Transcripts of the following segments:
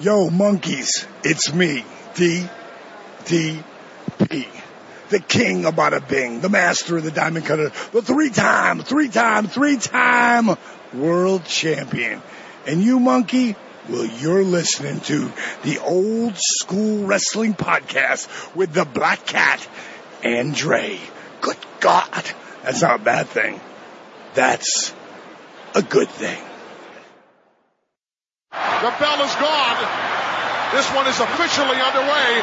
Yo, monkeys, it's me, D, D, P. The king of bada bing, the master of the diamond cutter, the three time, three time, three time world champion. And you, monkey, well, you're listening to the old school wrestling podcast with the black cat and Dre. Good God. That's not a bad thing. That's a good thing. The bell is gone. This one is officially underway.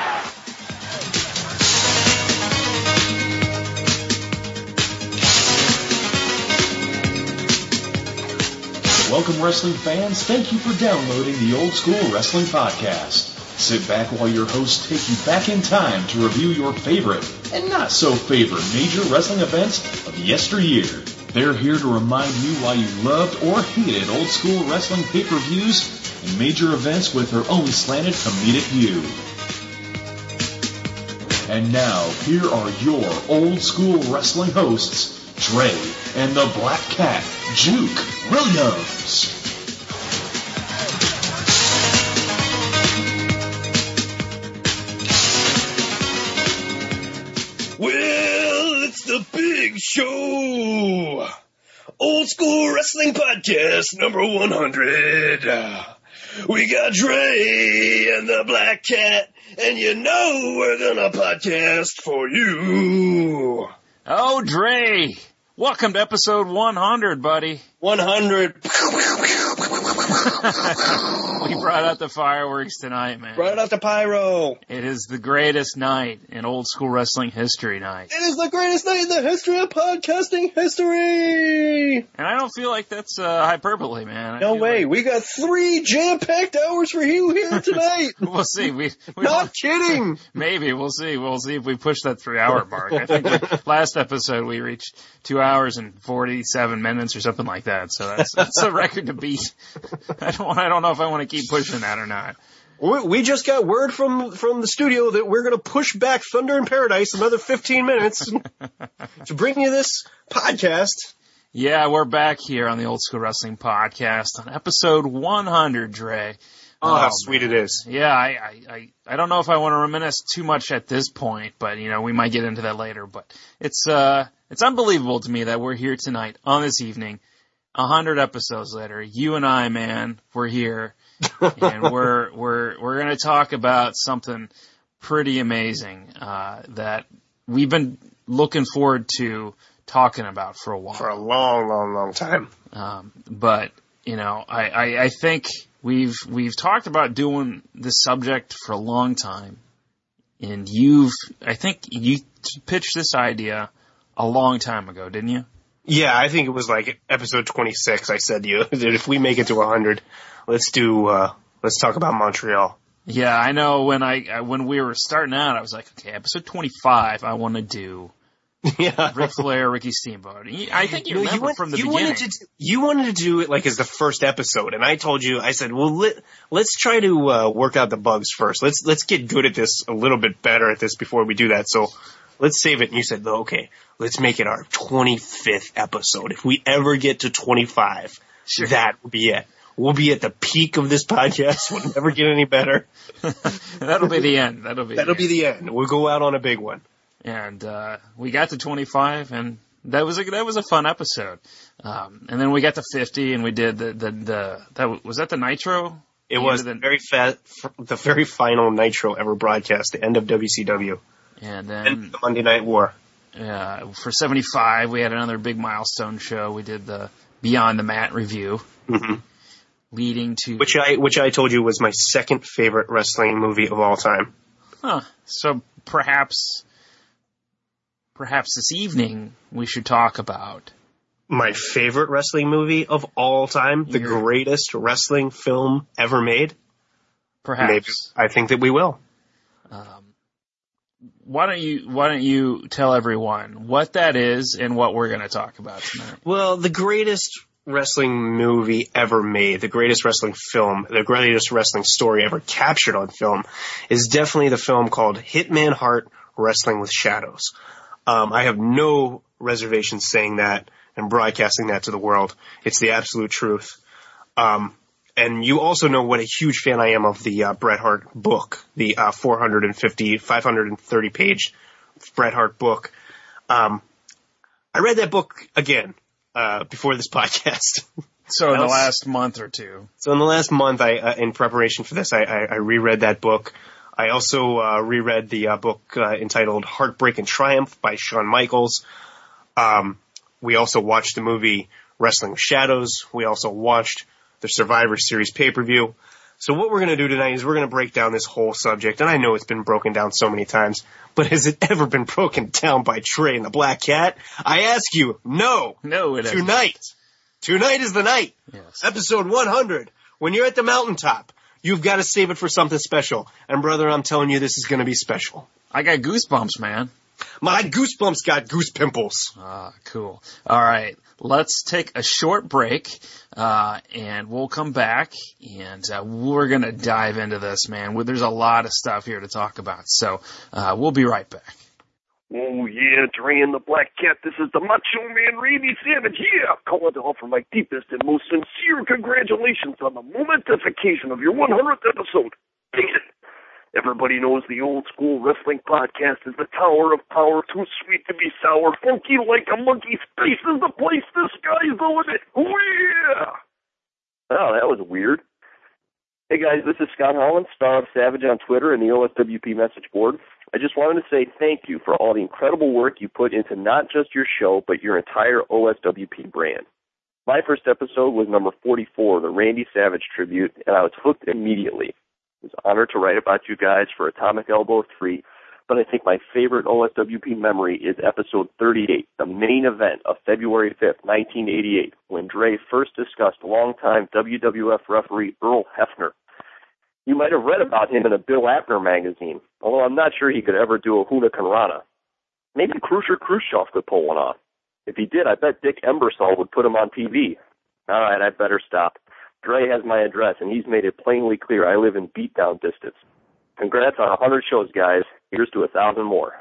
Welcome, wrestling fans. Thank you for downloading the Old School Wrestling Podcast. Sit back while your hosts take you back in time to review your favorite and not so favorite major wrestling events of yesteryear. They're here to remind you why you loved or hated old school wrestling pay-per-views and major events with her own slanted comedic view. And now, here are your old school wrestling hosts, Dre and the Black Cat, Juke Williams. Well, it's the big show. Old School Wrestling Podcast number 100. We got Dre and the Black Cat, and you know we're gonna podcast for you. Oh, Dre. Welcome to episode 100, buddy. 100. We brought out the fireworks tonight, man. Brought out the pyro. It is the greatest night in old school wrestling history night. It is the greatest night in the history of podcasting history. And I don't feel like that's uh, hyperbole, man. I No way. like- We got three jam-packed hours for you here tonight. we'll see. We, we Not kidding. Maybe we'll see. We'll see if we push that three hour mark. I think the last episode we reached two hours and forty seven minutes or something like that. So that's that's a record to beat. I don't I don't know if I want to keep pushing that or not. We we just got word from from the studio that we're going to push back Thunder in Paradise another 15 minutes to bring you this podcast. Yeah, we're back here on the Old School Wrestling Podcast on episode one hundred, Dre. Oh, how Oh, sweet it is. Yeah, I, I, I, I don't know if I want to reminisce too much at this point, but you know, we might get into that later. But it's uh it's unbelievable to me that we're here tonight on this evening, a hundred episodes later. You and I, man, we're here and we're we're we're gonna talk about something pretty amazing, uh that we've been looking forward to talking about for a while. For a long, long, long time. Um, but you know, I, I, I think we've we've talked about doing this subject for a long time, and you've I think you pitched this idea a long time ago, didn't you? Yeah, I think it was like episode 26. I said to you that if we make it to 100, let's do, uh, let's talk about Montreal. Yeah, I know. When I I- when we were starting out, I was like, okay, episode twenty five, I want to do yeah. Ric Flair, Ricky Steamboat. And you- I think you No, remember want- from the you beginning. Wanted to, you wanted to do it like as the first episode, and I told you, I said, well, let, let's try to uh, work out the bugs first. Let's let's get good at this a little bit better at this before we do that. So let's save it. And you said, no, okay, let's make it our 25th episode. If we ever get to 25, Sure. that will be it. We'll be at the peak of this podcast. We'll never get any better. That'll be the end. That'll be That'll the be the end. We'll go out on a big one. and uh, we got to 25, and that was a that was a fun episode. Um, and then we got to 50, and we did the the, the that was that the Nitro. It was the the- very fa- the very final Nitro ever broadcast, the end of WCW, and then the Monday Night War. uh, for 75, we had another big milestone show. We did the Beyond the Mat review, hmm leading to which I which I told you was my second favorite wrestling movie of all time. Huh. So perhaps perhaps this evening we should talk about My favorite wrestling movie of all time, the Your- greatest wrestling film ever made. perhaps. Maybe I think that we will. Um, why don't you Why don't you tell everyone what that is and what we're going to talk about tonight? Well, the greatest wrestling movie ever made, the greatest wrestling film, the greatest wrestling story ever captured on film is definitely the film called Hitman Heart Wrestling with Shadows. Um, I have no reservations saying that and broadcasting that to the world. It's the absolute truth. Um, and you also know what a huge fan I am of the uh, Bret Hart book, the uh, 450, 530 page Bret Hart book. Um, I read that book again uh, before this podcast. So in the last month or two. So in the last month, I, uh, in preparation for this, I, I, I reread that book. I also uh, reread the uh, book uh, entitled Heartbreak and Triumph by Shawn Michaels. Um, we also watched the movie Wrestling with Shadows. We also watched the Survivor Series pay-per-view. So what we're going to do tonight is we're going to break down this whole subject, and I know it's been broken down so many times, but has it ever been broken down by Dre and the Black Cat? I ask you, no. No, it isn't. Tonight. Tonight is the night Yes. episode 100. When you're at the mountaintop, you've got to save it for something special. And brother, I'm telling you, this is going to be special. I got goosebumps, man. My goosebumps got goose pimples. Ah, cool. All right, let's take a short break, uh, and we'll come back, and uh, we're gonna dive into this, man. There's a lot of stuff here to talk about, so uh, we'll be right back. Oh yeah, Dre and the Black Cat. This is the Macho Man Randy Savage. Yeah, calling to offer my deepest and most sincere congratulations on the momentous occasion of your 100th episode. Face everybody knows the old school wrestling podcast is the tower of power, too sweet to be sour, funky like a monkey. Space is the place. The sky's the limit. Yeah. Oh, that was weird. Hey guys, this is Scott Holland, star of Savage on Twitter and the OSWP message board. I just wanted to say thank you for all the incredible work you put into not just your show, but your entire OSWP brand. My first episode was number 44, the Randy Savage tribute, and I was hooked immediately. Was honored to write about you guys for Atomic Elbow 3, but I think my favorite OSWP memory is episode 38, the main event of February 5th, 1988, when Dre first discussed longtime WWF referee Earl Hebner. You might have read about him in a Bill Apter magazine, although I'm not sure he could ever do a Huna Rana. Maybe Khrushchev Khrushchev could pull one off. If he did, I bet Dick Ebersol would put him on TV. All right, I better stop. Dre has my address, and he's made it plainly clear I live in beatdown distance. Congrats on a 100 shows, guys. Here's to a thousand more.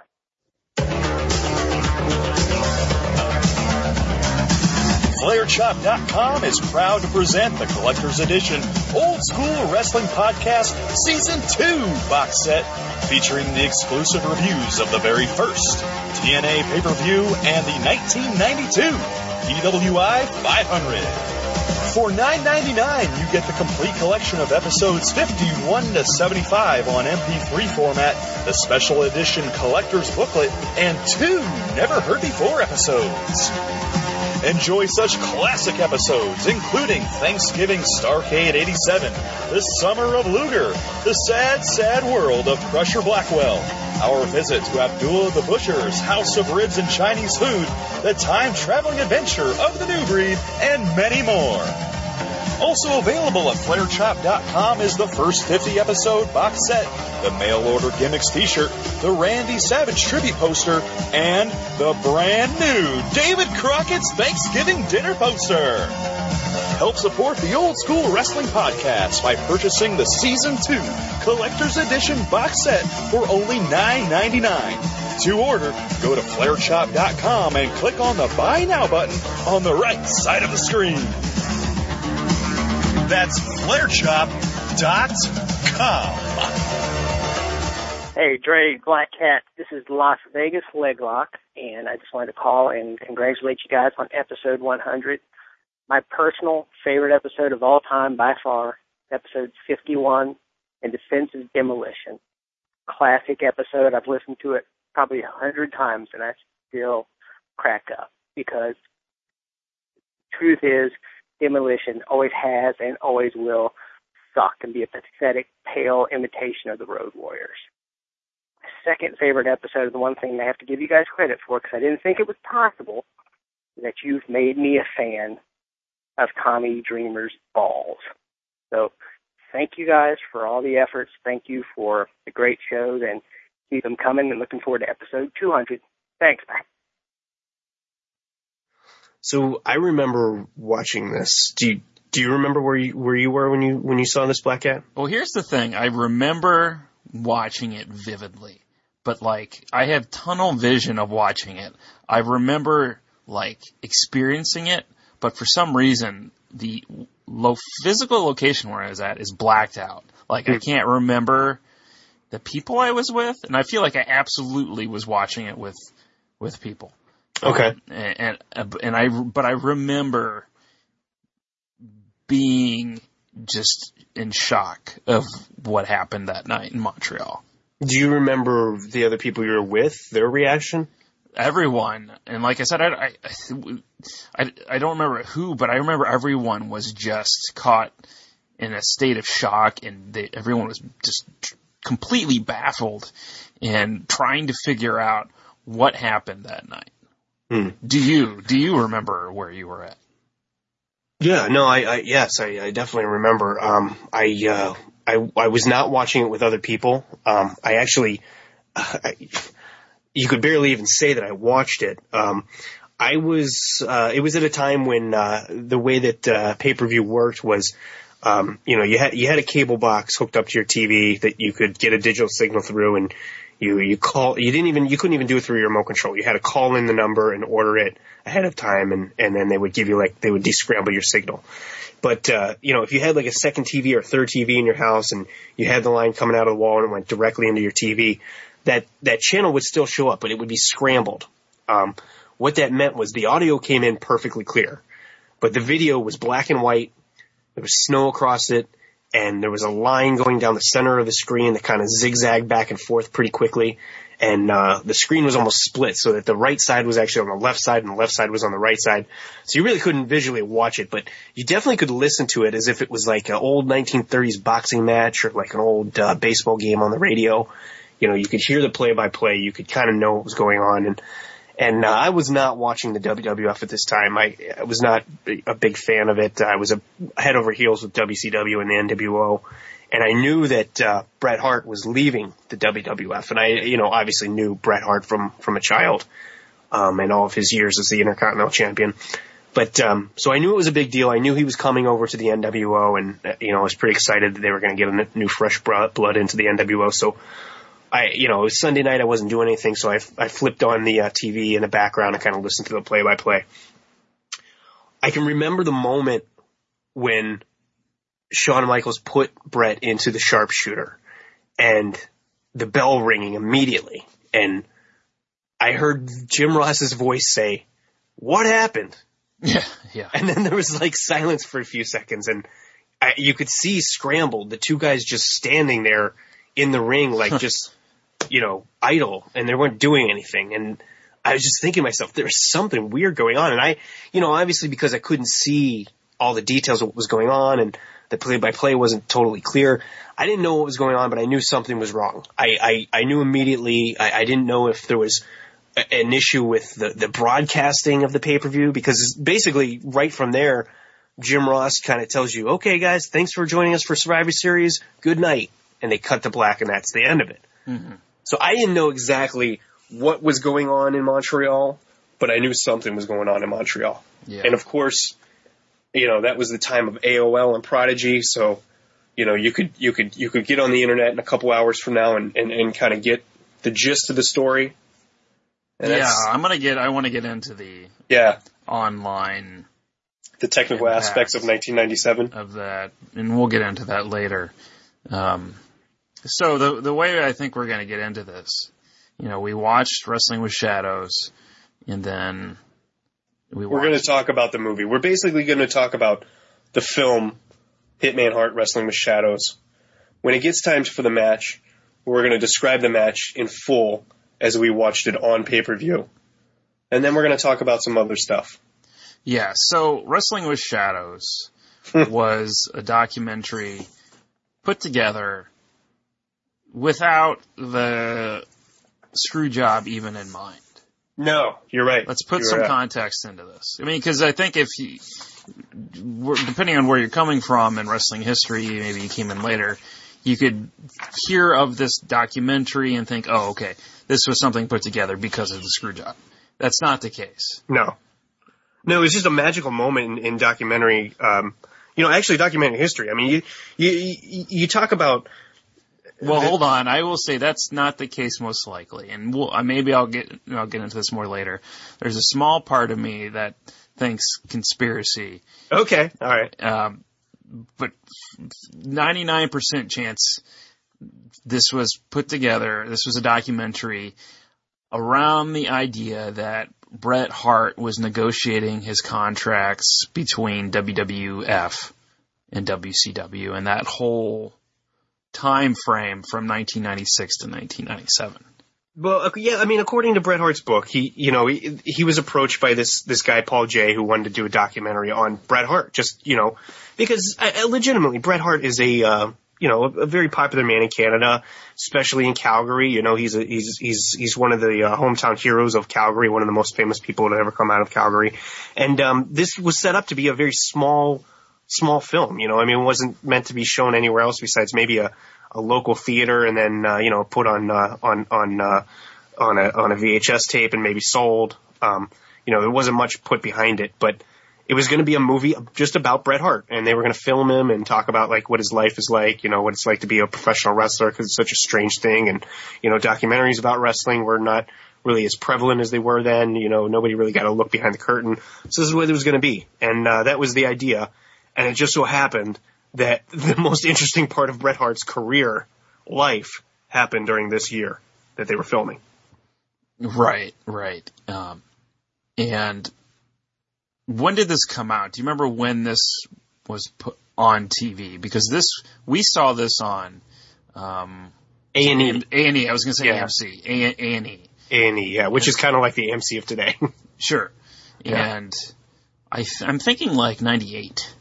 FlairChop.com is proud to present the collector's edition Old School Wrestling Podcast Season 2 box set featuring the exclusive reviews of the very first TNA pay-per-view and the 1992 PWI 500. For $9.99, you get the complete collection of episodes 51 to 75 on MP3 format, the special edition collector's booklet, and two never heard before episodes. Enjoy such classic episodes, including Thanksgiving Starcade 87, The Summer of Luger, The Sad, Sad World of Crusher Blackwell, Our Visit to Abdullah the Butcher's House of Ribs and Chinese Food, The Time Traveling Adventure of the New Breed, and many more. Also available at FlairChop.com is the first 50 episode box set, the mail order gimmicks t-shirt, the Randy Savage tribute poster, and the brand new David Crockett's Thanksgiving dinner poster. Help support the old school wrestling podcast by purchasing the season 2 collector's edition box set for only $9.99. To order, go to FlairChop.com and click on the buy now button on the right side of the screen. That's FlairChop.com. Hey, Dre, Black Cat. This is Las Vegas Leglock, and I just wanted to call and congratulate you guys on episode 100. My personal favorite episode of all time by far, episode 51, and Defense's Demolition. Classic episode. I've listened to it probably a hundred times, and I still crack up because truth is, Demolition always has and always will suck and be a pathetic, pale imitation of the Road Warriors second favorite episode, the one thing I have to give you guys credit for, because I didn't think it was possible, that you've made me a fan of Tommy Dreamer's balls. So thank you guys for all the efforts. Thank you for the great shows, and keep them coming. And looking forward to episode 200. Thanks. Bye. So I remember watching this. Do you, do you remember where you, where you were when you, when you saw this Black Cat? Well, here's the thing. I remember watching it vividly, but like I have tunnel vision of watching it. I remember like experiencing it, but for some reason the low physical location where I was at is blacked out. Like I hmm. can't remember the people I was with, and I feel like I absolutely was watching it with with people. Okay. Um, and, and and I but I remember being just in shock of what happened that night in Montreal. Do you remember the other people you were with, their reaction? Everyone, and like I said, I, I, I, I don't remember who, but I remember everyone was just caught in a state of shock, and they, everyone was just completely baffled and trying to figure out what happened that night. Hmm. Do you do you remember where you were at? Yeah, no, I, I yes, I, I definitely remember. Um, I, uh, I, I was not watching it with other people. Um, I actually, I, you could barely even say that I watched it. Um, I was, uh, it was at a time when, uh, the way that, uh, pay-per-view worked was, um, you know, you had, you had a cable box hooked up to your TV that you could get a digital signal through and you, you call, you didn't even, you couldn't even do it through your remote control. You had to call in the number and order it ahead of time and, and then they would give you like, they would descramble your signal. But, uh, you know, if you had like a second TV or third TV in your house and you had the line coming out of the wall and it went directly into your TV, that, that channel would still show up, but it would be scrambled. Um, what that meant was the audio came in perfectly clear, but the video was black and white. There was snow across it and there was a line going down the center of the screen that kind of zigzagged back and forth pretty quickly. And, uh, the screen was almost split so that the right side was actually on the left side and the left side was on the right side. So you really couldn't visually watch it, but you definitely could listen to it as if it was like an old 1930s boxing match or like an old, uh, baseball game on the radio. You know, you could hear the play by play. You could kind of know what was going on. And, and uh, I was not watching the WWF at this time. I, I was not a big fan of it. I was a head over heels with WCW and the NWO, and I knew that uh, Bret Hart was leaving the WWF, and I, you know, obviously knew Bret Hart from from a child, um, and all of his years as the Intercontinental Champion. But um, so I knew it was a big deal. I knew he was coming over to the NWO, and uh, you know, I was pretty excited that they were going to get a new fresh blood into the NWO. So I, you know, it was Sunday night. I wasn't doing anything, so I, I flipped on the uh, TV in the background and kind of listened to the play-by-play. I can remember the moment when Shawn Michaels put Bret into the sharpshooter, and the bell ringing immediately, and I heard Jim Ross's voice say, "What happened?" Yeah, yeah. And then there was like silence for a few seconds, and I, you could see scrambled the two guys just standing there in the ring, like just you know, idle and they weren't doing anything. And I was just thinking to myself, there's something weird going on. And I, you know, obviously because I couldn't see all the details of what was going on and the play by play wasn't totally clear. I didn't know what was going on, but I knew something was wrong. I, I, I knew immediately. I, I didn't know if there was a, an issue with the, the broadcasting of the pay per view because basically right from there, Jim Ross kind of tells you, okay guys, thanks for joining us for Survivor Series. Good night. And they cut to black and that's the end of it. Mm-hmm. So I didn't know exactly what was going on in Montreal, but I knew something was going on in Montreal. Yeah. And of course, you know, that was the time of AOL and Prodigy, so you know, you could you could you could get on the internet in a couple hours from now and, and, and kind of get the gist of the story. And yeah, I'm gonna get. I want to get into the yeah, online the technical aspects of 1997. of that, and we'll get into that later. Um, so the the way I think we're going to get into this, you know, we watched Wrestling with Shadows, and then we We're going to talk about the movie. We're basically going to talk about the film Hitman Heart Wrestling with Shadows. When it gets time for the match, we're going to describe the match in full as we watched it on pay-per-view. And then we're going to talk about some other stuff. Yeah, so Wrestling with Shadows was a documentary put together without the screw job even in mind. No, you're right. Let's put You're some right. context into this. I mean, because I think if you, depending on where you're coming from in wrestling history, maybe you came in later, you could hear of this documentary and think, oh, okay, this was something put together because of the screw job. That's not the case. No. No, it was just a magical moment in, in documentary, um, you know, actually documentary history. I mean, you, you, you, you talk about, Well, hold on. I will say that's not the case most likely, and we'll, uh, maybe I'll get I'll get into this more later. There's a small part of me that thinks conspiracy. Okay, all right. Um, but 99% chance this was put together. This was a documentary around the idea that Bret Hart was negotiating his contracts between WWF and WCW and that whole time frame from 1996 to 1997. Well, yeah, I mean, according to Bret Hart's book, he, you know, he, he was approached by this this guy Paul Jay who wanted to do a documentary on Bret Hart, just you know, because uh, legitimately Bret Hart is a uh, you know a, a, very popular man in Canada, especially in Calgary. You know, he's a, he's he's he's one of the uh, hometown heroes of Calgary, one of the most famous people to ever come out of Calgary, and um, this was set up to be a very small small film. You know, I mean, it wasn't meant to be shown anywhere else besides maybe a a local theater and then uh, you know put on uh, on on uh, on a on a VHS tape and maybe sold. Um, you know, there wasn't much put behind it, but it was going to be a movie just about Bret Hart, and they were going to film him and talk about like what his life is like, you know, what it's like to be a professional wrestler because it's such a strange thing, and you know, documentaries about wrestling were not really as prevalent as they were then. You know, nobody really got a look behind the curtain. So this is what it was going to be, and uh, that was the idea. And it just so happened that the most interesting part of Bret Hart's career life happened during this year that they were filming. Right, right. Um, and when did this come out? Do you remember when this was put on TV? Because this, we saw this on, um, A and E. A and E. I was going to say yeah. AMC. A and E. A and E. Yeah, which is kind of like the AMC of today. sure. Yeah. And I, I'm thinking like '98.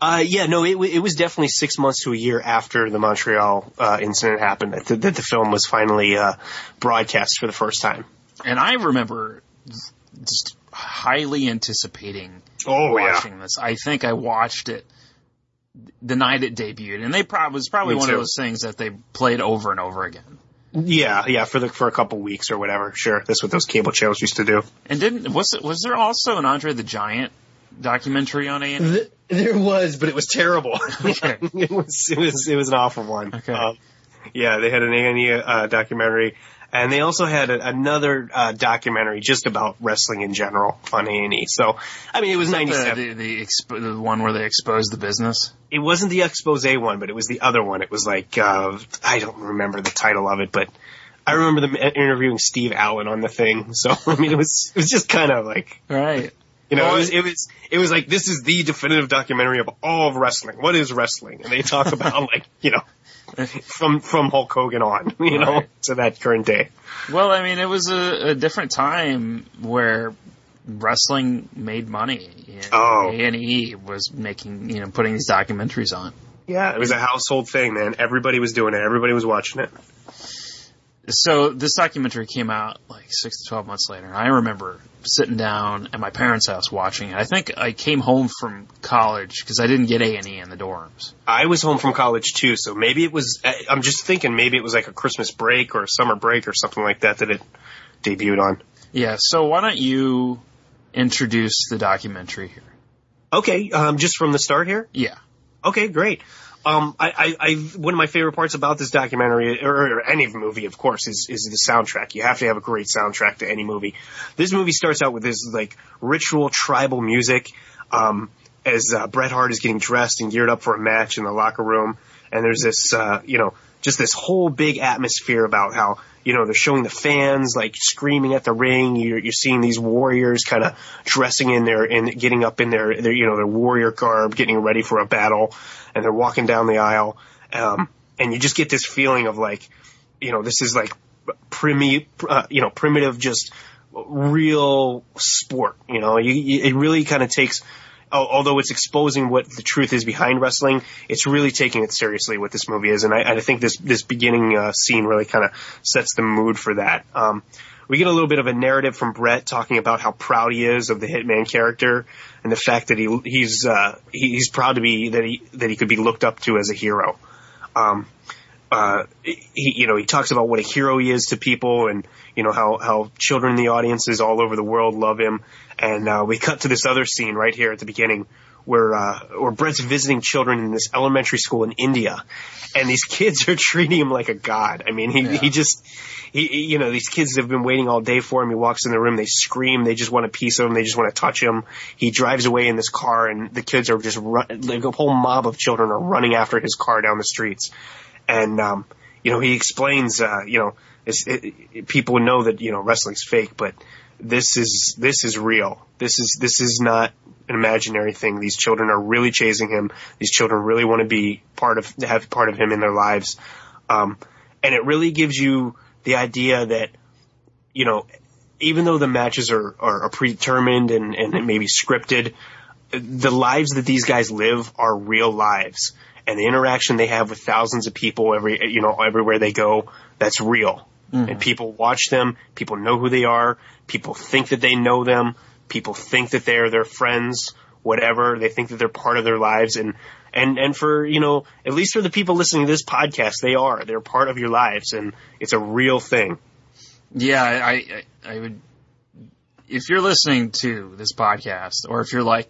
Uh, yeah, no, it, it was definitely six months to a year after the Montreal uh, incident happened that the, that the film was finally uh, broadcast for the first time. And I remember just highly anticipating oh, watching yeah. this. I think I watched it the night it debuted, and they probably was probably Me one too. of those things that they played over and over again. Yeah, yeah, for the for a couple weeks or whatever. Sure, that's what those cable channels used to do. And didn't was it was there also an Andre the Giant documentary on A&E? The, there was, but it was terrible. Okay. it was it was it was an awful one. Okay. Um, yeah, they had an A&E uh, documentary, and they also had a, another uh, documentary just about wrestling in general on A&E. So, I mean, it was ninety seven. The, the, the, expo- the, one where they exposed the business. It wasn't the expose one, but it was the other one. It was like uh, I don't remember the title of it, but. I remember them interviewing Steve Allen on the thing, so I mean it was it was just kind of like right. You know, it was, it was, it was like, this is the definitive documentary of all of wrestling. What is wrestling? And they talk about like, you know, from, from Hulk Hogan on, you know, right. to that current day. Well, I mean, it was a, a different time where wrestling made money. And oh. A&E was making, you know, putting these documentaries on. Yeah, it was a household thing, man. Everybody was doing it. Everybody was watching it so this documentary came out like six to twelve months later, and I remember sitting down at my parents' house watching it. I think I came home from college because I didn't get A and E in the dorms. I was home from college too, so maybe it was. I'm just thinking maybe it was like a Christmas break or a summer break or something like that that it debuted on. Yeah. So why don't you introduce the documentary here? Okay, um, just from the start here. Yeah. Okay, great. Um, I, I, I, one of my favorite parts about this documentary, or, or, any movie, of course, is, is the soundtrack. You have to have a great soundtrack to any movie. This movie starts out with this, like, ritual tribal music, um, as, uh, Bret Hart is getting dressed and geared up for a match in the locker room. And there's this, uh, you know, just this whole big atmosphere about how, you know, they're showing the fans like screaming at the ring. You're, you're seeing these warriors kind of dressing in their, and getting up in their, their, you know, their warrior garb, getting ready for a battle and they're walking down the aisle. Um, and you just get this feeling of like, you know, this is like primi, uh, you know, primitive, just real sport. You know, you, you, it really kind of takes, although it's exposing what the truth is behind wrestling, it's really taking it seriously what this movie is. And I, I think this, this beginning, uh, scene really kind of sets the mood for that. Um, we get a little bit of a narrative from Bret talking about how proud he is of the Hitman character and the fact that he he's uh, he's proud to be that he that he could be looked up to as a hero. Um, uh, he you know he talks about what a hero he is to people and you know how how children in the audiences all over the world love him. And uh, we cut to this other scene right here at the beginning where uh, where Bret's visiting children in this elementary school in India, and these kids are treating him like a god. I mean, he Yeah. he just he you know these kids have been waiting all day for him. He walks in the room, they scream, they just want a piece of him, they just want to touch him. He drives away in this car, and the kids are just run, like a whole mob of children are running after his car down the streets, and um, you know he explains, uh, you know, it's, it, it, people know that you know wrestling's fake, but this is this is real. This is this is not an imaginary thing. These children are really chasing him. These children really want to be part of have part of him in their lives, um, and it really gives you the idea that you know even though the matches are are, are predetermined and and maybe scripted, the lives that these guys live are real lives, and the interaction they have with thousands of people every you know everywhere they go that's real. And mm-hmm. people watch them. People know who they are. People think that they know them. People think that they're their friends. Whatever they think that they're part of their lives, and and and for you know at least for the people listening to this podcast, they are. They're part of your lives, and it's a real thing. Yeah, I, I, I would. If you're listening to this podcast, or if you're like,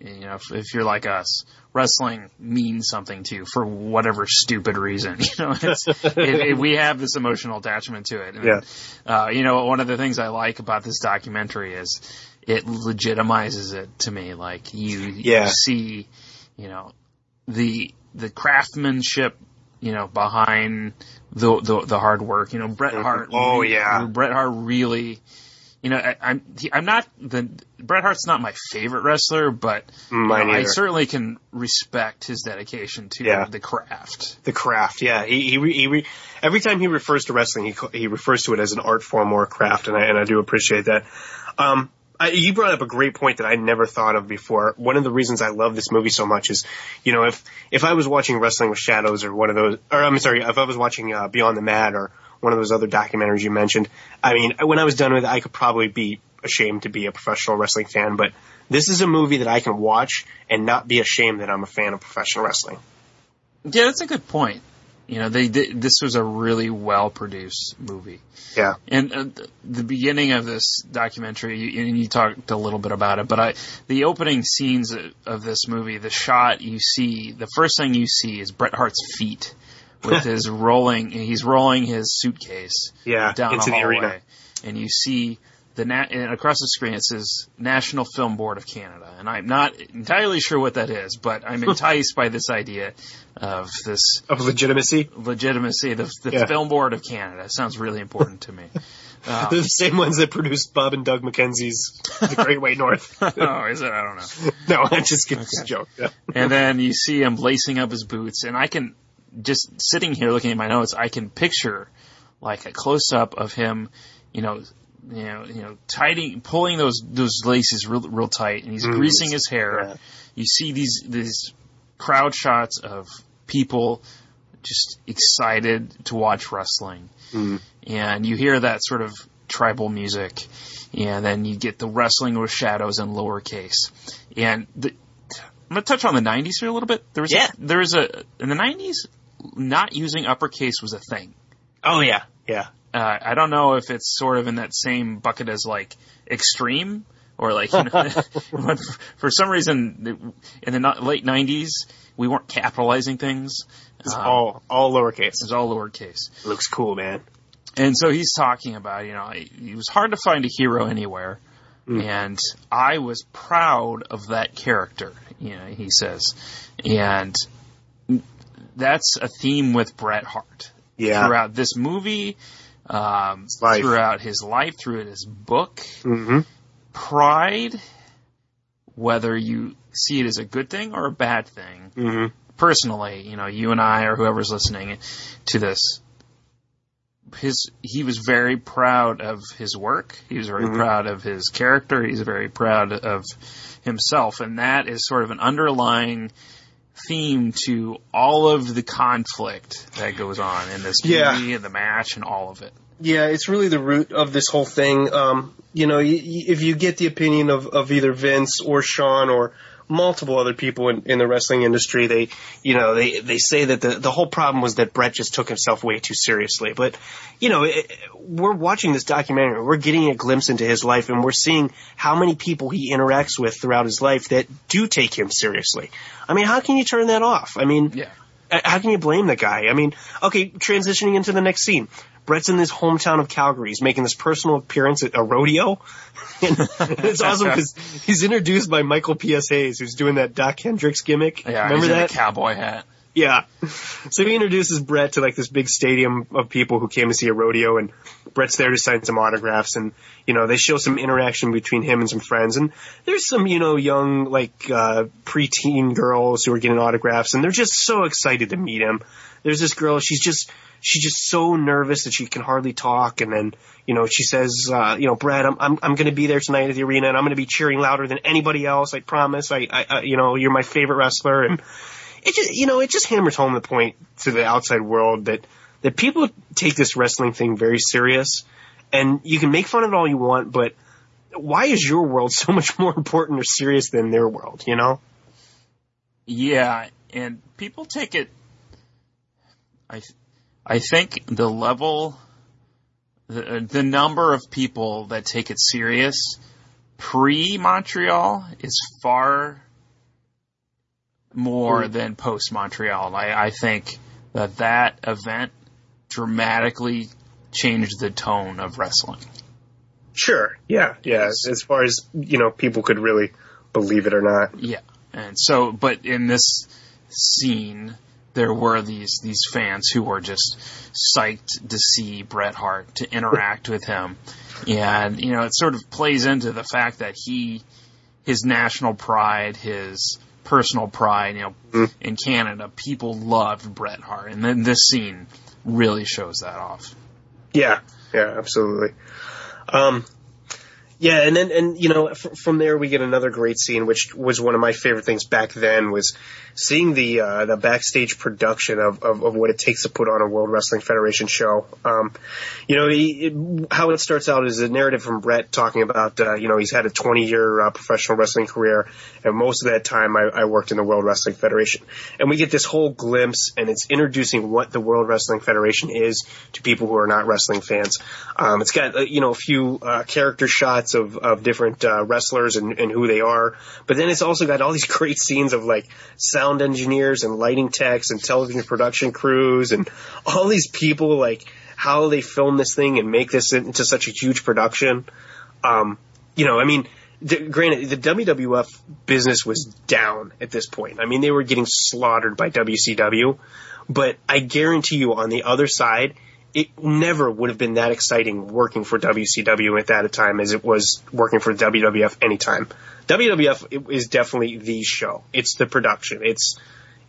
you know, if, if you're like us, wrestling means something to you for whatever stupid reason. You know, it's, it, it, we have this emotional attachment to it. And, Yeah. Uh, you know, one of the things I like about this documentary is it legitimizes it to me. Like you, Yeah. you see, you know, the the craftsmanship, you know, behind the the, the hard work. You know, Bret Hart. Oh, yeah. Bret Hart really. You know, I, I'm he- I'm not the Bret Hart's not my favorite wrestler, but you know, I certainly can respect his dedication to Yeah. the craft. the craft. Yeah, he he, he re- every time he refers to wrestling, he he refers to it as an art form or a craft, and I and I do appreciate that. Um, I, you brought up a great point that I never thought of before. One of the reasons I love this movie so much is, you know, if if I was watching Wrestling with Shadows or one of those, or I'm sorry, if I was watching uh, Beyond the Mat or one of those other documentaries you mentioned, I mean, when I was done with it, I could probably be ashamed to be a professional wrestling fan, but this is a movie that I can watch and not be ashamed that I'm a fan of professional wrestling. Yeah, that's a good point. You know, they did, this was a really well produced movie. Yeah. And uh, the beginning of this documentary, you, and you talked a little bit about it, but I, the opening scenes of- of this movie, the shot you see, the first thing you see is Bret Hart's feet with his rolling, he's rolling his suitcase Yeah, down into the hallway, arena. and you see the na- and across the screen it says National Film Board of Canada, and I'm not entirely sure what that is, but I'm enticed by this idea of this Of legitimacy. legitimacy. The, the Yeah. Film Board of Canada sounds really important to me. Um, They're the same ones that produced Bob and Doug McKenzie's The Great White North. oh, is it? I don't know. no, I'm just kidding. A joke. Yeah. And then you see him lacing up his boots, and I can just sitting here looking at my notes, I can picture like a close up of him, you know, you know, you know, tightening, pulling those those laces real, real tight, and he's Mm. greasing his hair. Yeah. You see these these crowd shots of people just excited to watch wrestling, Mm. and you hear that sort of tribal music, and then you get the wrestling with shadows in lowercase, and the, I'm gonna touch on the '90s here a little bit. There was Yeah. a, there was a in the '90s, not using uppercase was a thing. Oh yeah, yeah. Uh, I don't know if it's sort of in that same bucket as like extreme or like you know, but for some reason in the late '90s we weren't capitalizing things. It's Um, all all lowercase. It's all lowercase. Looks cool, man. And so he's talking about, you know, it was hard to find a hero anywhere. And I was proud of that character, you know, he says. And that's a theme with Bret Hart. Yeah. Throughout this movie, um, throughout his life, through his book, Mm-hmm. pride, whether you see it as a good thing or a bad thing, Mm-hmm. personally, you know, you and I or whoever's listening to this, his he was very proud of his work. He was very Mhm. proud of his character. He's very proud of himself, and that is sort of an underlying theme to all of the conflict that goes on in this movie Yeah. and the match and all of it. Yeah, it's really the root of this whole thing. Um, you know, y y if you get the opinion of, of either Vince or Shawn or multiple other people in, in the wrestling industry. They, you know, they, they say that the, the whole problem was that Bret just took himself way too seriously. But, you know, it, we're watching this documentary. We're getting a glimpse into his life and we're seeing how many people he interacts with throughout his life that do take him seriously. I mean, how can you turn that off? I mean, Yeah. Uh, how can you blame the guy? I mean, okay, transitioning into the next scene. Bret's in his hometown of Calgary. He's making this personal appearance at a rodeo. and it's awesome because he's introduced by Michael P.S. Hayes, who's doing that Dok Hendrix gimmick. Yeah, Remember that? a cowboy hat. Yeah. So he introduces Bret to like this big stadium of people who came to see a rodeo and Bret's there to sign some autographs and, you know, they show some interaction between him and some friends and there's some, you know, young, like, uh, preteen girls who are getting autographs and they're just so excited to meet him. There's this girl, she's just, she's just so nervous that she can hardly talk and then, you know, she says, uh, you know, Bret, I'm, I'm, I'm gonna be there tonight at the arena and I'm gonna be cheering louder than anybody else, I promise. I, I, I you know, you're my favorite wrestler and, it just you know it just hammers home the point to the outside world that that people take this wrestling thing very serious and you can make fun of it all you want but why is your world so much more important or serious than their world you know Yeah, and people take it. I, I think the level, the the number of people that take it serious pre Montreal is far more than post Montreal. I, I think that that event dramatically changed the tone of wrestling. sure yeah yeah as far as you know people could really believe it or not Yeah. And so, but in this scene, there were these, these fans who were just psyched to see Bret Hart, to interact with him. And, you know, it sort of plays into the fact that he, his national pride, his personal pride, you know, in Canada, people loved Bret Hart. And then this scene really shows that off. Yeah, yeah, absolutely. Um, yeah, and then and you know f- from there we get another great scene, which was one of my favorite things back then was seeing the uh, the backstage production of, of, of what it takes to put on a World Wrestling Federation show. Um, you know, he, it, how it starts out is a narrative from Bret talking about uh, you know he's had a 20 year uh, professional wrestling career, and most of that time I, I worked in the World Wrestling Federation, and we get this whole glimpse, and it's introducing what the World Wrestling Federation is to people who are not wrestling fans. Um, it's got uh, you know a few uh, character shots of of different uh, wrestlers and, and who they are, but then it's also got all these great scenes of like sound engineers and lighting techs and television production crews and all these people like how they film this thing and make this into such a huge production. Um, you know, I mean, granted, the WWF business was down at this point. I mean, they were getting slaughtered by WCW, but I guarantee you on the other side, it never would have been that exciting working for WCW at that time as it was working for WWF anytime. WWF is definitely the show. It's the production. It's,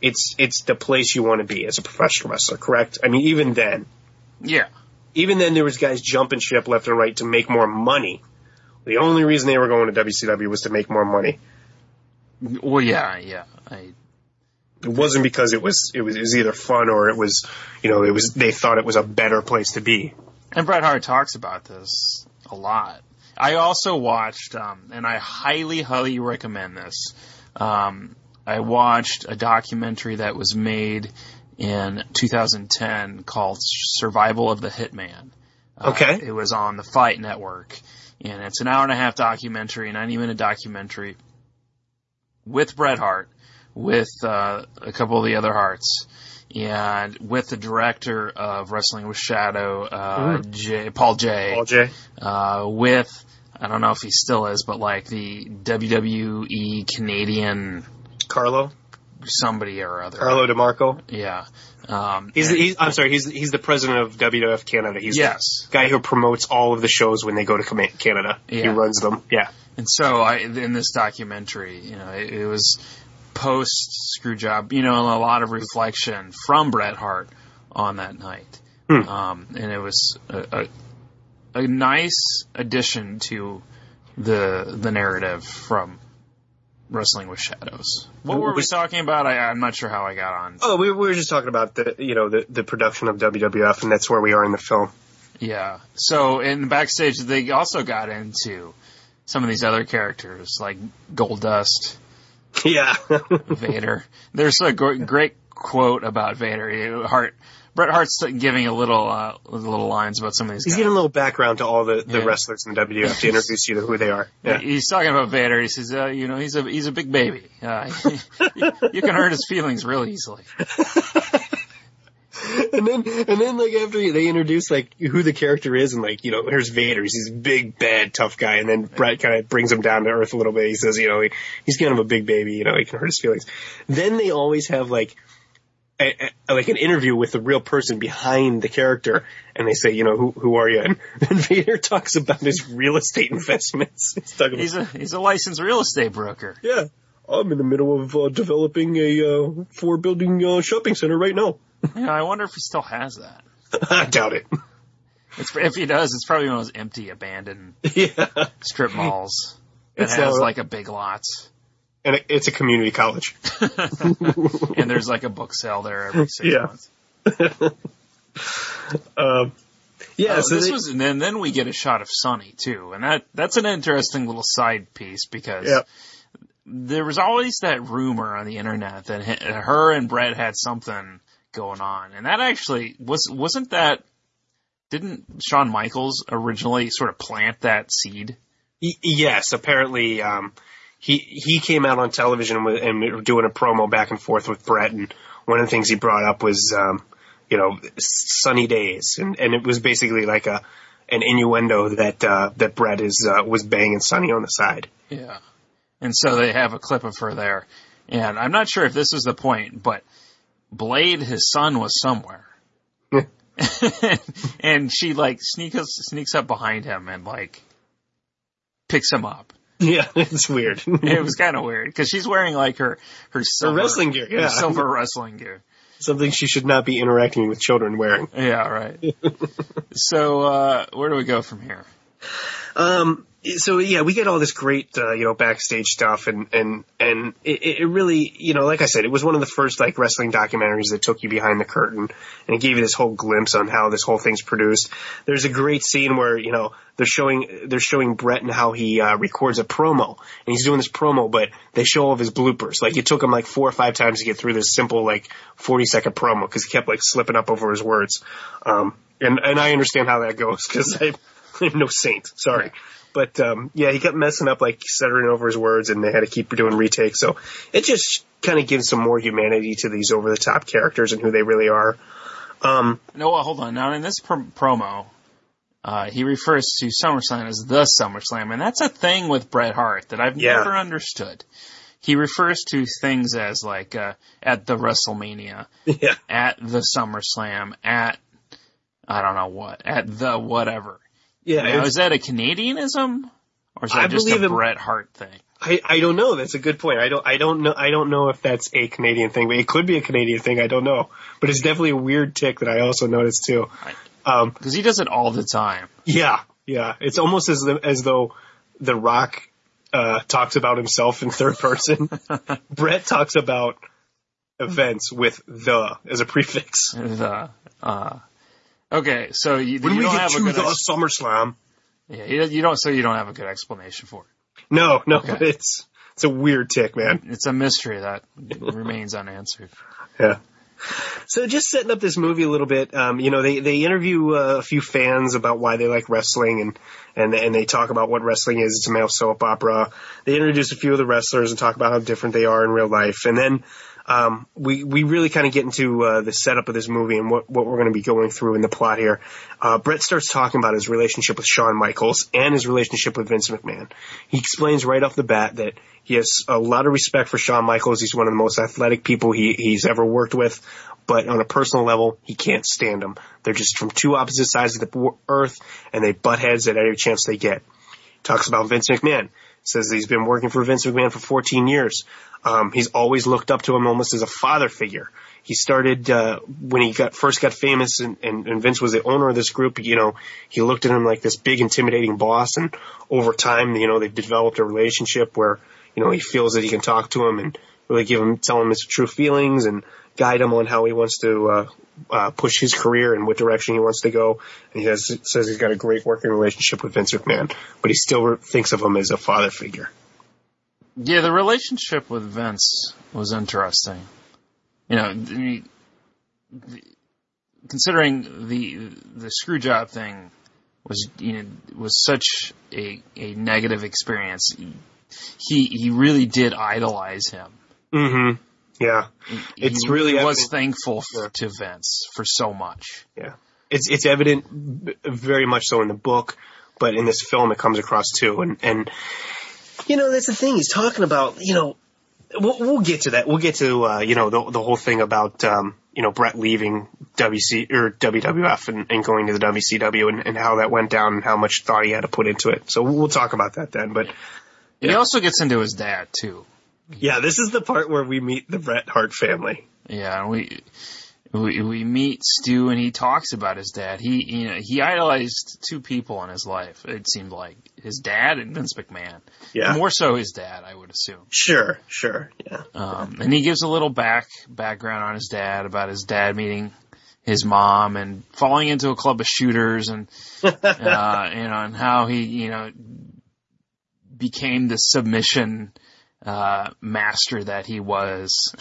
it's, it's the place you want to be as a professional wrestler, correct? I mean, even then, Yeah. even then there was guys jumping ship left and right to make more money. The only reason they were going to WCW was to make more money. Well, yeah, yeah. I, It wasn't because it was it was it was either fun or it was you know it was they thought it was a better place to be. And Bret Hart talks about this a lot. I also watched, um, and I highly, highly recommend this. Um, I watched a documentary that was made in 2010 called Survival of the Hitman. Uh, Okay. It was on the Fight Network. And it's an hour and a half documentary, 90 minute documentary with Bret Hart, with uh, a couple of the other hearts and with the director of Wrestling with Shadow, uh, J, Paul Jay, Paul Jay. uh, with I don't know if he still is, but like the WWE Canadian Carlo somebody or other. Carlo DeMarco. Yeah. Um, He's, and- he's I'm sorry he's he's the president of WWF Canada. He's Yes. the guy who promotes all of the shows when they go to Cama- Canada. He runs them. Yeah. And so I, in this documentary, you know, it, it was post screw job, you know, a lot of reflection from Bret Hart on that night. Hmm. Um, and it was a, a, a nice addition to the, the narrative from Wrestling with Shadows. What were we talking about? I, I'm not sure how I got on. Oh, we, we were just talking about the you know the the production of WWF, and that's where we are in the film. Yeah. So in the backstage, they also got into some of these other characters like Goldust. Yeah. Vader. There's a great quote about Vader. He- Hart, Bret Hart's giving a little, uh, little lines about some of these He's guys. giving a little background to all the, the Yeah. wrestlers in the WWF to introduce you to who they are. Yeah. He's talking about Vader. He says, uh, you know, he's a he's a big baby. Uh, you can hurt his feelings real easily. And then and then like after they introduce like who the character is and like you know here's Vader. He's this big bad tough guy and then Bret kind of brings him down to earth a little bit. He says you know he, he's kind of a big baby you know he can hurt his feelings. Then they always have like a, a, like an interview with the real person behind the character and they say you know who who are you? And then Vader talks about his real estate investments. He's about He's a he's a licensed real estate broker. yeah. I'm in the middle of uh, developing a uh, four building uh, shopping center right now Know, I wonder if he still has that. I doubt it It's, if he does, it's probably one of those empty, abandoned yeah strip malls that It's has not- like a big lots, and it, it's a community college. and there's like a book sale there every six Yeah. months. Um, yeah, Oh, so this they- was, and then then we get a shot of Sunny too, and that that's an interesting little side piece because Yep. there was always that rumor on the internet that her and Bret had something going on, and that actually was wasn't that. Didn't Shawn Michaels originally sort of plant that seed? yes, apparently, um, he he came out on television with, and doing a promo back and forth with Bret, and one of the things he brought up was, um, you know, sunny days, and and it was basically like a an innuendo that uh, that Bret is uh, was banging Sunny on the side. Yeah. And so they have a clip of her there. And I'm not sure if this was the point, but Blade, his son, was somewhere. and she like sneaks sneaks up behind him and like picks him up. Yeah, it's weird. It was kind of weird because she's wearing like her her silver, wrestling gear, her yeah. silver wrestling gear. Something she should not be interacting with children wearing. Yeah, right. so uh where do we go from here? Um, so yeah, we get all this great, uh, you know, backstage stuff and, and, and it, it really, you know, like I said, it was one of the first like wrestling documentaries that took you behind the curtain and it gave you this whole glimpse on how this whole thing's produced. There's a great scene where, you know, they're showing, they're showing Bret and how he, uh, records a promo and he's doing this promo, but they show all of his bloopers. Like it took him like four or five times to get through this simple, like 40 second promo because he kept like slipping up over his words. Um, and, and I understand how that goes because I, I'm no saint. Sorry. But um, yeah, he kept messing up, like stuttering over his words, and they had to keep doing retakes. So it just kind of gives some more humanity to these over the top characters and who they really are. Um, No, well, hold on. Now in this pr- promo, uh, he refers to SummerSlam as the SummerSlam, and that's a thing with Bret Hart that I've Yeah. never understood. He refers to things as like uh, at the WrestleMania, yeah, at the SummerSlam, at I don't know what, at the whatever. Yeah. Now, is that a Canadianism, or is that I just a it- Bret Hart thing? I, I don't know. That's a good point. I don't I don't know I don't know if that's a Canadian thing, but it could be a Canadian thing. I don't know. But it's definitely a weird tick that I also noticed too. Um, Because he does it all the time. Yeah, yeah. It's almost as as though The Rock uh, talks about himself in third person. Bret talks about events with the as a prefix. The uh, okay, so you, When you we don't get have a to good the ex- SummerSlam. yeah, you, you don't so you don't have a good explanation for it. No, no, Okay. but it's it's a weird tick, man. It's a mystery that remains unanswered. Yeah. So just setting up this movie a little bit, um, you know, they, they interview uh, a few fans about why they like wrestling and, and, and they talk about what wrestling is. It's a male soap opera. They introduce a few of the wrestlers and talk about how different they are in real life. And then, um, we, we really kind of get into, uh, the setup of this movie and what, what we're going to be going through in the plot here. Uh, Bret starts talking about his relationship with Shawn Michaels and his relationship with Vince McMahon. He explains right off the bat that he has a lot of respect for Shawn Michaels. He's one of the most athletic people he, he's ever worked with, but on a personal level, he can't stand him. They're just from two opposite sides of the earth, and they butt heads at every chance they get. Talks about Vince McMahon. Says he's been working for Vince McMahon for 14 years. Um, he's always looked up to him almost as a father figure. He started uh, when he got first got famous, and, and, and Vince was the owner of this group. You know, he looked at him like this big, intimidating boss, and over time, you know, they've developed a relationship where you know he feels that he can talk to him and really give him, tell him his true feelings, and guide him on how he wants to uh, uh, push his career and what direction he wants to go. And he has, says he's got a great working relationship with Vince McMahon, but he still re- thinks of him as a father figure. Yeah, the relationship with Vince was interesting. You know, the, the, considering the the screw job thing was you know was such a a negative experience. He he really did idolize him. Mm-hmm. Yeah. It's he really was evident- thankful f- to Vince for so much. Yeah. It's it's evident very much so in the book, but in this film it comes across too. And and you know that's the thing he's talking about. You know, we'll, we'll get to that. We'll get to uh, you know the the whole thing about um, you know Bret leaving WC or WWF and, and going to the WCW and, and how that went down and how much thought he had to put into it. So we'll talk about that then. But He also gets into his dad too. Yeah, this is the part where we meet the Bret Hart family. Yeah, we we we meet Stu and he talks about his dad. He you know he idolized two people in his life. It seemed like his dad and Vince McMahon. Yeah. More so his dad, I would assume. Sure, sure, yeah. Um, and he gives a little back background on his dad about his dad meeting his mom and falling into a club of shooters and uh, you know and how he you know became the submission uh, master that he was.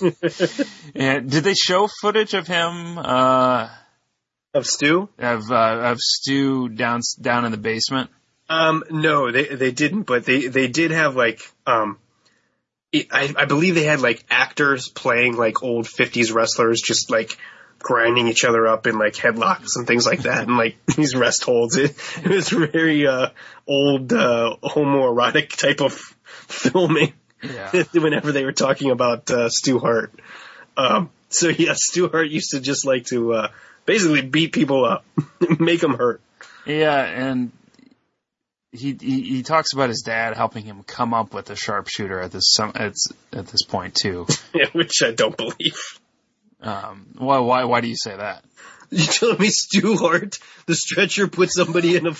and did they show footage of him uh, Of Stu? of uh, of Stu down down in the basement? Um, no, they they didn't, but they they did have like um, I I believe they had like actors playing like old '50s wrestlers, just like grinding each other up in like headlocks and things like that, and like these rest holds. It, it was very uh old uh homoerotic type of filming. Yeah. Whenever they were talking about uh, Stu Hart, um, so yeah, Stu Hart used to just like to uh, basically beat people up, make them hurt. Yeah, and he, he he talks about his dad helping him come up with a sharpshooter at this some at, at this point too. Yeah, which I don't believe. Um, why why why do you say that? You telling me Stu Hart, the stretcher, put somebody in a,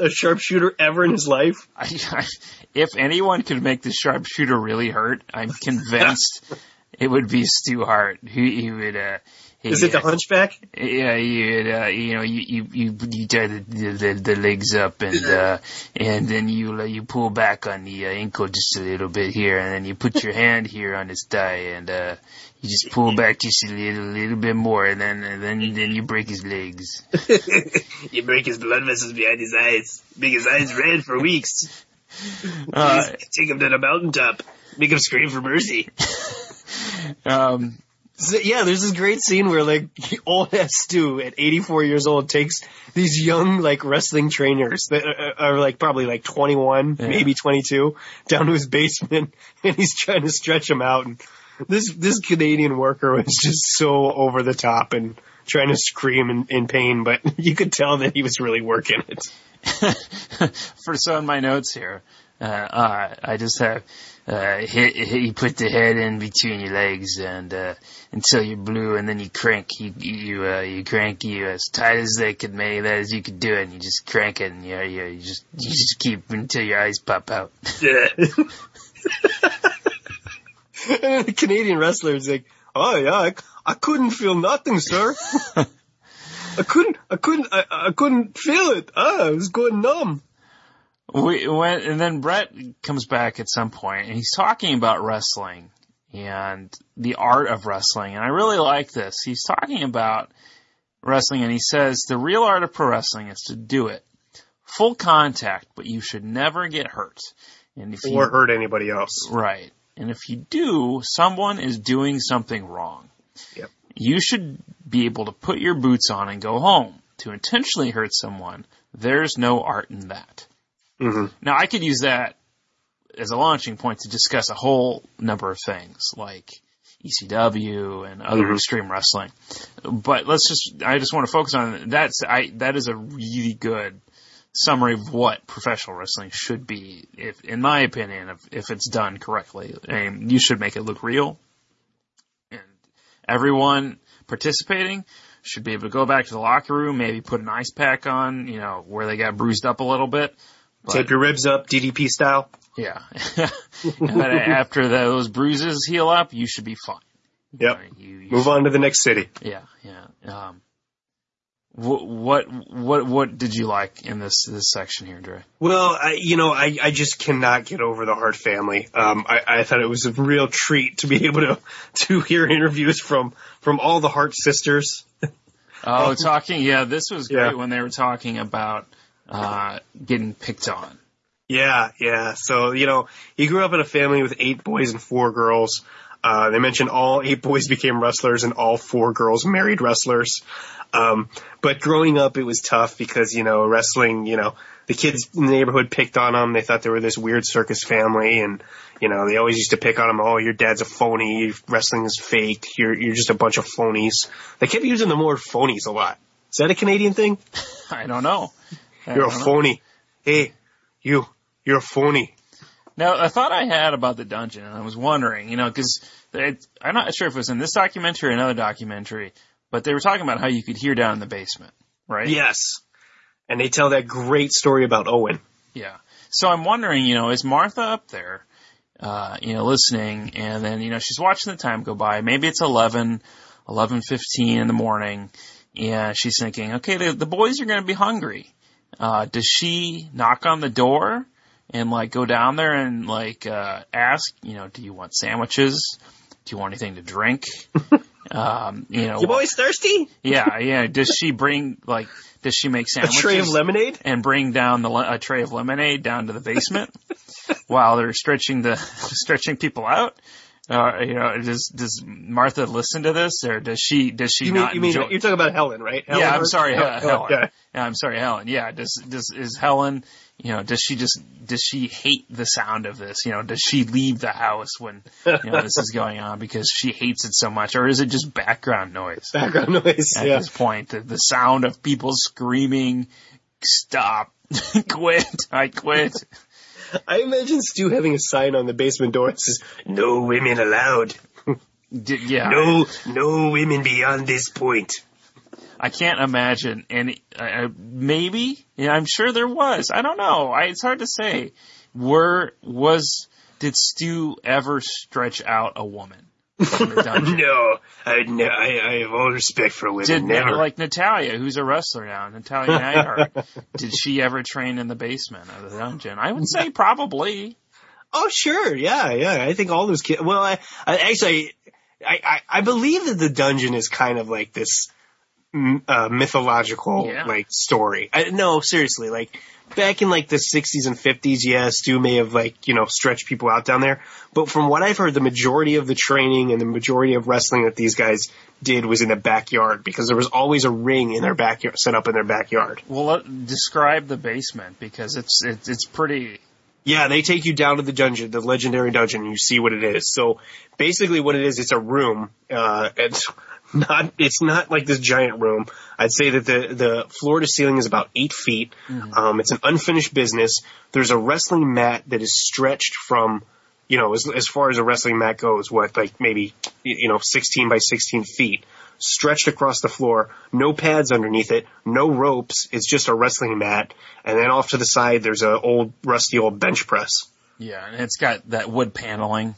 a sharpshooter ever in his life? I, I, if anyone could make the sharpshooter really hurt, I'm convinced it would be Stu Hart. He, he would. Uh, Is it the uh, Hunchback? Yeah, you uh, you know, you you you, you tie the, the the legs up and uh, and then you uh, you pull back on the uh, ankle just a little bit here, and then you put your hand here on his thigh, and uh, you just pull back just a little little bit more, and then and then then you break his legs. you break his blood vessels behind his eyes, make his eyes red for weeks. Uh, Take him to the mountaintop, make him scream for mercy. um, So, yeah, there's this great scene where like old ass Stu at 84 years old takes these young like wrestling trainers that are, are like probably like 21, Yeah. maybe 22, down to his basement, and he's trying to stretch them out. And this this Canadian worker was just so over the top and trying to scream in, in pain, but you could tell that he was really working it. for so in my notes here, uh, uh, I just have uh, hit, hit, you put the head in between your legs and uh, until you're blue, and then you crank you you uh, you crank you as tight as they could make that as you could do it, and you just crank it, and you you, you just you just keep until your eyes pop out. Yeah. and then the Canadian wrestler is like, "Oh yeah, I, I couldn't feel nothing, sir. I couldn't, I couldn't, I, I couldn't feel it. Ah, I was going numb." We went, and then Bret comes back at some point, and he's talking about wrestling and the art of wrestling, and I really like this. He's talking about wrestling, and he says the real art of pro wrestling is to do it full contact, but you should never get hurt. And if Or you, hurt anybody else. right, and if you do, someone is doing something wrong. Yep. You should be able to put your boots on and go home. To intentionally hurt someone, there's no art in that. Hmm Now I could use that as a launching point to discuss a whole number of things like ECW and other Mhm. extreme wrestling. But let's just, I just want to focus on that's, I, that is a really good summary of what professional wrestling should be, if, in my opinion, if, if it's done correctly. And you should make it look real. And everyone participating should be able to go back to the locker room, maybe put an ice pack on, you know, where they got bruised up a little bit. But- Tape your ribs up, DDP style. yeah. and then after those bruises heal up, you should be fine. Yep. You, you Move on to the next city. Yeah, yeah. Um, What what what what did you like in this this section here, Dre? Well, I, you know, I, I just cannot get over the Hart family. Um, I, I thought it was a real treat to be able to to hear interviews from from all the Hart sisters. Oh, talking. Yeah, this was great Yeah. when they were talking about uh, getting picked on. Yeah, yeah. So, you know, he grew up in a family with eight boys and four girls. Uh, they mentioned all eight boys became wrestlers and all four girls married wrestlers. Um, but growing up, it was tough because, you know, wrestling, you know, the kids in the neighborhood picked on them. They thought they were this weird circus family and, you know, they always used to pick on them. Oh, your dad's a phony. Wrestling is fake. You're, you're just a bunch of phonies. They kept using the word phonies a lot. Is that a Canadian thing? I don't know. I You're a know. phony. Hey, you, you're a phony. Now, a thought I had about the dungeon, and I was wondering, you know, because I'm not sure if it was in this documentary or another documentary, but they were talking about how you could hear down in the basement, right? Yes. And they tell that great story about Owen. Yeah. So I'm wondering, you know, is Martha up there, uh, you know, listening, and then, you know, she's watching the time go by. Maybe it's 11, 11.15 in the morning, and she's thinking, okay, the, the boys are going to be hungry. Uh, does she knock on the door and, like, go down there and, like, uh, ask, you know, do you want sandwiches? Do you want anything to drink? um, you know, You boys thirsty? yeah, yeah. Does she bring, like, does she make sandwiches? A sandwiches? tray of lemonade? and bring down the a tray of lemonade down to the basement while they're stretching the stretching people out. Uh, you know, does does Martha listen to this, or does she does she You mean, not you mean enjoy? you're talking about Helen, right? Helen yeah, I'm sorry, Oh, uh, oh, Helen. yeah. Yeah, I'm sorry, Helen. Yeah, does does is Helen? You know, does she just does she hate the sound of this? You know, does she leave the house when you know this is going on because she hates it so much, or is it just background noise? Background noise. at Yeah. this point. The, the sound of people screaming, stop, quit, I quit. I imagine Stu having a sign on the basement door that says, no women allowed. D- yeah, No, no women beyond this point. I can't imagine any, uh, maybe, yeah, I'm sure there was. I don't know. I, it's hard to say. Were, was, did Stu ever stretch out a woman? In the dungeon? No, I, no, I, I have all respect for women. Did Never. like Natalia, who's a wrestler now, Natalya Neidhart, did she ever train in the basement of the dungeon? I would say probably. Oh, sure. Yeah, yeah. I think all those kids. Well, I, I actually, I, I, I believe that the dungeon is kind of like this uh, mythological Yeah. like story. I, no, seriously, like back in like the 60s and 50s, yeah, Stu may have like you know stretched people out down there. But from what I've heard, the majority of the training and the majority of wrestling that these guys did was in the backyard because there was always a ring in their backyard set up in their backyard. Well, let, describe the basement because it's it's it's pretty. Yeah, they take you down to the dungeon, the legendary dungeon, and you see what it is. So basically what it is, it's a room. Uh, it's not, it's not like this giant room. I'd say that the, the floor to ceiling is about eight feet. Um, it's an unfinished business. There's a wrestling mat that is stretched from, you know, as, as far as a wrestling mat goes, what, like maybe, you know, 16 by 16 feet. Stretched across the floor, no pads underneath it, no ropes, it's just a wrestling mat, and then off to the side there's a old, rusty old bench press. Yeah, and it's got that wood paneling.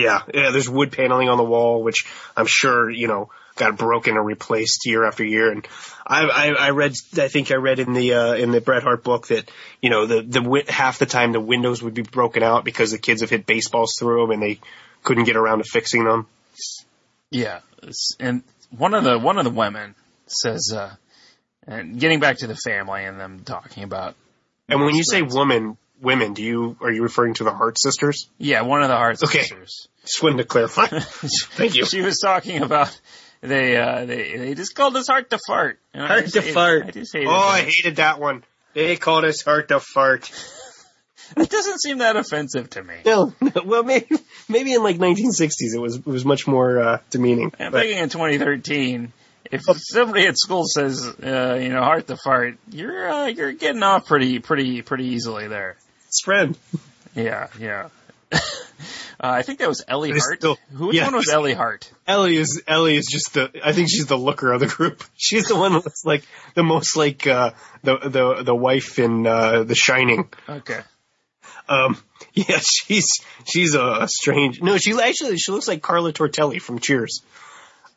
Yeah, yeah, there's wood paneling on the wall, which I'm sure, you know, got broken or replaced year after year. And I, I, I read, I think I read in the, uh, in the Bret Hart book that, you know, the, the, half the time the windows would be broken out because the kids have hit baseballs through them and they couldn't get around to fixing them. Yeah, and one of the one of the women says, uh, and getting back to the family and them talking about. And when you say woman, women, do you, are you referring to the Hart sisters? yeah, one of the Hart Okay. sisters. Just wanted to clarify. Thank you. She was talking about they uh they they just called us heart to fart. And I Heart to hated- fart. I just hated Oh, I hated that one. They called us Heart to Fart. It doesn't seem that offensive to me. No, no, well, maybe maybe in like 1960s it was it was much more uh, demeaning. I'm But- thinking in 2013, if somebody at school says, uh, you know, heart to fart, you're uh, you're getting off pretty pretty pretty easily there. It's friend. Yeah, yeah. uh, I think that was Ellie Hart. still- Who which yeah. one was Ellie Hart? Ellie is Ellie is just the I think she's the looker of the group. She's the one that's like the most like uh, the the the wife in uh, The Shining. Okay. Um, yeah, she's she's a, a strange. No, she actually she looks like Carla Tortelli from Cheers.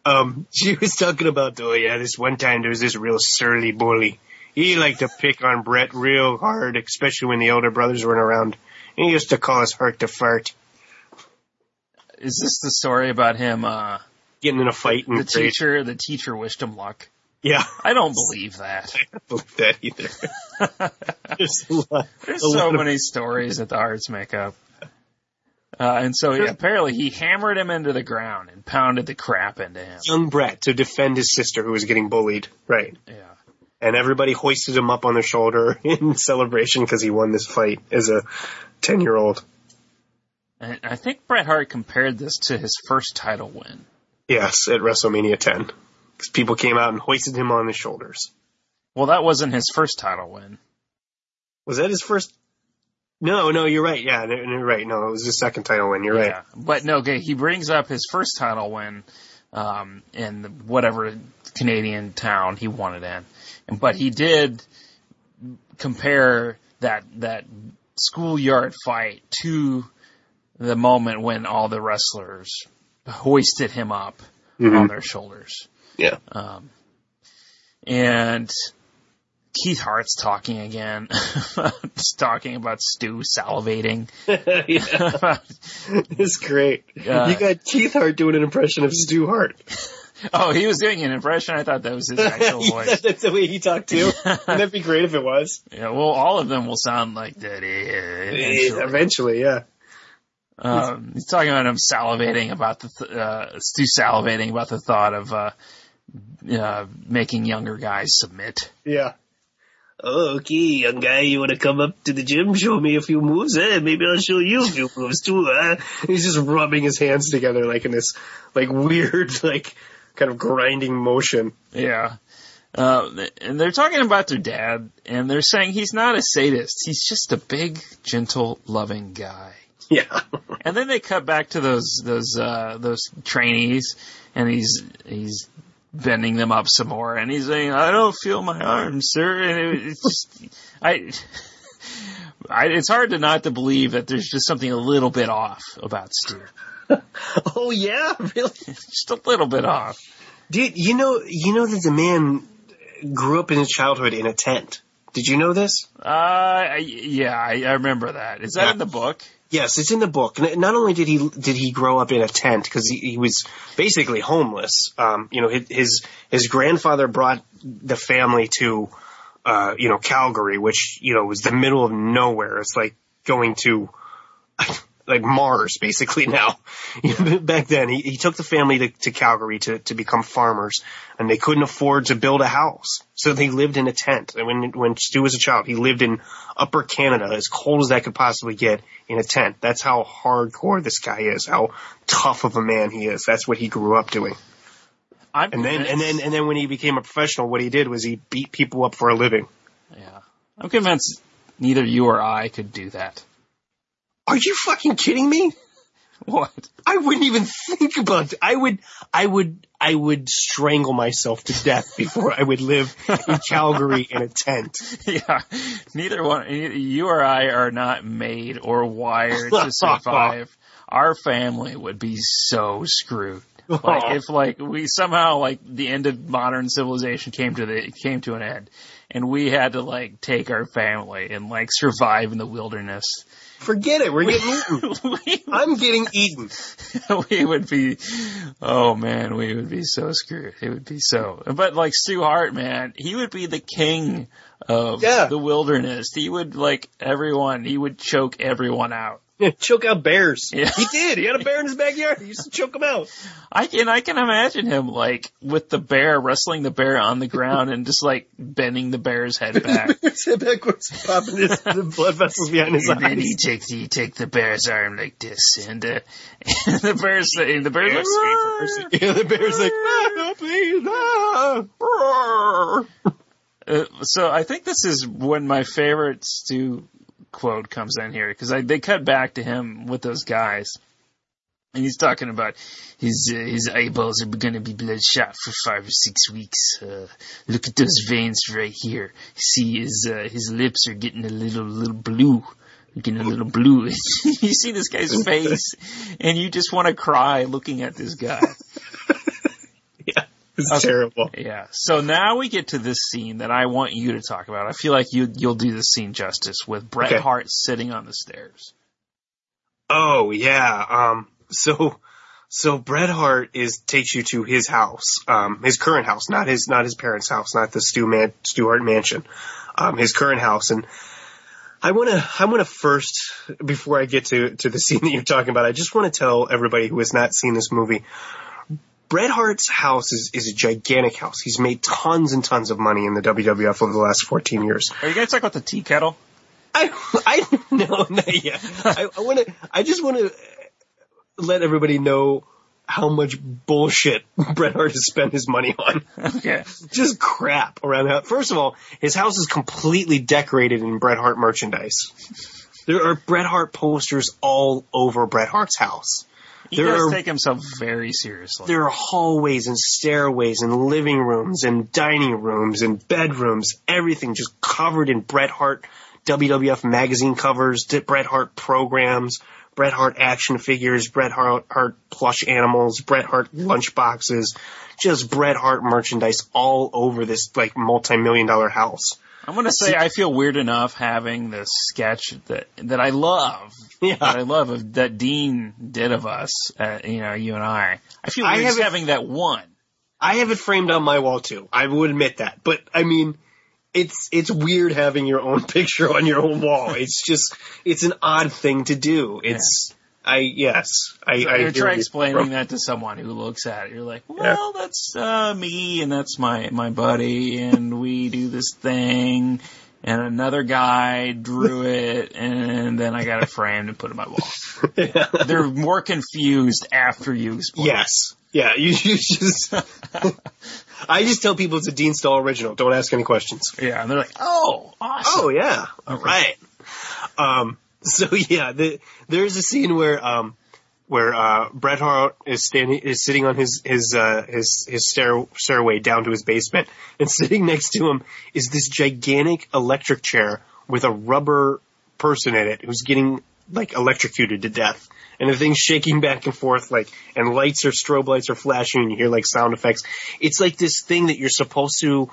Um, she was talking about, oh yeah, this one time there was this real surly bully. He liked to pick on Bret real hard, especially when the older brothers weren't around. He used to call us hurt to fart. Is this the story about him? uh Getting in a fight and The teacher, the teacher wished him luck. Yeah, I don't believe that. I don't believe that either. There's lot, There's so of- many stories that the Harts make up. Uh, and so apparently he hammered him into the ground and pounded the crap into him. young Bret to defend his sister who was getting bullied. Right. Yeah. And everybody hoisted him up on their shoulder in celebration because he won this fight as a 10 year old. I think Bret Hart compared this to his first title win. Yes, at WrestleMania 10. Because people came out and hoisted him on their shoulders. Well, that wasn't his first title win. Was that his first? No, no, you're right. Yeah, you're right. No, it was his second title win. You're right. Yeah. But no, okay, he brings up his first title win um, in the, whatever Canadian town he won it in. And, but he did compare that that schoolyard fight to the moment when all the wrestlers hoisted him up Mhm. on their shoulders. Yeah. Um, and Keith Hart's talking again, just talking about Stu salivating. yeah. It's great. Yeah. You got Keith Hart doing an impression of Stu Hart. oh, he was doing an impression. I thought that was his actual Yeah, voice. That's the way he talked too. Wouldn't that be great if it was? Yeah, well, all of them will sound like that. eh, eventually. Eventually, yeah. Um, he's talking about him salivating about the th- uh, Stu salivating about the thought of uh, uh, making younger guys submit. Yeah. Oh, okay, young guy, you want to come up to the gym, show me a few moves? Eh? Maybe I'll show you a few moves too. Huh? He's just rubbing his hands together like in this, like weird, like kind of grinding motion. Yeah. Uh, and they're talking about their dad, and they're saying he's not a sadist. He's just a big, gentle, loving guy. Yeah. And then they cut back to those those uh, those trainees, and he's he's bending them up some more, and he's saying, "I don't feel my arms, sir." And it, it's just, I, I, it's hard to not to believe that there's just something a little bit off about Stu, oh yeah, really? just a little bit off. Dude, you know, you know that the man grew up in his childhood in a tent. Did you know this? Uh, yeah, I, I remember that. Is that Yeah. in the book? Yes, it's in the book. Not only did he did he grow up in a tent because he, he was basically homeless. Um, you know, his, his his grandfather brought the family to, uh, you know, Calgary, which you know was the middle of nowhere. It's like going to like Mars basically now. Back then, he, he took the family to, to Calgary to, to become farmers, and they couldn't afford to build a house, so they lived in a tent. And when when Stu was a child, he lived in Upper Canada, as cold as that could possibly get, in a tent. That's how hardcore this guy is, how tough of a man he is. That's what he grew up doing. I'm And then and then and then when he became a professional, what he did was he beat people up for a living. yeah, I'm convinced neither you or I could do that. Are you fucking kidding me? What? I wouldn't even think about it. I would, I would, I would strangle myself to death before I would live in Calgary in a tent. Yeah, neither one, you or I are not made or wired to survive. Our family would be so screwed. Like if like we somehow like the end of modern civilization came to the came to an end, and we had to like take our family and like survive in the wilderness, Forget it. We're getting eaten. we, I'm getting eaten. we would be, oh man, we would be so screwed. It would be so. But like Stu Hart, man, he would be the king of Yeah. the wilderness. He would like everyone. He would choke everyone out. choke out bears. Yeah. He did. He had a bear in his backyard. He used to choke them out. I can I can imagine him like with the bear wrestling the bear on the ground and just like bending the bear's head back. His head backwards, popping his the blood vessels behind his and then eyes. he takes he take the bear's arm like this, and, uh, and the bear's saying the bear's Bear, like, mercy. Yeah, the bear's like, ah, please, ah, roar." Uh, so I think this is when my favorites Stu quote comes in here because they cut back to him with those guys, and he's talking about his uh, his eyeballs are going to be bloodshot for five or six weeks. Uh, look at those veins right here. See his uh, his lips are getting a little little blue. Getting a little blue. you see this guy's face, and you just want to cry looking at this guy. It's Okay. terrible. Yeah. So now we get to this scene that I want you to talk about. I feel like you you'll do this scene justice with Bret Okay. Hart sitting on the stairs. Oh yeah. Um. So, so Bret Hart is takes you to his house, um, his current house, not his not his parents' house, not the Stu Man Stu Hart mansion, um, his current house. And I want to I want to first before I get to to the scene that you're talking about, I just want to tell everybody who has not seen this movie. Bret Hart's house is, is a gigantic house. He's made tons and tons of money in the WWF over the last 14 years. Are you going to talk about the tea kettle? I I no not yet. I, I want to. I just want to let everybody know how much bullshit Bret Hart has spent his money on. Okay. Just crap around the house. First of all, his house is completely decorated in Bret Hart merchandise. There are Bret Hart posters all over Bret Hart's house. He There does are- take himself very seriously. There are hallways and stairways and living rooms and dining rooms and bedrooms, everything just covered in Bret Hart WWF magazine covers, Bret Hart programs, Bret Hart action figures, Bret Hart, Hart plush animals, Bret Hart mm-hmm. lunchboxes, just Bret Hart merchandise all over this like multi-million dollar house. I'm to say I feel weird enough having this sketch that that I love. Yeah. That I love of, that Dean did of us. Uh, you know, you and I. I feel I weird just haven't- having that one. I have it framed on my wall too. I would admit that. But I mean, it's it's weird having your own picture on your own wall. It's just it's an odd thing to do. It's I yes. I, I you hear try you. explaining that to someone who looks at it. You're like, well, that's uh, me, and that's my my buddy, and we do this thing, and another guy drew it, and then I got it framed and put it on my wall. They're more confused after you explain. Yes. Yeah, you, you just I just tell people it's a Dean Stahl original. Don't ask any questions. Yeah, and they're like, oh, awesome. Oh yeah. All right. Um so yeah, the, there's a scene where um where uh Bret Hart is standing is sitting on his his uh his his stair stairway down to his basement and sitting next to him is this gigantic electric chair with a rubber person in it who's getting like electrocuted to death. And the thing's shaking back and forth like and lights or strobe lights are flashing and you hear like sound effects. It's like this thing that you're supposed to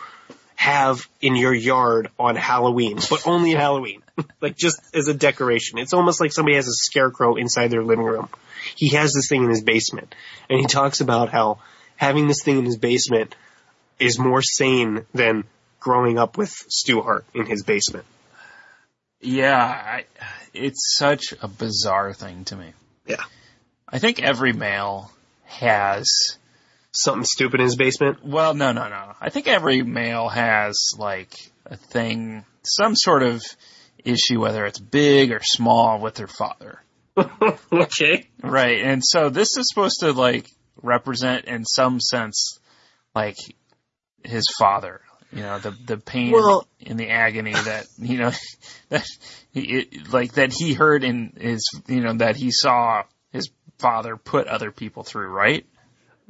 have in your yard on Halloween, but only at Halloween. like just as a decoration. It's almost like somebody has a scarecrow inside their living room. He has this thing in his basement. And he talks about how having this thing in his basement is more sane than growing up with Stu Hart in his basement. Yeah, I, it's such a bizarre thing to me. Yeah. I think every male has Something stupid in his basement. Well, no, no, no. I think every male has like a thing, some sort of issue, whether it's big or small, with their father. okay. Right. And so this is supposed to like represent in some sense like his father. You know, the the pain Well- and the agony that you know that he it, like that he heard in his you know that he saw his father put other people through, right?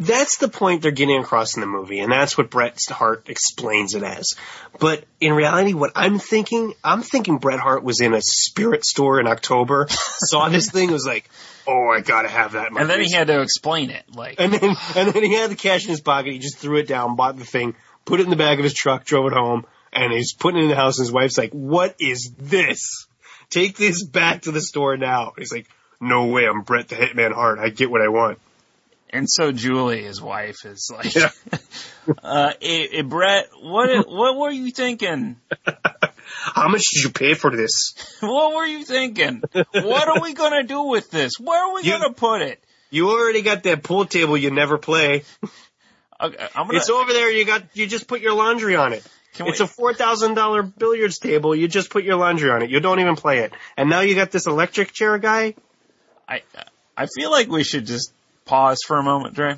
That's the point they're getting across in the movie, and that's what Bret Hart explains it as. But in reality, what I'm thinking, I'm thinking Bret Hart was in a spirit store in October, saw this thing, was like, "Oh, I gotta have that." And then he had to explain it, like and then and then he had the cash in his pocket. He just threw it down, bought the thing, put it in the back of his truck, drove it home, and he's putting it in the house. And his wife's like, "What is this? Take this back to the store now." He's like, "No way, I'm Bret the Hitman Hart. I get what I want." And so Julie, his wife, is like, Yeah. uh, hey, hey, Bret, what what were you thinking? How much did you pay for this? What were you thinking? What are we gonna do with this? Where are we You- gonna put it? You already got that pool table you never play. Okay, gonna. It's over there. You got you just put your laundry on it. can It's we, a four thousand dollar billiards table. You just put your laundry on it. You don't even play it. And now you got this electric chair guy. I I feel like we should just pause for a moment, Dre,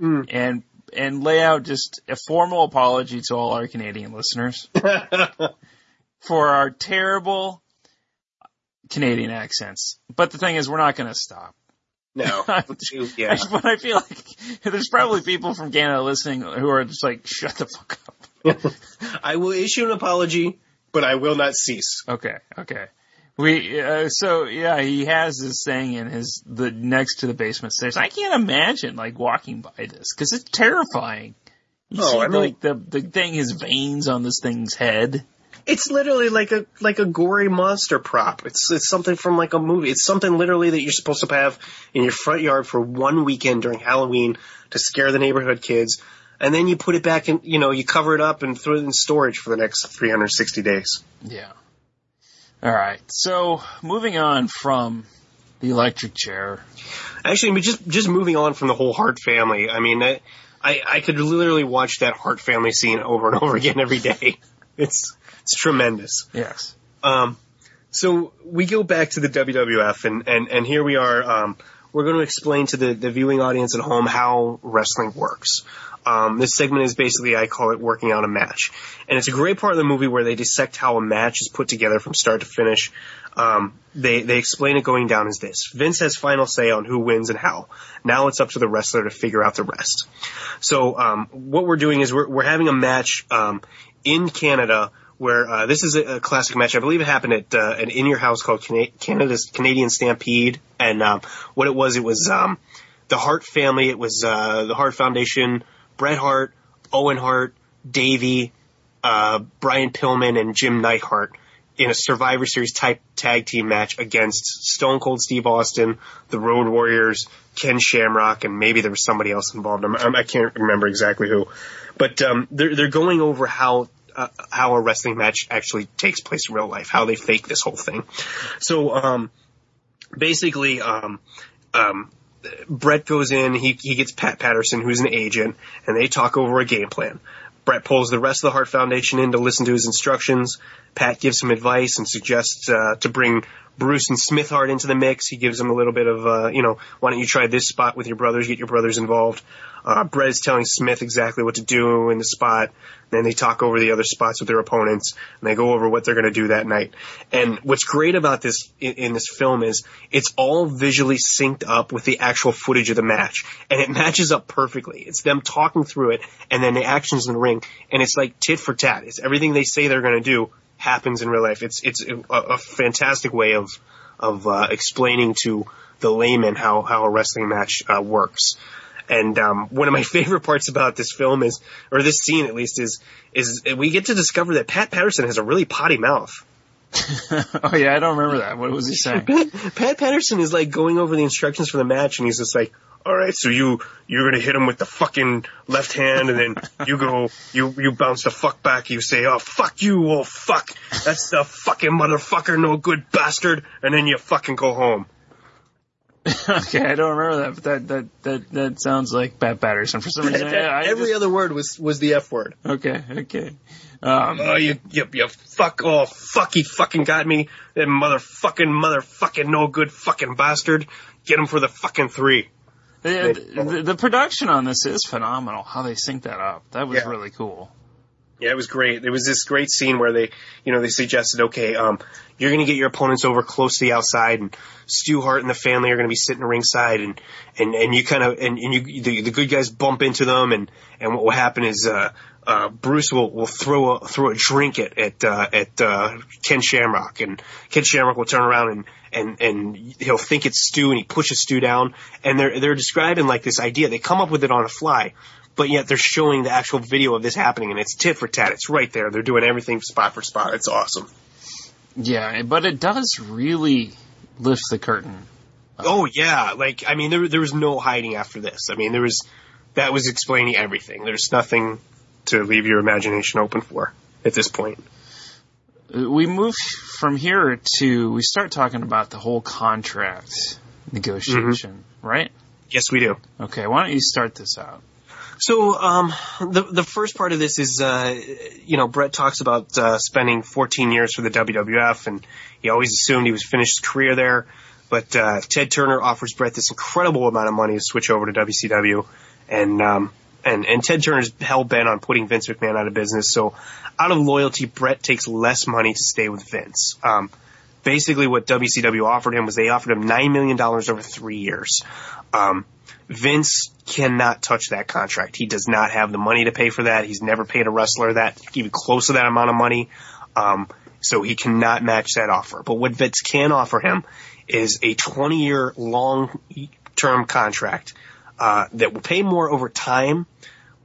Mm. and and lay out just a formal apology to all our Canadian listeners for our terrible Canadian accents. But the thing is, we're not gonna stop. no. yeah. But I feel like there's probably people from Canada listening who are just like, shut the fuck up. I will issue an apology, but I will not cease. Okay, okay. We uh, so yeah, he has this thing in his the next to the basement stairs. I can't imagine like walking by this because it's terrifying. You Oh, see, I mean- like the the thing has veins on this thing's head. It's literally like a like a gory monster prop. It's it's something from like a movie. It's something literally that you're supposed to have in your front yard for one weekend during Halloween to scare the neighborhood kids, and then you put it back in. You know, you cover it up and throw it in storage for the next 360 days. Yeah. All right. So moving on from the electric chair. Actually, I mean, just just moving on from the whole Hart family. I mean, I I, I could literally watch that Hart family scene over and over again every day. It's it's tremendous. Yes. Um, so we go back to the WWF, and and and here we are. Um, we're going to explain to the the viewing audience at home how wrestling works. Um, this segment is basically, I call it working out a match. And it's a great part of the movie where they dissect how a match is put together from start to finish. Um, they, they explain it going down as this. Vince has final say on who wins and how. Now it's up to the wrestler to figure out the rest. So, um, what we're doing is we're, we're having a match, um, in Canada where, uh, this is a, a classic match. I believe it happened at, uh, an in your house called Cana- Canada's Canadian Stampede. And, um, what it was, it was, um, the Hart family. It was, uh, the Hart Foundation, Bret Hart, Owen Hart, Davey, uh, Brian Pillman, and Jim Neidhart in a Survivor Series type tag team match against Stone Cold Steve Austin, the Road Warriors, Ken Shamrock, and maybe there was somebody else involved. I'm, I'm, I can't remember exactly who, but um, they're they're going over how. Uh, how a wrestling match actually takes place in real life, how they fake this whole thing. So, um, basically, um, um, Bret goes in, he, he gets Pat Patterson, who's an agent, and they talk over a game plan. Bret pulls the rest of the Hart Foundation in to listen to his instructions. Pat gives some advice and suggests uh, to bring Bruce and Smith Hart into the mix. He gives them a little bit of, uh, you know, why don't you try this spot with your brothers, get your brothers involved. Uh, Bret is telling Smith exactly what to do in the spot. Then they talk over the other spots with their opponents, and they go over what they're going to do that night. And what's great about this in, in this film is it's all visually synced up with the actual footage of the match, and it matches up perfectly. It's them talking through it, and then the actions in the ring, and it's like tit for tat. It's everything they say they're going to do happens in real life. It's it's a, a fantastic way of of uh, explaining to the layman how how a wrestling match uh, works. And um, one of my favorite parts about this film is, or this scene at least, is is we get to discover that Pat Patterson has a really potty mouth. oh yeah, I don't remember that. What was he saying? Pat Patterson is like going over the instructions for the match, and he's just like, "All right, so you you're gonna hit him with the fucking left hand, and then you go you you bounce the fuck back. You say, oh fuck you, oh fuck, that's the fucking motherfucker, no good bastard, and then you fucking go home." okay, I don't remember that, but that that that that sounds like Pat Patterson for some reason. Yeah, I Every just- other word was was the f word. okay, okay. Um, Oh, you, you, you fuck, oh, fuck, he fucking got me. That motherfucking, motherfucking no good fucking bastard. Get him for the fucking three. the, the, the production on this is phenomenal. How they sync that up, that was Yeah. really cool. Yeah, it was great. There was this great scene where they, you know, they suggested, okay, um, you're gonna get your opponents over close to the outside and Stu Hart and the family are gonna be sitting ringside and, and, and you kind of, and, and you, the, the good guys bump into them and, and what will happen is, uh, uh, Bruce will, will throw a, throw a drink at, at, uh, at, uh, Ken Shamrock and Ken Shamrock will turn around and, and, and he'll think it's Stu and he pushes Stu down and they're, they're describing like this idea. They come up with it on the fly but yet they're showing the actual video of this happening and it's tit for tat. It's right there. They're doing everything spot for spot. It's awesome. Yeah, but it does really lift the curtain. Oh yeah. Like, I mean, there, there was no hiding after this. I mean, there was, that was explaining everything. There's nothing to leave your imagination open for at this point. We move from here to we start talking about the whole contract negotiation, mm-hmm. right? Yes, we do. Okay, why don't you start this out? So, um, the the first part of this is, uh, you know, Bret talks about uh, spending 14 years for the WWF, and he always assumed he was finished his career there. But uh, Ted Turner offers Bret this incredible amount of money to switch over to WCW, and um, and and Ted Turner's hell bent on putting Vince McMahon out of business. So, out of loyalty, Bret takes less money to stay with Vince. Um, basically, what WCW offered him was they offered him nine million dollars over three years. Um, Vince cannot touch that contract. He does not have the money to pay for that. He's never paid a wrestler that even close to that amount of money. Um, so he cannot match that offer. But what Vince can offer him is a 20 year long term contract, uh, that will pay more over time,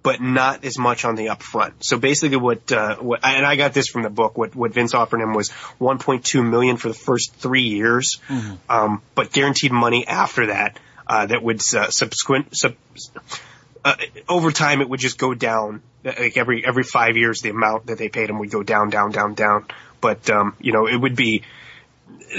but not as much on the upfront. So basically, what, uh, what and I got this from the book. What what Vince offered him was 1.2 million for the first three years, um, but guaranteed money after that. Uh, that would uh, subsequent sub, uh, over time it would just go down. Like every every five years, the amount that they paid him would go down, down, down, down. But um, you know, it would be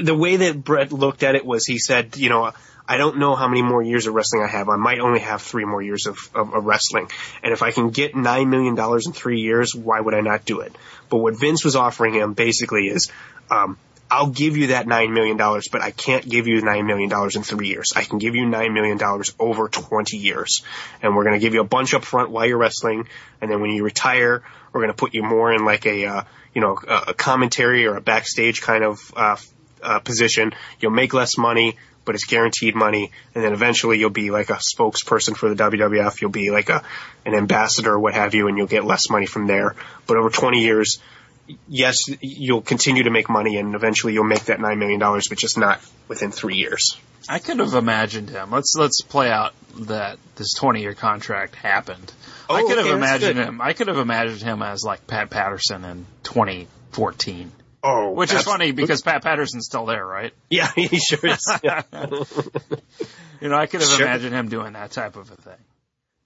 the way that Bret looked at it was he said, you know, I don't know how many more years of wrestling I have. I might only have three more years of, of, of wrestling. And if I can get nine million dollars in three years, why would I not do it? But what Vince was offering him basically is, um, I'll give you that nine million dollars, but I can't give you nine million dollars in three years. I can give you nine million dollars over twenty years, and we're going to give you a bunch up front while you're wrestling, and then when you retire, we're going to put you more in like a uh, you know a, commentary or a backstage kind of uh, uh, position. You'll make less money, but it's guaranteed money, and then eventually you'll be like a spokesperson for the WWF. You'll be like a an ambassador or what have you, and you'll get less money from there. But over twenty years yes, you'll continue to make money and eventually you'll make that nine million dollars, but just not within three years. I could have imagined him. Let's let's play out that this twenty year contract happened. I Oh, could okay, have imagined him. I could have imagined him as like Pat Patterson in 2014, Oh, which is funny because Pat Patterson's still there, right? Yeah, he sure is. Yeah, You know, I could have Sure. imagined him doing that type of a thing.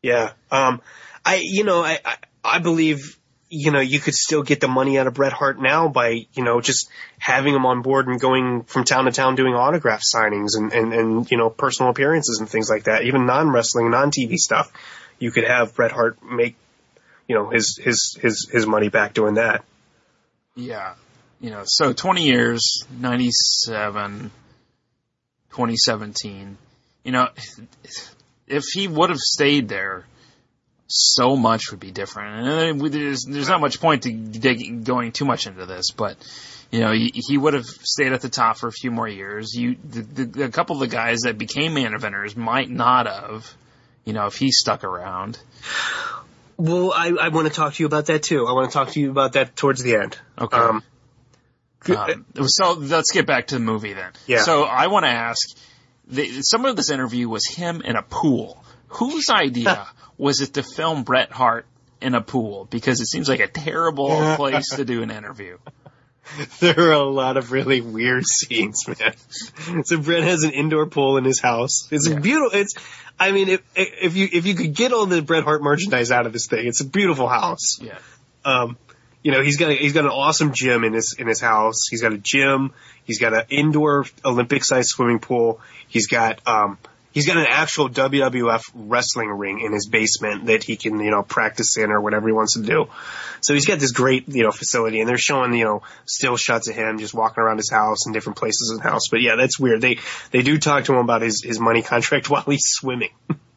yeah. Um, I, you know, I, I, I believe, you know, you could still get the money out of Bret Hart now by, you know, just having him on board and going from town to town doing autograph signings and, and, and, you know, personal appearances and things like that. Even non-wrestling, non-TV stuff. You could have Bret Hart make, you know, his, his, his, his money back doing that. Yeah. You know, so 20 years, 97, 2017. You know, if he would have stayed there, so much would be different. And there's, there's not much point to dig, going too much into this, but you know, he, he would have stayed at the top for a few more years. You, the, the, a couple of the guys that became main eventers might not have, you know, if he stuck around. Well, I, I want to talk to you about that too. I want to talk to you about that towards the end. Okay. Um, Um, so let's get back to the movie then. Yeah. So I want to ask, the, some of this interview was him in a pool. Whose idea was it to film Bret Hart in a pool? Because it seems like a terrible place to do an interview. there are a lot of really weird scenes, man. So Bret has an indoor pool in his house. It's Yeah. beautiful. It's, I mean, if, if you, if you could get all the Bret Hart merchandise out of this thing, it's a beautiful house. Yeah. Um, you know, he's got a, he's got an awesome gym in his in his house. He's got a gym. He's got an indoor Olympic sized swimming pool. He's got um he's got an actual WWF wrestling ring in his basement that he can you know practice in or whatever he wants to do. So he's got this great you know facility, and they're showing you know still shots of him just walking around his house and different places in the house. But yeah, that's weird. They they do talk to him about his his money contract while he's swimming.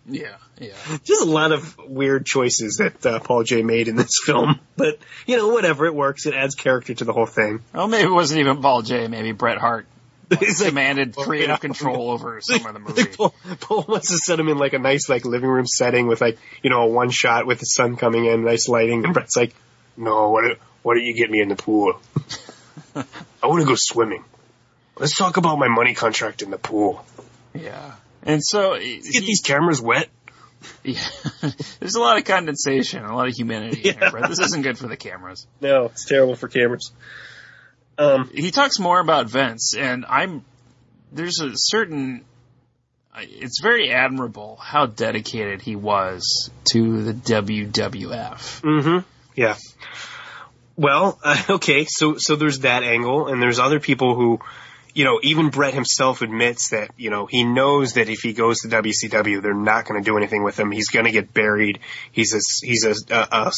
Yeah. Yeah. just a lot of weird choices that uh, Paul Jay made in this film. But you know, whatever, it works. It adds character to the whole thing. Well, maybe it wasn't even Paul Jay. Maybe Bret Hart Like- demanded creative yeah. control over some of the movie. Paul, Paul wants to set him in like a nice like living room setting with like you know a one shot with the sun coming in, nice lighting, and Bret's like, "No, what? do- Why don't you get me in the pool? I want to go swimming. Let's talk about my money contract in the pool. Yeah. And so Get these cameras wet. yeah, there's a lot of condensation, a lot of humidity in here, Yeah. Bret. This isn't good for the cameras. No, it's terrible for cameras. Um, he talks more about Vince, and I'm there's a certain. It's very admirable how dedicated he was to the WWF. Mm-hmm. Yeah. Well, uh, okay, so so there's that angle, and there's other people who, you know, even Bret himself admits that you know he knows that if he goes to WCW, they're not going to do anything with him. He's going to get buried. He's a he's a, a, a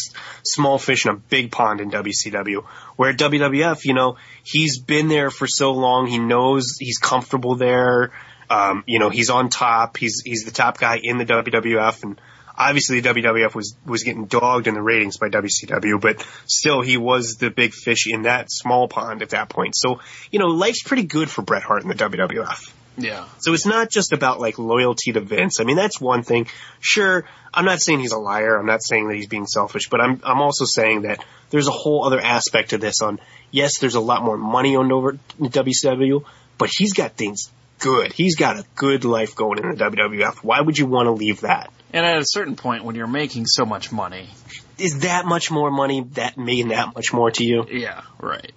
small fish in a big pond in WCW. Where at WWF, you know, he's been there for so long. He knows he's comfortable there. Um, you know, he's on top. He's he's the top guy in the WWF, and obviously the WWF was was getting dogged in the ratings by WCW, but still he was the big fish in that small pond at that point. So you know, life's pretty good for Bret Hart in the WWF. Yeah, So it's not just about like loyalty to Vince. I mean, that's one thing. Sure, I'm not saying he's a liar. I'm not saying that he's being selfish, but I'm I'm also saying that there's a whole other aspect to this. On yes, there's a lot more money owned over WCW, but he's got things good. He's got a good life going in the WWF. Why would you want to leave that? And at a certain point, when you're making so much money, Is that much more money that mean that much more to you? yeah, right.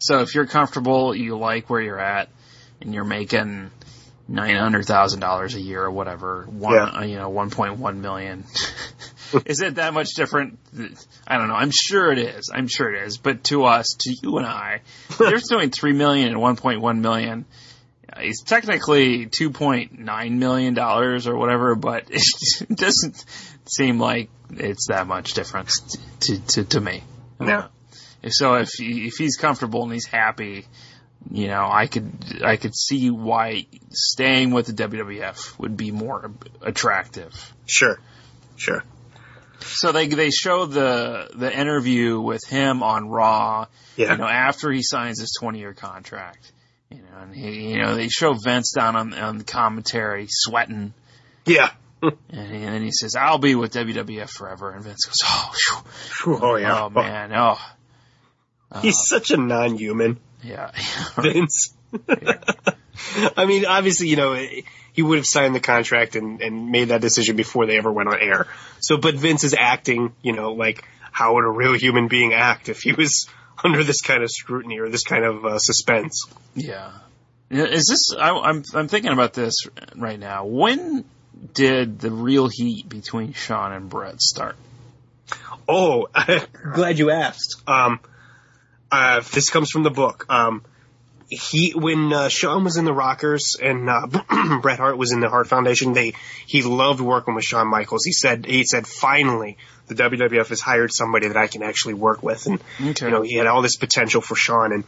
So if you're comfortable, you like where you're at, and you're making nine hundred thousand dollars a year or whatever, one Yeah. uh, you know one point one million. is it that much different? I don't know. I'm sure it is. I'm sure it is. But to us, to you and I, they're doing three million and one point one million. It's technically two point nine million dollars or whatever, but it doesn't seem like it's that much difference to to, to me. No. Uh, so if he, if he's comfortable and he's happy, you know, I could I could see why staying with the WWF would be more attractive. Sure. Sure. So they they show the the interview with him on Raw, Yeah. you know, after he signs his 20 year contract. You know, and he, you know, they show Vince down on on the commentary sweating, Yeah. and, he, and then he says, "I'll be with WWF forever." And Vince goes, "Oh, phew. Oh yeah. oh man, oh, He's uh, such a non-human, yeah." Vince. I mean, obviously, you know, he would have signed the contract and, and made that decision before they ever went on air. So, but Vince is acting, you know, like how would a real human being act if he was under this kind of scrutiny or this kind of uh, suspense? Yeah. Yeah, Is this? I, I'm I'm thinking about this right now. When did the real heat between Shawn and Bret start? Oh, glad you asked. Um, uh, this comes from the book. Um, he when uh, Shawn was in the Rockers and uh, Bret Hart was in the Hart Foundation, they he loved working with Shawn Michaels. He said he said finally the WWF has hired somebody that I can actually work with, and Okay. you know he had all this potential for Shawn. And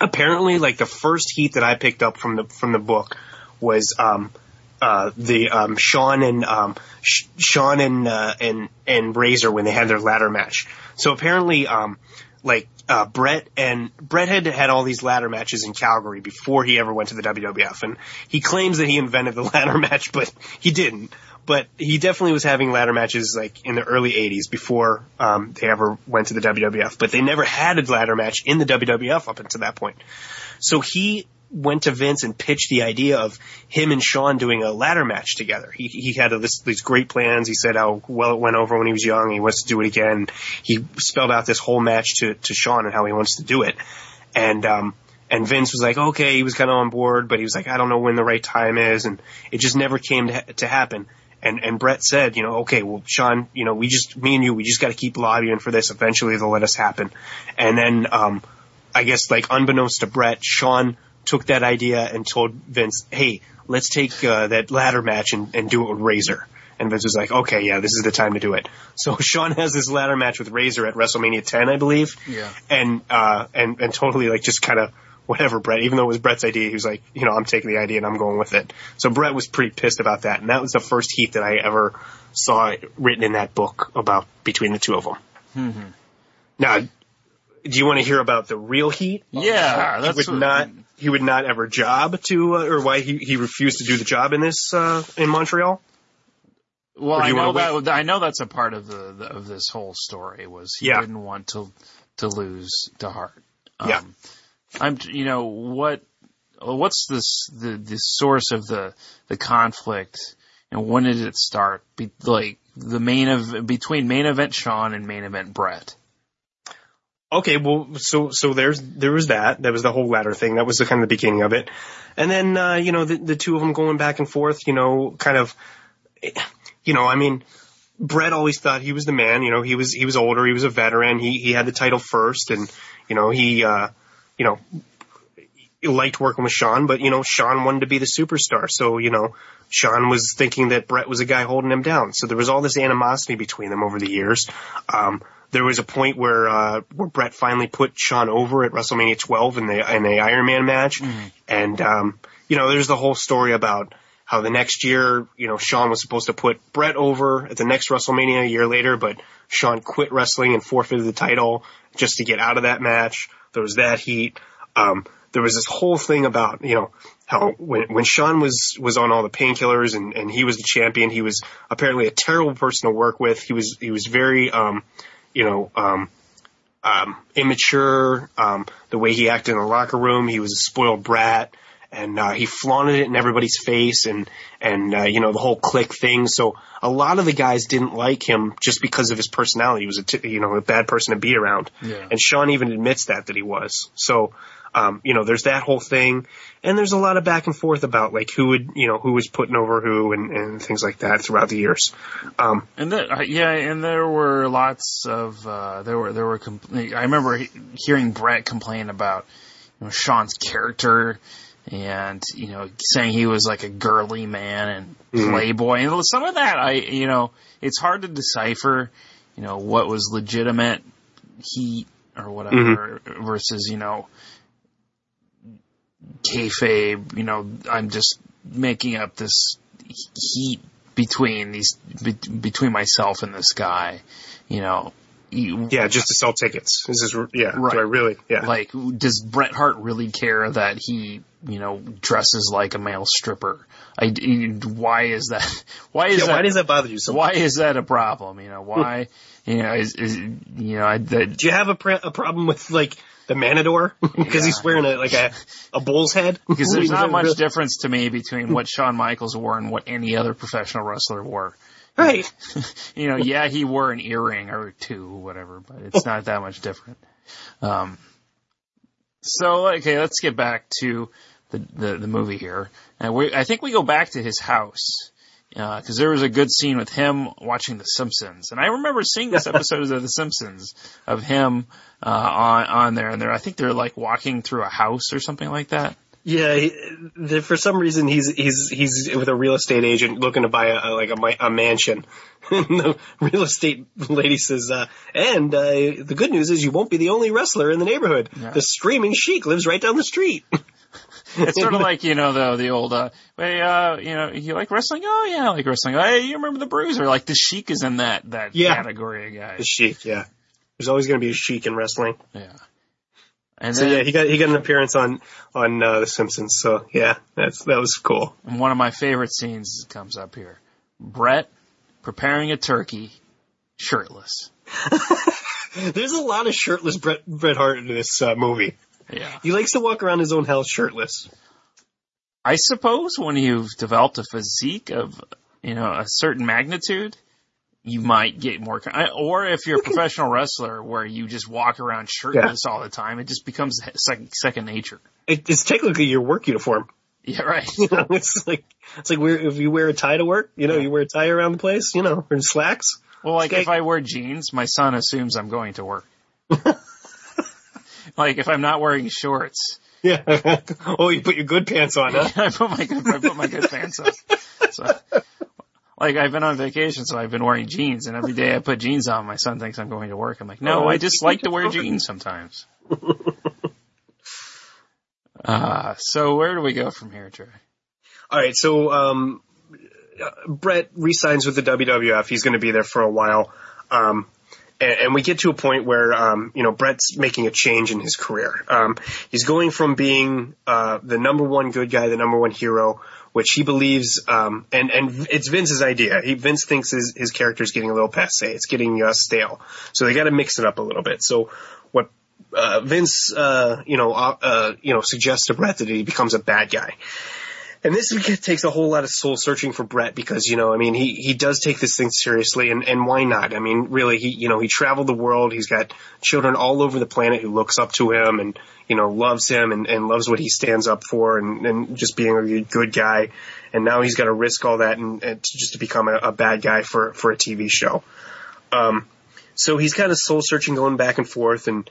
apparently, like the first heat that I picked up from the from the book was um, uh, the um, Shawn and um, Sh- Shawn and uh, and and Razor when they had their ladder match. So apparently, um, like uh, Bret and Bret had had all these ladder matches in Calgary before he ever went to the WWF, and he claims that he invented the ladder match, but he didn't. But he definitely was having ladder matches like in the early '80s before um, they ever went to the WWF. But they never had a ladder match in the WWF up until that point. So he went to Vince and pitched the idea of him and Shawn doing a ladder match together. He he had this, these great plans. He said how well it went over when he was young. He wants to do it again. He spelled out this whole match to to Shawn and how he wants to do it. And um and Vince was like, okay, he was kind of on board, but he was like, I don't know when the right time is, and it just never came to, to happen. And and Bret said, you know, okay, well, Shawn, you know, we just me and you, we just got to keep lobbying for this. Eventually, they'll let us happen. And then, um, I guess like unbeknownst to Bret, Shawn took that idea and told Vince, hey, let's take uh, that ladder match and, and do it with Razor. And Vince was like, okay, yeah, this is the time to do it. So Shawn has this ladder match with Razor at WrestleMania 10, I believe. Yeah. And, uh, and, and totally like just kind of whatever Bret, even though it was Bret's idea, he was like, you know, I'm taking the idea and I'm going with it. So Bret was pretty pissed about that. And that was the first heat that I ever saw written in that book about between the two of them. Mm-hmm. Now, do you want to hear about the real heat? Yeah, he that's would not. He would not ever job to, uh, or why he, he refused to do the job in this uh, in Montreal. Well, I know that I know that's a part of the, the of this whole story was he Yeah. didn't want to to lose to Hart. Um, Yeah. I'm you know what what's this the the source of the the conflict and when did it start? Be, like the main of between main event Shawn and main event Bret. Okay, well, so so there's there was that. That was the whole ladder thing. That was the kind of the beginning of it. And then uh, you know the the two of them going back and forth. You know, kind of. You know, I mean, Bret always thought he was the man. You know, he was he was older. He was a veteran. He he had the title first, and you know he uh, you know liked working with Shawn, but you know Shawn wanted to be the superstar. So you know Shawn was thinking that Bret was a guy holding him down. So there was all this animosity between them over the years. Um, there was a point where uh, where Bret finally put Shawn over at WrestleMania 12 in the in the Iron Man match, and um, you know there's the whole story about how the next year, you know, Shawn was supposed to put Bret over at the next WrestleMania a year later, but Shawn quit wrestling and forfeited the title just to get out of that match. There was that heat. Um, there was this whole thing about, you know, how when, when Shawn was, was on all the painkillers and, and he was the champion, he was apparently a terrible person to work with. He was, he was very, um, you know, um, um, immature, um, the way he acted in the locker room. He was a spoiled brat. and uh, he flaunted it in everybody's face and and uh, you know the whole Kliq thing. So a lot of the guys didn't like him just because of his personality. He was a t- you know a bad person to be around, Yeah. and Shawn even admits that that he was. So um, you know there's that whole thing, and there's a lot of back and forth about like who would you know who was putting over who and, and things like that throughout the years. Um, And there, uh, yeah, and there were lots of uh, there were there were. Compl- I remember he- hearing Bret complain about you know Shawn's character, and you know saying he was like a girly man and playboy, and some of that I you know it's hard to decipher, you know what was legitimate heat or whatever versus you know kayfabe. You know I'm just making up this heat between these be, between myself and this guy. You know, you, yeah, just to sell tickets. This is yeah. Right. Do I really? Yeah. like does Bret Hart really care that he you know dresses like a male stripper? I why is that? Why is yeah, that? why does that bother you so much? why is that a problem? You know why? you know is, is you know I, that, Do you have a, pr- a problem with like the Matador because he's wearing a like a a bull's head? because there's not much difference to me between what Shawn Michaels wore and what any other professional wrestler wore. Right. you know, yeah, he wore an earring or two, whatever, but it's not that much different. Um, so okay, let's get back to the the, the movie here, and we I think we go back to his house because there was a good scene with him watching The Simpsons, and I remember seeing this episode of The Simpsons of him uh, on on there, and there I think they're like walking through a house or something like that. Yeah, he, the, for some reason he's he's he's with a real estate agent looking to buy a, a like a, a mansion. and the real estate lady says, uh, "And uh, the good news is you won't be the only wrestler in the neighborhood. Yeah. The streaming Sheik lives right down the street." It's sort of like you know the the old uh, hey uh you know you like wrestling oh yeah I like wrestling hey you remember the Bruiser like the Sheik is in that that Yeah. category of the Sheik, yeah. There's always going to be a Sheik in wrestling. yeah and So then yeah, he got he got an appearance on on uh, The Simpsons. So yeah, that's that was cool. and one of my favorite scenes comes up here Bret preparing a turkey shirtless There's a lot of shirtless Bret Bret Hart in this uh, movie. Yeah He likes to walk around his own house shirtless. I suppose when you've developed a physique of you know a certain magnitude you might get more or if you're a professional wrestler where you just walk around shirtless all the time it just becomes second second nature it's technically your work uniform. yeah right You know, it's like it's like if you wear a tie to work, you know, you wear a tie around the place, you know, or slacks. Well, like Okay. if I wear jeans, my son assumes I'm going to work. like if I'm not wearing shorts, Yeah. oh, you put your good pants on, huh? I put my good, I put my good pants on. So, like I've been on vacation, so I've been wearing jeans, and every day I put jeans on, my son thinks I'm going to work. I'm like, no, Oh, I just like to wear jeans sometimes. Uh, so where do we go from here, Trey? All right, so um, Bret resigns with the WWF. He's going to be there for a while, um, and, and we get to a point where um, you know Bret's making a change in his career. Um, he's going from being uh, the number one good guy, the number one hero, which he believes, um, and and it's Vince's idea. He Vince thinks his his character is getting a little passe. It's getting uh, stale, so they got to mix it up a little bit. So what uh, Vince, uh, you know, uh, uh, you know, suggests to Bret that he becomes a bad guy. And this takes a whole lot of soul searching for Bret because, you know, I mean, he, he does take this thing seriously and, and why not? I mean, really, he, you know, he traveled the world. He's got children all over the planet who looks up to him and, you know, loves him and, and loves what he stands up for and, and just being a good guy. And now he's got to risk all that and, and to just to become a, a bad guy for, for a TV show. Um, so he's kind of soul searching going back and forth and,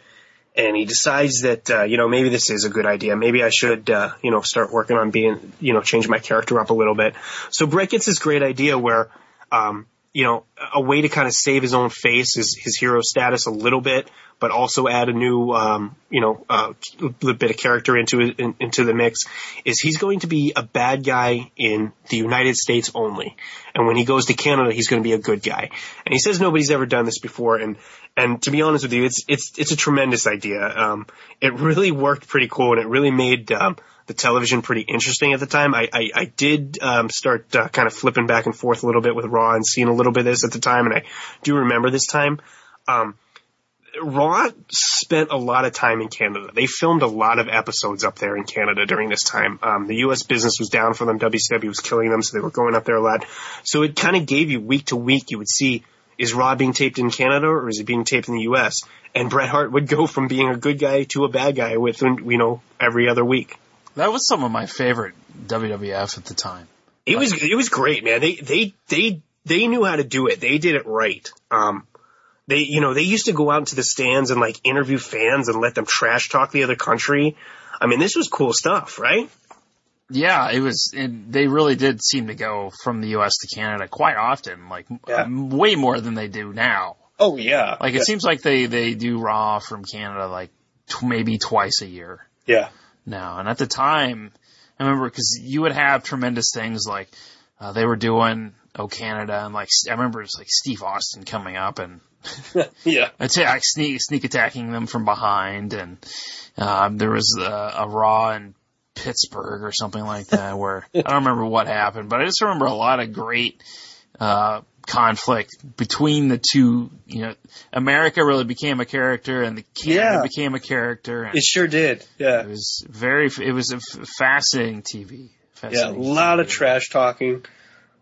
and he decides that uh, you know maybe this is a good idea. Maybe I should uh, you know start working on being you know change my character up a little bit. So Bret gets this great idea where um, you know a way to kind of save his own face, his his hero status a little bit, but also add a new um, you know uh, little bit of character into it in, into the mix. Is he's going to be a bad guy in the United States only, and when he goes to Canada, he's going to be a good guy. And he says nobody's ever done this before, and and to be honest with you, it's it's it's a tremendous idea. Um, it really worked pretty cool, and it really made um, the television pretty interesting at the time. I I, I did um, start uh, kind of flipping back and forth a little bit with Raw and seeing a little bit of this at the time, and I do remember this time. Um, Raw spent a lot of time in Canada. They filmed a lot of episodes up there in Canada during this time. Um, the U.S. business was down for them. WCW was killing them, so they were going up there a lot. So it kind of gave you week to week. You would see is Raw being taped in Canada or is it being taped in the U.S. And Bret Hart would go from being a good guy to a bad guy within you know every other week. That was some of my favorite WWF at the time. It was it was great, man. They they they they knew how to do it. They did it right. Um, they you know they used to go out into the stands and like interview fans and let them trash talk the other country. I mean, this was cool stuff, right? Yeah, it was. It, they really did seem to go from the U.S. to Canada quite often, like Yeah. way more than they do now. Oh yeah, Like it seems like they they do Raw from Canada like t- maybe twice a year yeah. Now. And at the time, I remember because you would have tremendous things like uh, they were doing Oh Canada and like I remember it's like Steve Austin coming up and Yeah. attack sneak sneak attacking them from behind and um, there was a, a Raw in Pittsburgh or something like that where I don't remember what happened, but I just remember a lot of great uh, conflict between the two. You know, America really became a character and the Canada Yeah. became a character. And It sure did. Yeah. it was very. It was a f- fascinating TV. Yeah, a Fascinating lot of trash talking.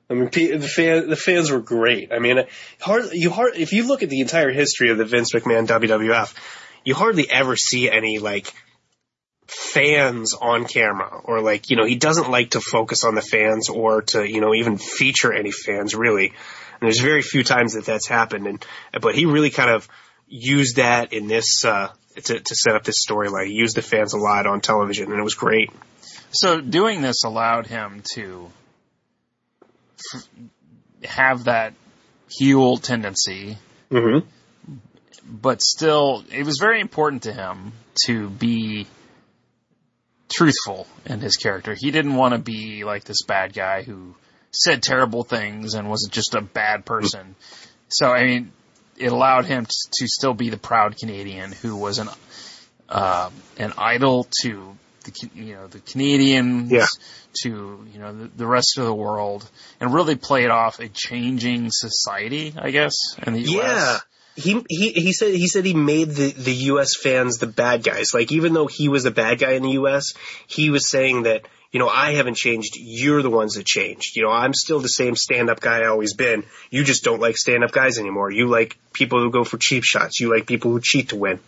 I mean, the fan, the fans were great. I mean, hard, you hard, if you look at the entire history of the Vince McMahon WWF, you hardly ever see any like fans on camera or like, you know, he doesn't like to focus on the fans or to, you know, even feature any fans really. And there's very few times that that's happened and, but he really kind of used that in this, uh, to, to set up this storyline. He used the fans a lot on television and it was great. So doing this allowed him to f- have that heel tendency, Mm-hmm. but still, it was very important to him to be truthful in his character. He didn't want to be like this bad guy who said terrible things and was just a bad person. So, I mean, it allowed him t- to still be the proud Canadian who was an uh, an idol to the you know the Canadians, Yeah. to you know the, the rest of the world, and really played off a changing society, I guess, in the U.S. Yeah. He, he he said he said he made the, the US fans the bad guys. Like even though he was a bad guy in the US, he was saying that, you know, I haven't changed, you're the ones that changed. You know, I'm still the same stand up guy I always been. You just don't like stand up guys anymore. You like people who go for cheap shots. You like people who cheat to win.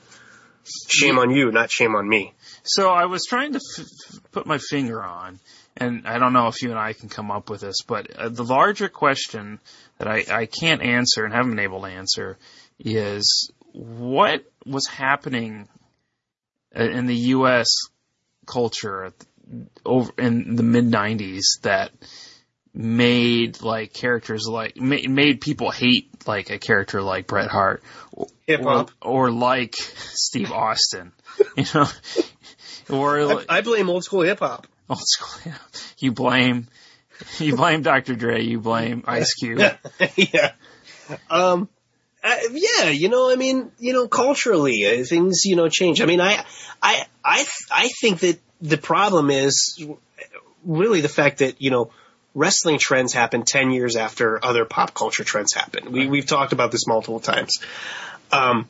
Shame on you, not shame on me. So I was trying to f- put my finger on, and I don't know if you and I can come up with this, but uh, the larger question that I, I can't answer and haven't been able to answer is what was happening uh, in the U.S. culture over in the mid '90s that made like characters like ma- made people hate like a character like Bret Hart Hip or, hop. or like Steve Austin, you know, or I, like, I blame old school hip hop. old school. yeah. You blame, you blame Dr. Dre, you blame Ice Cube. yeah. Um, uh, yeah, you know, I mean, you know, culturally, uh, things, you know, change. I mean, I, I, I, I think that the problem is really the fact that, you know, wrestling trends happen 10 years after other pop culture trends happen. We, we've talked about this multiple times. Um,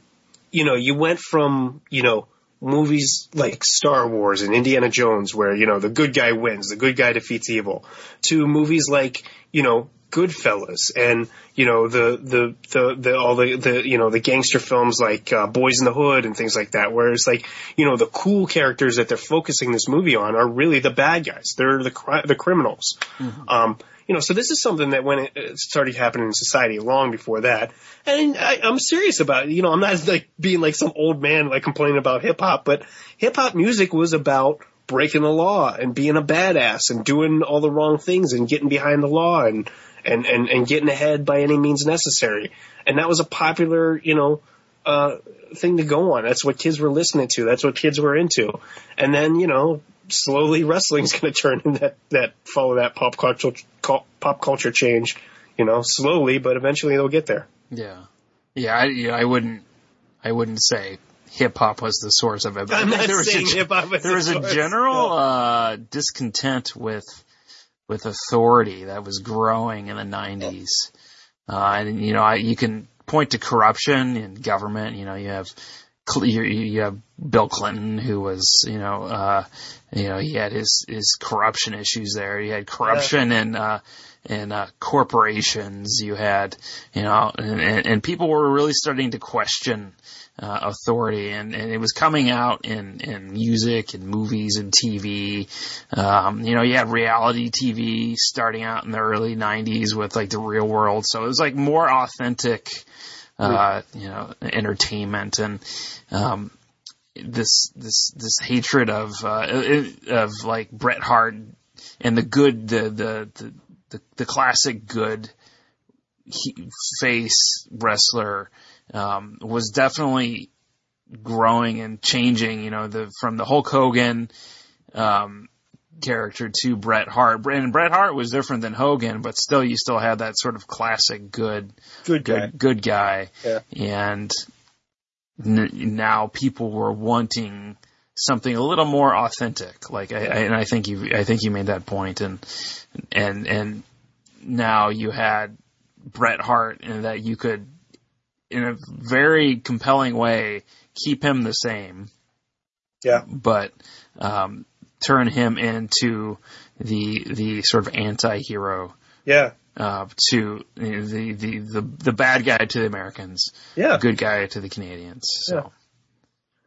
you know, you went from, you know, movies like Star Wars and Indiana Jones where, you know, the good guy wins, the good guy defeats evil, to movies like, you know, Goodfellas and, you know, the, the, the, the, all the, the, you know, the gangster films like, uh, Boys in the Hood and things like that, where it's like, you know, the cool characters that they're focusing this movie on are really the bad guys. They're the, cri- the criminals. Um, you know, so this is something that when it- it started happening in society long before that, and I, I'm serious about it. You know, I'm not like being like some old man like complaining about hip hop, but hip hop music was about breaking the law and being a badass and doing all the wrong things and getting behind the law and and and, and getting ahead by any means necessary. And that was a popular, you know, uh, thing to go on. That's what kids were listening to. That's what kids were into. And then, you know, slowly wrestling's going to turn in that, that follow that pop culture, cul- pop culture change, you know, slowly, but eventually they'll get there. Yeah. Yeah, I, yeah, I wouldn't, I wouldn't say hip hop was the source of it. But I'm not there was saying a, hip-hop is there the was a general uh, discontent with with authority that was growing in the '90s, uh, and you know, I, you can point to corruption in government. You know, you have you, you have Bill Clinton, who was, you know, uh, you know, he had his his corruption issues there. He had corruption in uh, in uh, corporations. You had, you know, and, and, and people were really starting to question uh, authority, and, and it was coming out in in music and movies and TV. Um, you know, you had reality TV starting out in the early '90s with like the Real World, so it was like more authentic uh, you know, entertainment and, um, this, this, this hatred of, uh, of like Bret Hart and the good, the, the, the, the, the classic good face wrestler, um, was definitely growing and changing, you know, the, from the Hulk Hogan, um, character to Bret Hart. And Bret Hart was different than Hogan, but still you still had that sort of classic good, Good guy. good, good guy. Yeah. And n- now people were wanting something a little more authentic. Like, I, I, and I think you, I think you made that point and, and, and now you had Bret Hart and that you could, in a very compelling way, keep him the same Yeah. but um, turn him into the the sort of anti-hero Yeah. uh, to you know, the, the the the bad guy to the Americans, Yeah. good guy to the Canadians. So Yeah.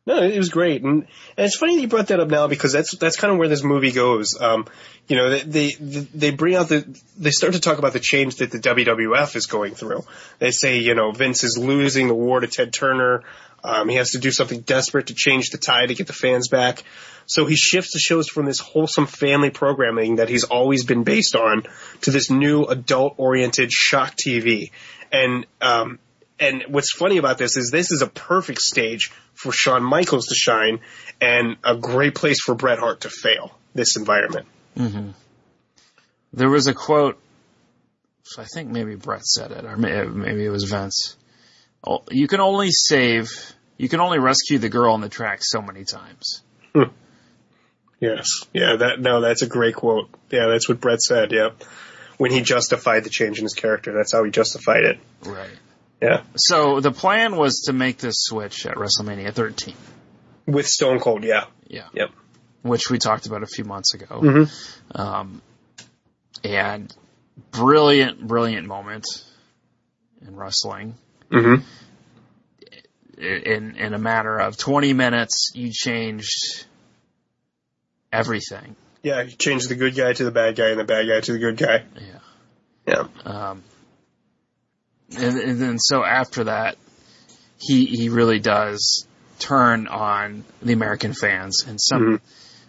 No, it was great, and, and it's funny that you brought that up now because that's that's kind of where this movie goes. Um, you know, they, they they bring out the they start to talk about the change that the WWF is going through. They say, you know, Vince is losing the war to Ted Turner. Um, he has to do something desperate to change the tide to get the fans back. So he shifts the shows from this wholesome family programming that he's always been based on to this new adult oriented shock TV. And um, and what's funny about this is this is a perfect stage for Shawn Michaels to shine and a great place for Bret Hart to fail. This environment. Mm-hmm. there was a quote. I think maybe Bret said it, or maybe it was Vince. Oh, You can only save, you can only rescue the girl on the track so many times. Hmm. Yes. Yeah, that no, that's a great quote. Yeah, that's what Bret said, yeah. When he justified the change in his character, that's how he justified it. Right. Yeah. So the plan was to make this switch at WrestleMania 13. With Stone Cold, yeah. Yeah. Yep. which we talked about a few months ago. Mhm. Um, and brilliant, brilliant moment in wrestling. Mhm. In in a matter of 20 minutes, you changed everything. Yeah, you changed the good guy to the bad guy and the bad guy to the good guy. Yeah. Yeah. Um, and, and then so after that, he he really does turn on the American fans and some Mhm.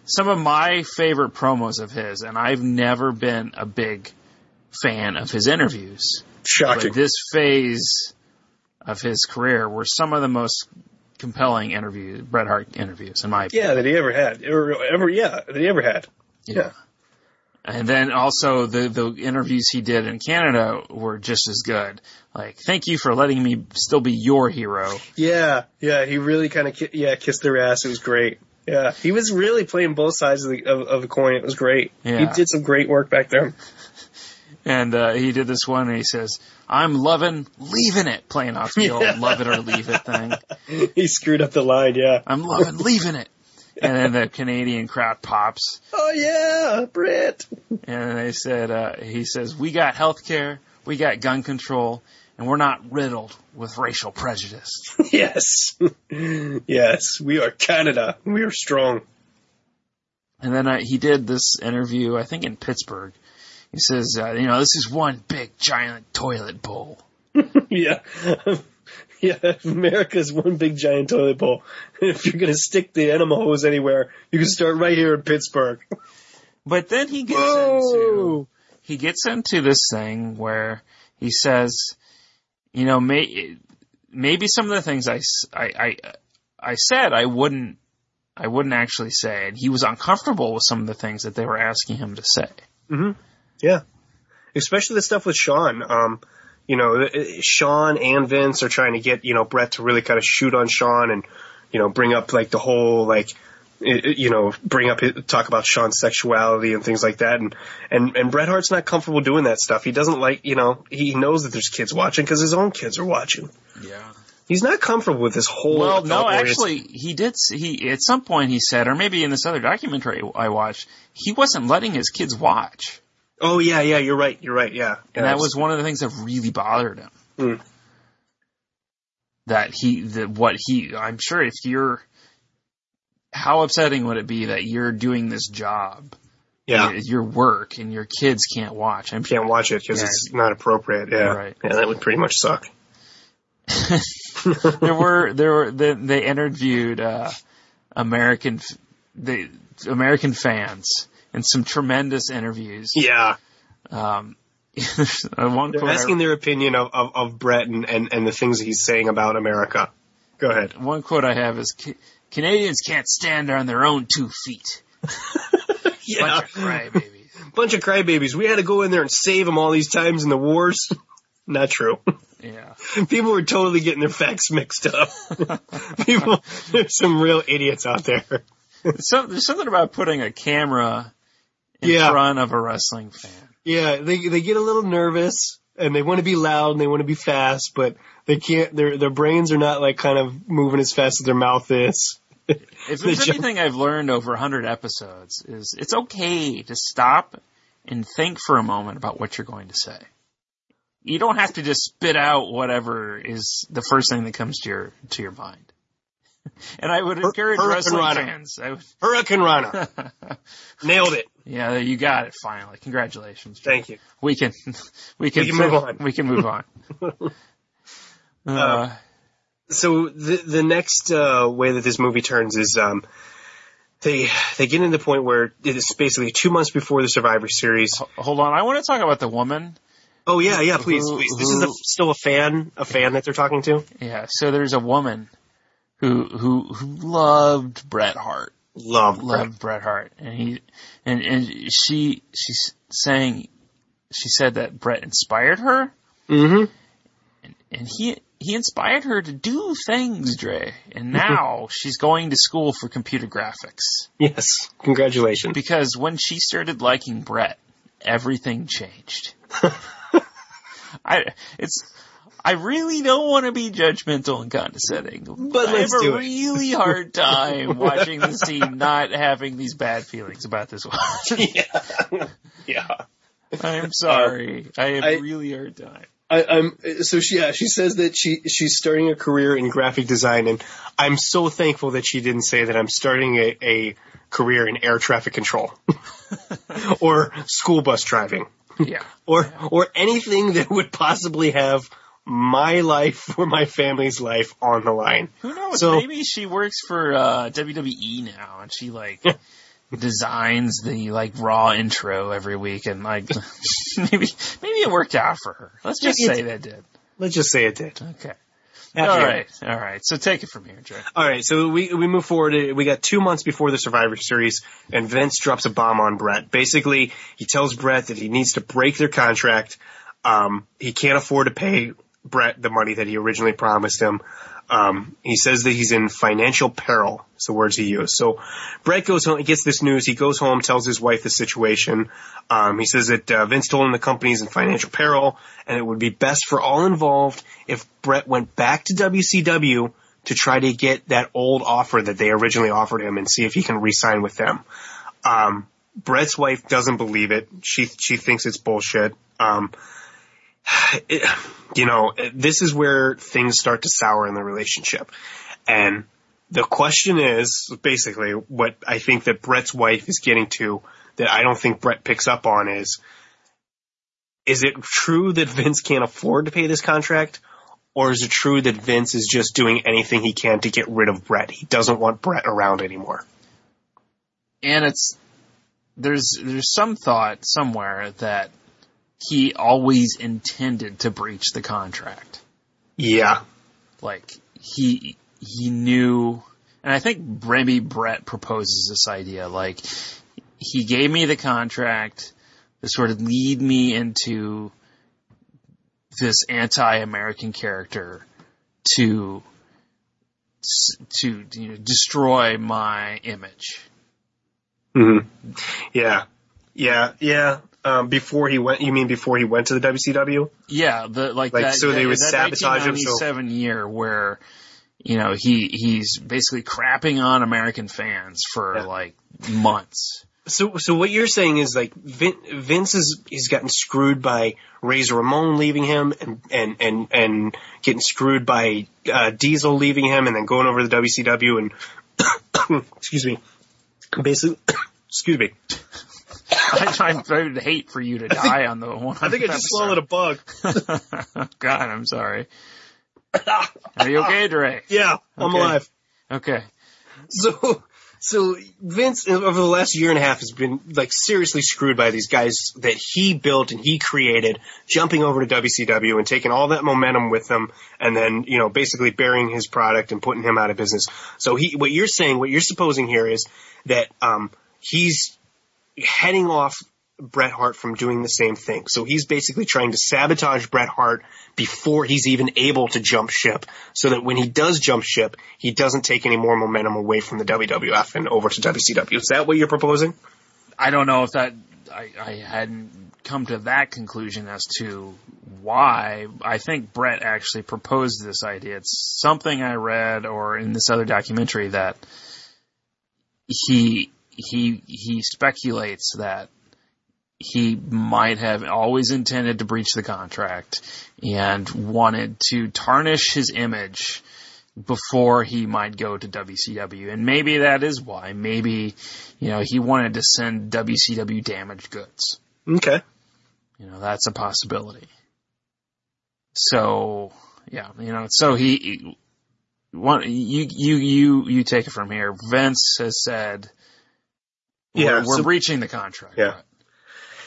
some of my favorite promos of his, and I've never been a big fan of his interviews. Shocking. But this phase of his career were some of the most compelling interviews, Bret Hart interviews, in my opinion. yeah, that he ever had. Ever, ever yeah, that he ever had. Yeah. And then also the the interviews he did in Canada were just as good. Like, thank you for letting me still be your hero. Yeah, yeah, he really kind of ki- yeah kissed their ass. It was great. Yeah, he was really playing both sides of the of, of the coin. It was great. Yeah. He did some great work back there. And uh, he did this one, and he says, "I'm loving leaving it," playing off the old "love it or leave it" thing. he screwed up the line. Yeah. I'm loving leaving it. And then the Canadian crowd pops, Oh yeah, Brit. and they said, uh, "He says we got health care, we got gun control, and we're not riddled with racial prejudice." yes, yes, we are Canada. We are strong. And then uh, he did this interview, I think in Pittsburgh. He says, uh, you know, this is one big giant toilet bowl. yeah. Yeah, America's one big giant toilet bowl. If you're gonna stick the enema hose anywhere, you can start right here in Pittsburgh. But then he gets into he gets into this thing where he says, you know, may, maybe some of the things I I I said I wouldn't I wouldn't actually say, and he was uncomfortable with some of the things that they were asking him to say. mhm Yeah. Especially the stuff with Shawn. Um, you know, uh, Shawn and Vince are trying to get, you know, Bret to really kind of shoot on Shawn and, you know, bring up like the whole, like, you know, bring up, talk about Shawn's sexuality and things like that. And, and, and Bret Hart's not comfortable doing that stuff. He doesn't like, you know, he knows that there's kids watching because his own kids are watching. Yeah. He's not comfortable with this whole. Well, no, actually, he did. He at some point he said, or maybe in this other documentary I watched, he wasn't letting his kids watch, Oh yeah, yeah, you're right, you're right, yeah. and Yeah, that was one of the things that really bothered him. Hmm. That he, that what he, I'm sure if you're, how upsetting would it be that you're doing this job, yeah. your, your work, and your kids can't watch? I'm Can't watch it because Yeah. it's not appropriate. Yeah, Right. yeah, that would pretty much suck. there were there were they, they interviewed uh, American the American fans in some tremendous interviews. Yeah, Um, one they're asking I, their opinion of, of, of Bret and, and, and the things he's saying about America. Go ahead. one quote I have is Canadians can't stand on their own two feet. Yeah, Bunch of crybabies. bunch of crybabies. We had to go in there and save them all these times in the wars. Not true. Yeah. People were totally getting their facts mixed up. People, there's some real idiots out there. So there's something about putting a camera in Yeah. front of a wrestling fan. Yeah, they they get a little nervous and they want to be loud and they want to be fast, but they can't. Their their brains are not like kind of moving as fast as their mouth is. If there's jump- anything I've learned over 100 episodes is it's okay to stop and think for a moment about what you're going to say. You don't have to just spit out whatever is the first thing that comes to your to your mind. And I would encourage Hurricane wrestling Rana. fans. I would, Hurricane Rana, nailed it. Yeah, you got it finally. Congratulations. Joe. Thank you. We can we can, We can move on. We can move on. uh, So the the next uh, way that this movie turns is um, they they get into the point where it's basically two months before the Survivor Series. hold on, I want to talk about the woman Oh yeah, yeah, please, Who- please. This is a, still a fan, a fan that they're talking to. Yeah, so there's a woman who who who loved Bret Hart, Love, loved Bret Hart, and he and and she she's saying she said that Bret inspired her, Mm-hmm. and he he inspired her to do things, Dre, and now she's going to school for computer graphics Yes, congratulations. because when she started liking Bret, everything changed. I it's. I really don't want to be judgmental and condescending, But I have a it. really hard time watching the scene, not having these bad feelings about this watch. yeah, yeah. I'm sorry. Uh, I have I- a really hard time. I, I'm so she yeah she says that she she's starting a career in graphic design and I'm so thankful that she didn't say that I'm starting a, a career in air traffic control or school bus driving Yeah. or or anything that would possibly have my life or my family's life on the line. Who knows? So- maybe she works for uh, WWE now, and she like designs the like Raw intro every week, and like maybe maybe it worked out for her. Let's just It- say that did. Let's just say it did. Okay. Happy all right. All right. So take it from here, Joe. All right, so we we move forward. We got two months before the Survivor Series, and Vince drops a bomb on Bret. Basically, he tells Bret that he needs to break their contract. Um, he can't afford to pay Bret the money that he originally promised him. Um, he says that he's in financial peril. Is the words he used. So Bret goes home. He gets this news. He goes home, tells his wife the situation. Um, he says that uh, Vince told him the company's in financial peril, and it would be best for all involved if Bret went back to WCW to try to get that old offer that they originally offered him and see if he can re-sign with them. Um, Bret's wife doesn't believe it. She she thinks it's bullshit. Um, it, you know, this is where things start to sour in the relationship. And the question is basically what I think that Bret's wife is getting to that I don't think Bret picks up on is, is it true that Vince can't afford to pay this contract? Or is it true that Vince is just doing anything he can to get rid of Bret? He doesn't want Bret around anymore. and it's there's there's some thought somewhere that he always intended to breach the contract. Yeah. Like he he knew, and I think maybe Bret proposes this idea. Like he gave me the contract to sort of lead me into this anti-American character to to you know, destroy my image. hmm Yeah, yeah, yeah. Um, before he went, you mean before he went to the WCW? Yeah, the like, Like, that. so they that, would that sabotage him, so- 1997 year where you know he he's basically crapping on American fans for Yeah. like months. So, so what you're saying is like Vin, Vince is he's gotten screwed by Razor Ramon leaving him, and and and and getting screwed by uh, Diesel leaving him, and then going over to the WCW and excuse me, basically, excuse me. I, I, would hate for you to die on the one. I think I just swallowed a bug. God, I'm sorry. Are you okay, Dre? Yeah, I'm alive. Okay. So, so Vince over the last year and a half has been like seriously screwed by these guys that he built and he created, jumping over to WCW and taking all that momentum with them, and then you know basically burying his product and putting him out of business. So he, what you're saying, what you're supposing here is that um, he's heading off Bret Hart from doing the same thing. So he's basically trying to sabotage Bret Hart before he's even able to jump ship so that when he does jump ship, he doesn't take any more momentum away from the WWF and over to WCW. Is that what you're proposing? I don't know if that I, I hadn't come to that conclusion as to why. I think Bret actually proposed this idea. It's something I read or in this other documentary that he he he speculates that he might have always intended to breach the contract and wanted to tarnish his image before he might go to WCW. And maybe that is why. Maybe, you know, he wanted to send WCW damaged goods. Okay. You know, that's a possibility. So, yeah, you know, so he, one, you, you, you, you take it from here. Vince has said, Yeah, we're, we're so- breaching the contract. Yeah.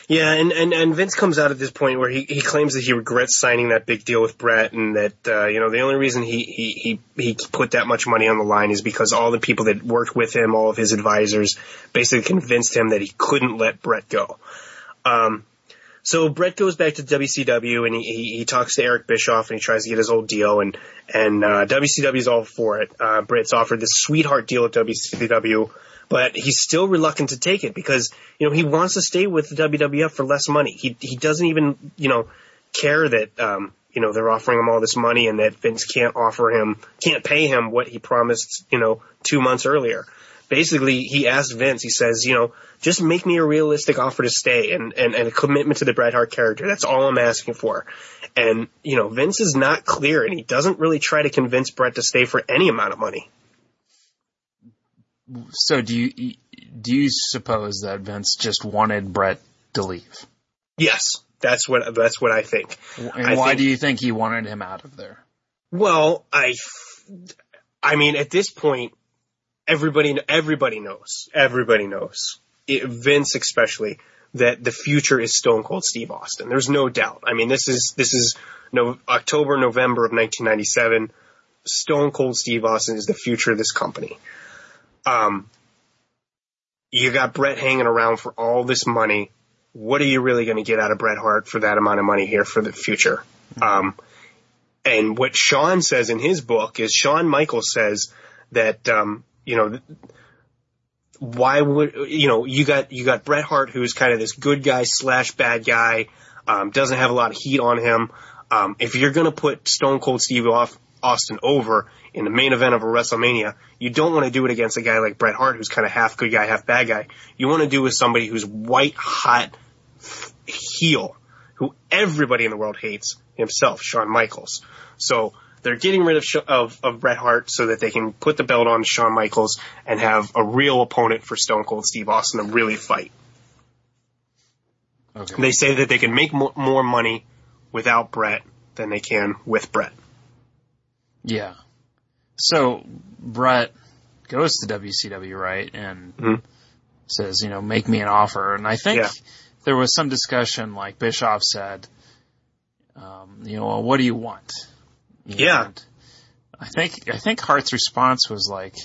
Yeah, and, and, and Vince comes out at this point where he, he claims that he regrets signing that big deal with Bret and that, uh, you know, the only reason he, he, he, he put that much money on the line is because all the people that worked with him, all of his advisors, basically convinced him that he couldn't let Bret go. Um, so Bret goes back to WCW and he, he, he talks to Eric Bischoff and he tries to get his old deal and, and, uh, WCW's all for it. Uh, Bret's offered this sweetheart deal at WCW, but he's still reluctant to take it because, you know, he wants to stay with the WWF for less money. He, he doesn't even, you know, care that, um, you know, they're offering him all this money and that Vince can't offer him, can't pay him what he promised, you know, two months earlier. Basically, he asked Vince, he says, you know, just make me a realistic offer to stay and, and, and a commitment to the Bret Hart character. That's all I'm asking for. And, you know, Vince is not clear and he doesn't really try to convince Bret to stay for any amount of money. So do you, do you suppose that Vince just wanted Bret to leave? Yes, that's what, that's what I think. And I why think- do you think he wanted him out of there? Well, I, I mean, at this point, everybody, everybody knows, everybody knows, it, Vince especially, that the future is Stone Cold Steve Austin. There's no doubt. I mean, this is, this is no, October, November of 1997. Stone Cold Steve Austin is the future of this company. Um, you got Bret hanging around for all this money. What are you really going to get out of Bret Hart for that amount of money here for the future? Um, and what Shawn says in his book is Shawn Michaels says that, um, you know, why would, you know, you got, you got Bret Hart who's kind of this good guy slash bad guy, um, doesn't have a lot of heat on him. Um, if you're going to put Stone Cold Steve off Austin over in the main event of a WrestleMania, you don't want to do it against a guy like Bret Hart who's kind of half good guy, half bad guy. You want to do it with somebody who's white hot heel who everybody in the world hates himself, Shawn Michaels. So they're getting rid of, Sh- of, of Bret Hart so that they can put the belt on Shawn Michaels and have a real opponent for Stone Cold Steve Austin to really fight. Okay. They say that they can make mo- more money without Bret than they can with Bret. Yeah. So Bret goes to WCW, right, and Mhm. says, you know, make me an offer. And I think Yeah. there was some discussion, like Bischoff said, um, you know, well, what do you want? Yeah. I think I think Hart's response was like,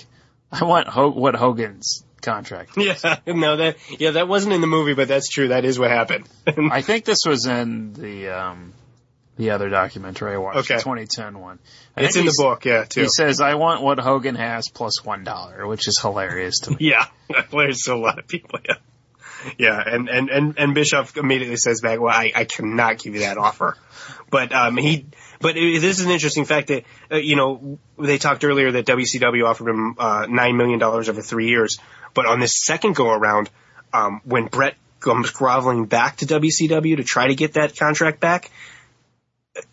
I want Ho- what Hogan's contract. Yeah, no, that yeah, that wasn't in the movie, but that's true. That is what happened. I think this was in the um, The other documentary I watched, Okay. the 2010 one. I It's in the book, yeah, too. He says, "I want what Hogan has plus one dollar," which is hilarious to me. Yeah, there's a lot of people. Yeah, yeah, and and and and Bischoff immediately says back, "Well, I, I cannot give you that offer," but um he, but it, this is an interesting fact that uh, you know they talked earlier that WCW offered him uh, nine million dollars over three years, but on this second go around, um when Bret comes groveling back to WCW to try to get that contract back.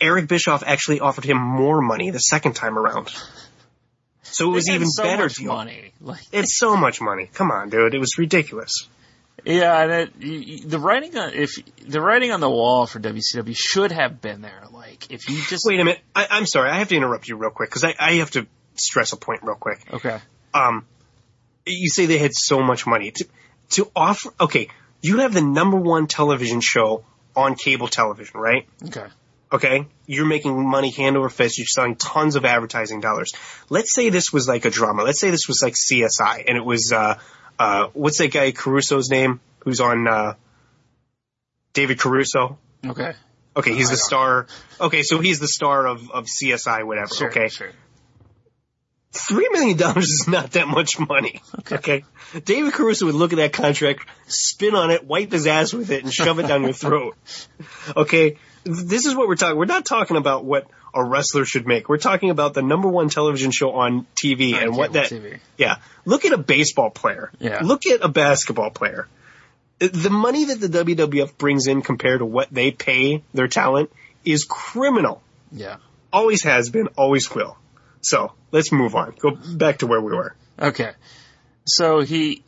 Eric Bischoff actually offered him more money the second time around. So it was even so better much deal. money. Like, It's so much money. Come on, dude. It was ridiculous. yeah, and it, y- y- the writing on if the writing on the wall for WCW should have been there. Like, if you just Wait a minute. I, I'm sorry. I have to interrupt you real quick because I, I have to stress a point real quick. okay, Um, you say they had so much money to to offer. Okay, you have the number one television show on cable television, right? okay, Okay, you're making money hand over fist. You're selling tons of advertising dollars. Let's say this was like a drama. Let's say this was like CSI, and it was uh, uh, what's that guy Caruso's name? Who's on uh, David Caruso? okay, Okay, he's the star. Okay, so he's the star of, of CSI, whatever. sure, okay, sure. three million dollars is not that much money. Okay. David Caruso would look at that contract, spin on it, wipe his ass with it, and shove it down your throat. Okay, this is what we're talking. We're not talking about what a wrestler should make. We're talking about the number one television show on TV On and what that. TV. Yeah, look at a baseball player. Yeah. Look at a basketball player. The money that the WWF brings in compared to what they pay their talent is criminal Yeah. always has been, always will. So let's move on. Go back to where we were. Okay. So he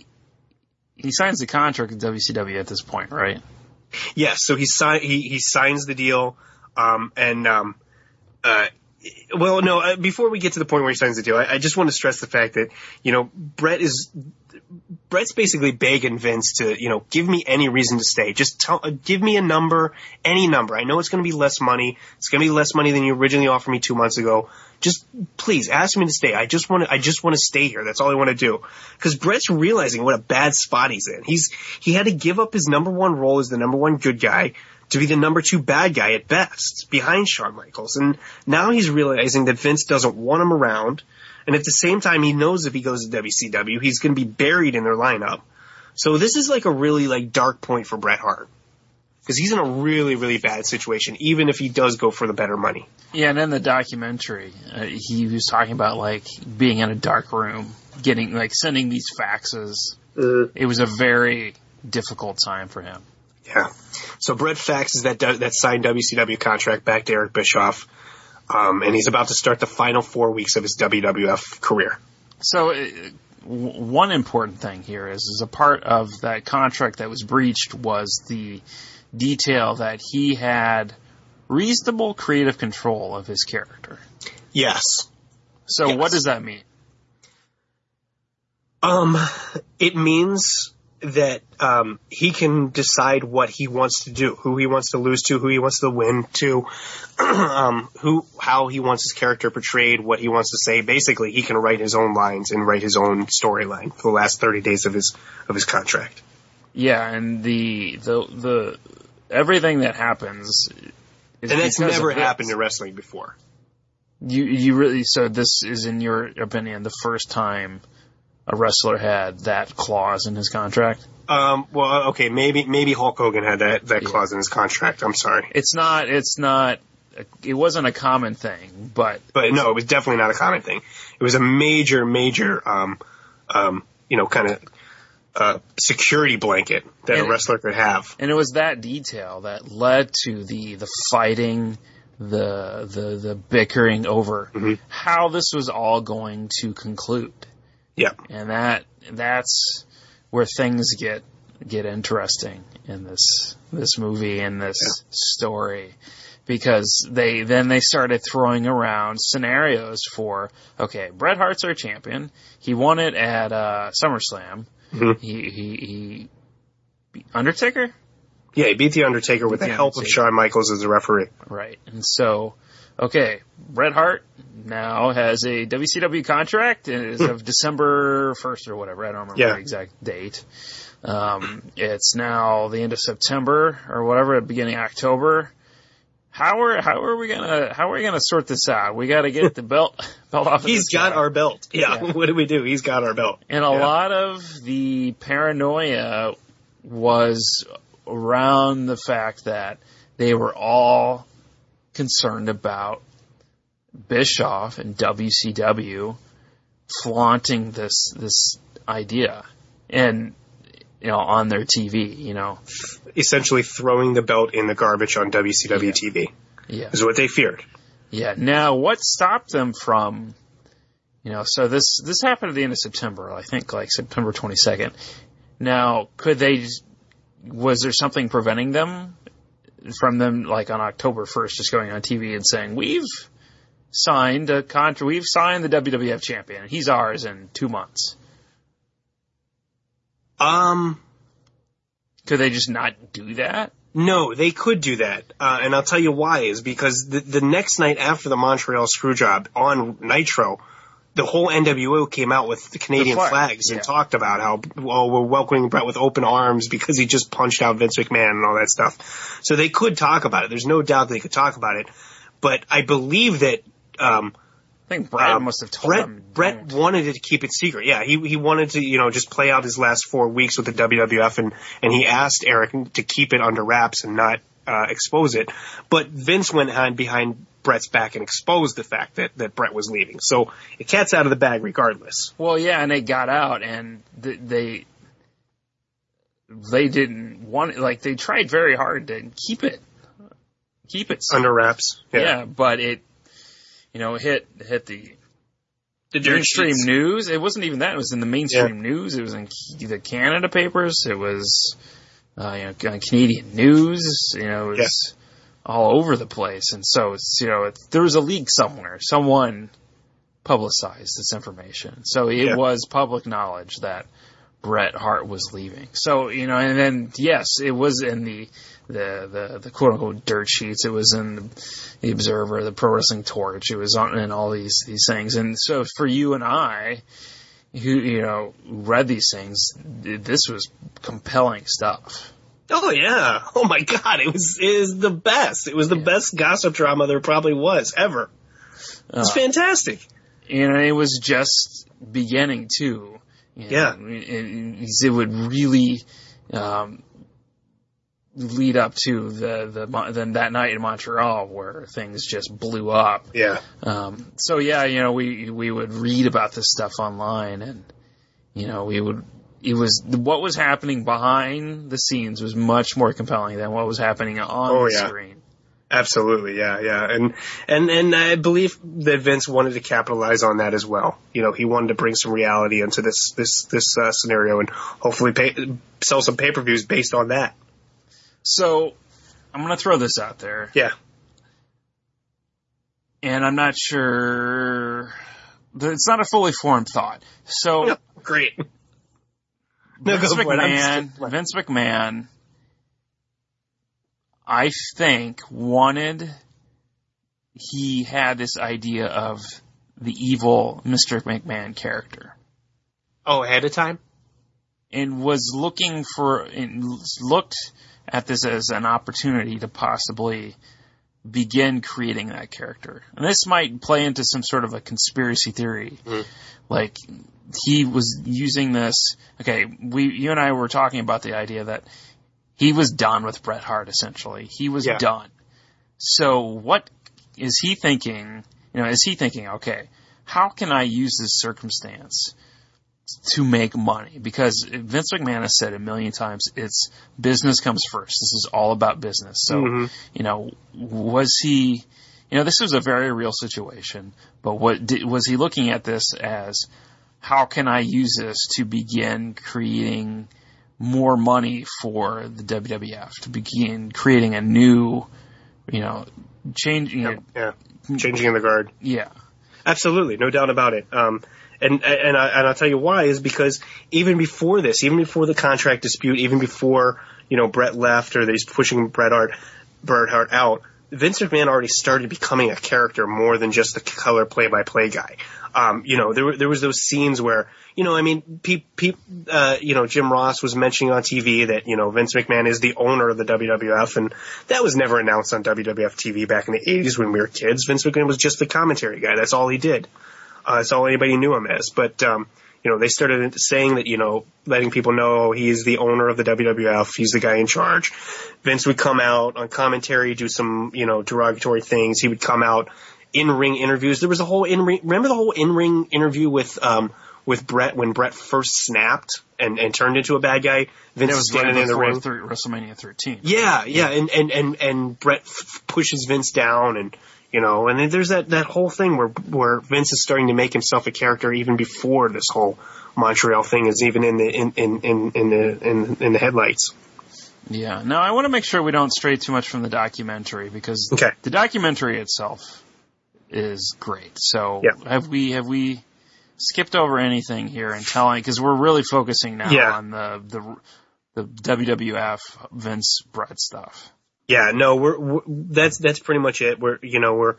he signs the contract with WCW at this point, right? Yes. So he sign he he signs the deal, um, and um, uh, well, no. Uh, before we get to the point where he signs the deal, I, I just want to stress the fact that you know Bret is Bret's basically begging Vince to, you know, give me any reason to stay. Just tell, uh, give me a number, any number. I know it's going to be less money. It's going to be less money than you originally offered me two months ago. Just please ask me to stay. I just want to, I just want to stay here. That's all I want to do. Cause Bret's realizing what a bad spot he's in. He's, he had to give up his number one role as the number one good guy to be the number two bad guy at best behind Shawn Michaels. And now he's realizing that Vince doesn't want him around. And at the same time, he knows if he goes to WCW, he's going to be buried in their lineup. So this is like a really like dark point for Bret Hart. Cause he's in a really, really bad situation, even if he does go for the better money. Yeah, and in the documentary, uh, he was talking about like being in a dark room, getting like sending these faxes. It was a very difficult time for him. Yeah. So Bret faxes that that signed WCW contract back to Eric Bischoff, um, and he's about to start the final four weeks of his WWF career. So uh, w- one important thing here is, is a part of that contract that was breached was the detail that he had reasonable creative control of his character. Yes. So Yes. what does that mean? Um, it means that um, he can decide what he wants to do, who he wants to lose to, who he wants to win to, um, who, how he wants his character portrayed, what he wants to say. Basically, he can write his own lines and write his own storyline for the last thirty days of his of his contract. Yeah, and the the the everything that happens is And that's never happened in wrestling before. You you really so this is in your opinion the first time a wrestler had that clause in his contract. Um, well, okay, maybe maybe Hulk Hogan had that that Yeah. clause in his contract. I'm sorry, It's not it's not it wasn't a common thing, but but no, it was definitely not a common thing. It was a major, major, um, um, you know, kind of uh, security blanket that And- a wrestler could have. and it was that detail that led to the the fighting, the the the bickering over Mhm. how this was all going to conclude. Yeah, and that that's where things get get interesting in this this movie and this story. Because they then they started throwing around scenarios for okay Bret Hart's our champion. He won it at uh, SummerSlam. Mhm. he he he Undertaker? Yeah, he beat the Undertaker with the The help of Undertaker. Shawn Michaels as a referee. right. And so okay Bret Hart now has a WCW contract as of December 1st or whatever. I don't remember Yeah. the exact date. Um, it's now the end of September or whatever, beginning of October. how are how are we gonna how are we gonna sort this out? We got to get the belt belt off. Of He's got our belt. Yeah. Yeah. What do we do? He's got our belt. And a Yeah. lot of the paranoia was around the fact that they were all concerned about Bischoff and WCW flaunting this this idea and you know on their TV, you know. Essentially throwing the belt in the garbage on WCW TV Yeah. is what they feared. Yeah. Now, what stopped them from, you know, so this this happened at the end of September, I think, like September twenty second. Now, could they? Was there something preventing them from them, like on October first, just going on TV and saying we've signed a contract, we've signed the WWF champion, he's ours in two months? Um, Could they just not do that? no, they could do that. Uh, and I'll tell you why is because the, the next night after the Montreal Screwjob on Nitro, the whole NWO came out with the Canadian flag, flags yeah. and talked about how, well, we're welcoming Bret with open arms because he just punched out Vince McMahon and all that stuff. So they could talk about it. There's no doubt they could talk about it. But I believe that, um, I think Brad Um, must have told Bret, them. Bret wanted to keep it secret. Yeah, he he wanted to, you know, just play out his last four weeks with the WWF, and and he asked Eric to keep it under wraps and not uh, expose it. But Vince went behind Bret's back and exposed the fact that that Bret was leaving. So the cat's out of the bag regardless. Well, yeah, and they got out, and th- they they didn't want it. Like they tried very hard to keep it, keep it Under wraps. Yeah. but it, you know, hit hit the The mainstream sheets. news. It wasn't even that. It was in the mainstream news. It was in the Canada papers. It was, uh, you know, Canadian news. You know, it was all over the place. And so it's, you know, it, there was a leak somewhere. Someone publicized this information. So it Yeah. was public knowledge that Bret Hart was leaving. So, you know, and then, yes, it was in the, the, the, the quote unquote dirt sheets. It was in the, the Observer, the Pro Wrestling Torch. It was on, in all these, these things. And so for you and I, who, you know, read these things, this was compelling stuff. Oh yeah. Oh my god. It was it was the best. It was the best gossip drama there probably was ever. It's Uh, fantastic. and it was just beginning too. Yeah. it, it- it would really um, lead up to the the then that night in Montreal where things just blew up. Yeah. Um, so yeah, you know, we we would read about this stuff online, and you know, we would. It was what was happening behind the scenes was much more compelling than what was happening on Oh, the yeah. screen. Absolutely, yeah, yeah, and and and I believe that Vince wanted to capitalize on that as well. You know, he wanted to bring some reality into this this this uh, scenario and hopefully pay, sell some pay per views based on that. So I'm gonna throw this out there. Yeah, and I'm not sure. It's not a fully formed thought. So great. No, Vince. McMahon, Vince McMahon, I think wanted. He had this idea of the evil Mr. McMahon character, Oh, ahead of time. and was looking for and looked at this as an opportunity to possibly begin creating that character. And this might play into some sort of a conspiracy theory. Mm-hmm. Like he was using this. Okay, we, you and I were talking about the idea that he was done with Bret Hart. Essentially, he was Yeah. done. So what is he thinking? You know, is he thinking, okay, how can I use this circumstance to make money? Because Vince McMahon has said a million times, it's business comes first. This is all about business. So, Mhm. you know, was he, you know, this was a very real situation, but what did, was he looking at this as, how can I use this to begin creating more money for the WWF, to begin creating a new, you know, change, you know, Yeah, changing in the guard. yeah. Absolutely, no doubt about it. Um, and and I, and I'll tell you why is because even before this, even before the contract dispute, even before you know Bret left or he's pushing Bret Hart, Bret Hart out, Vince McMahon already started becoming a character more than just the color play-by-play guy. Um, you know, there there was those scenes where, you know, I mean, pe- pe- uh, you know, Jim Ross was mentioning on TV that, you know, Vince McMahon is the owner of the WWF and that was never announced on WWF TV back in the 80s when we were kids. Vince McMahon was just the commentary guy. That's all he did. Uh, that's all anybody knew him as. But, um, you know, they started saying that, you know, letting people know he's the owner of the WWF, he's the guy in charge. Vince would come out on commentary, do some, you know, derogatory things. He would come out in ring interviews. There was a whole in ring, remember the whole in ring interview with, um, with Bret when Bret first snapped and, and turned into a bad guy. Vince That was standing right in the ring. WrestleMania 13. Yeah, yeah, and and and and Bret f- pushes Vince down, and you know, and then there's that that whole thing where where Vince is starting to make himself a character even before this whole Montreal thing is even in the in in in, in the in, in the headlights. Yeah. Now I want to make sure we don't stray too much from the documentary because Okay. the documentary itself is great. So Yeah. have we have we skipped over anything here and telling because we're really focusing now Yeah. on the the the WWF Vince Bret stuff. Yeah, no, we're, we're that's that's pretty much it. We're you know we're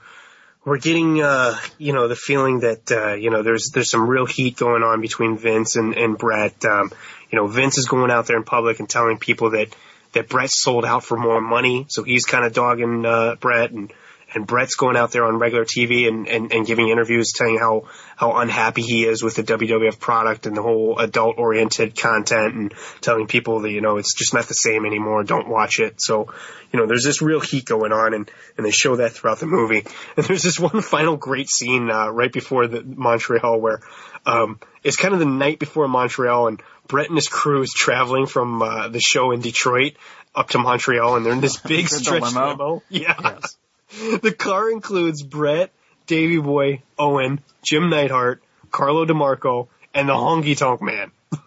we're getting uh you know the feeling that uh you know there's there's some real heat going on between Vince and and Bret. Um, you know Vince is going out there in public and telling people that that Bret sold out for more money, so he's kind of dogging uh, Bret and. And Bret's going out there on regular TV and, and, and giving interviews telling how, how unhappy he is with the WWF product and the whole adult oriented content and telling people that, you know, it's just not the same anymore. Don't watch it. So, you know, there's this real heat going on and, and they show that throughout the movie. And there's this one final great scene, uh, right before the Montreal where, um, it's kind of the night before Montreal and Bret and his crew is traveling from, uh, the show in Detroit up to Montreal and they're in this big stretch limo? limo. Yeah. Yes. The car includes Bret, Davy Boy, Owen, Jim Neidhart, Carlo DeMarco, and the Honky Tonk Man.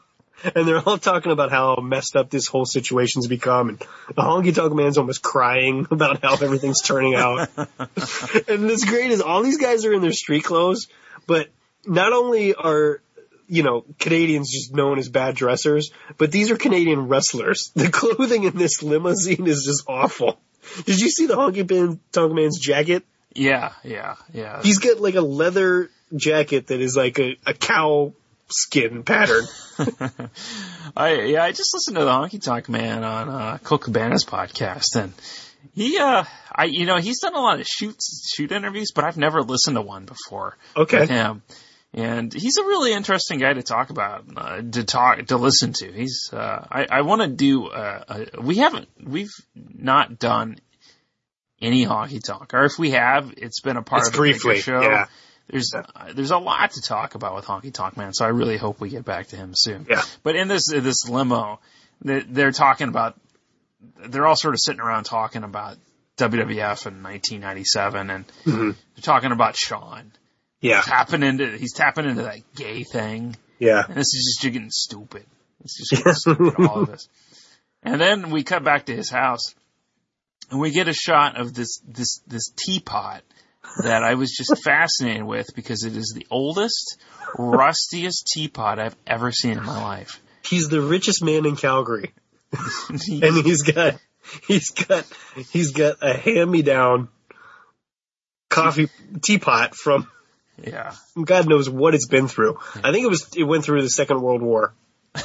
And they're all talking about how messed up this whole situation's become, and the Honky Tonk Man's almost crying about how everything's turning out. and what's great is all these guys are in their street clothes, but not only are you know, Canadians just known as bad dressers, but these are Canadian wrestlers. The clothing in this limousine is just awful. Did you see the Honky Tonk Man's jacket? Yeah, yeah, yeah. He's got like a leather jacket that is like a, a cow skin pattern. I yeah, I just listened to the Honky Tonk Man on uh, Colt Cabana's podcast, and he, uh, I you know, he's done a lot of shoots, shoot interviews, but I've never listened to one before Okay. with him. And he's a really interesting guy to talk about, uh, to talk, to listen to. He's, uh, I, I want to do, uh, a, we haven't, we've not done any hockey talk, or if we have, it's been a part It's of the briefly, show. yeah. There's, uh, there's a lot to talk about with Honky Tonk, Man, so I really hope we get back to him soon. Yeah. But in this, this limo, they- they're talking about, they're all sort of sitting around talking about WWF in 1997 and Mhm. they're talking about Shawn Yeah. tapping into, he's tapping into that gay thing. Yeah. And this is just getting stupid. It's just getting stupid, all of this. And then we cut back to his house and we get a shot of this, this, this teapot that I was just fascinated with because it is the oldest, rustiest teapot I've ever seen in my life. He's the richest man in Calgary. And he's got, he's got, he's got a hand-me-down coffee teapot from yeah. God knows what it's been through. I think it was, it went through the Second World War.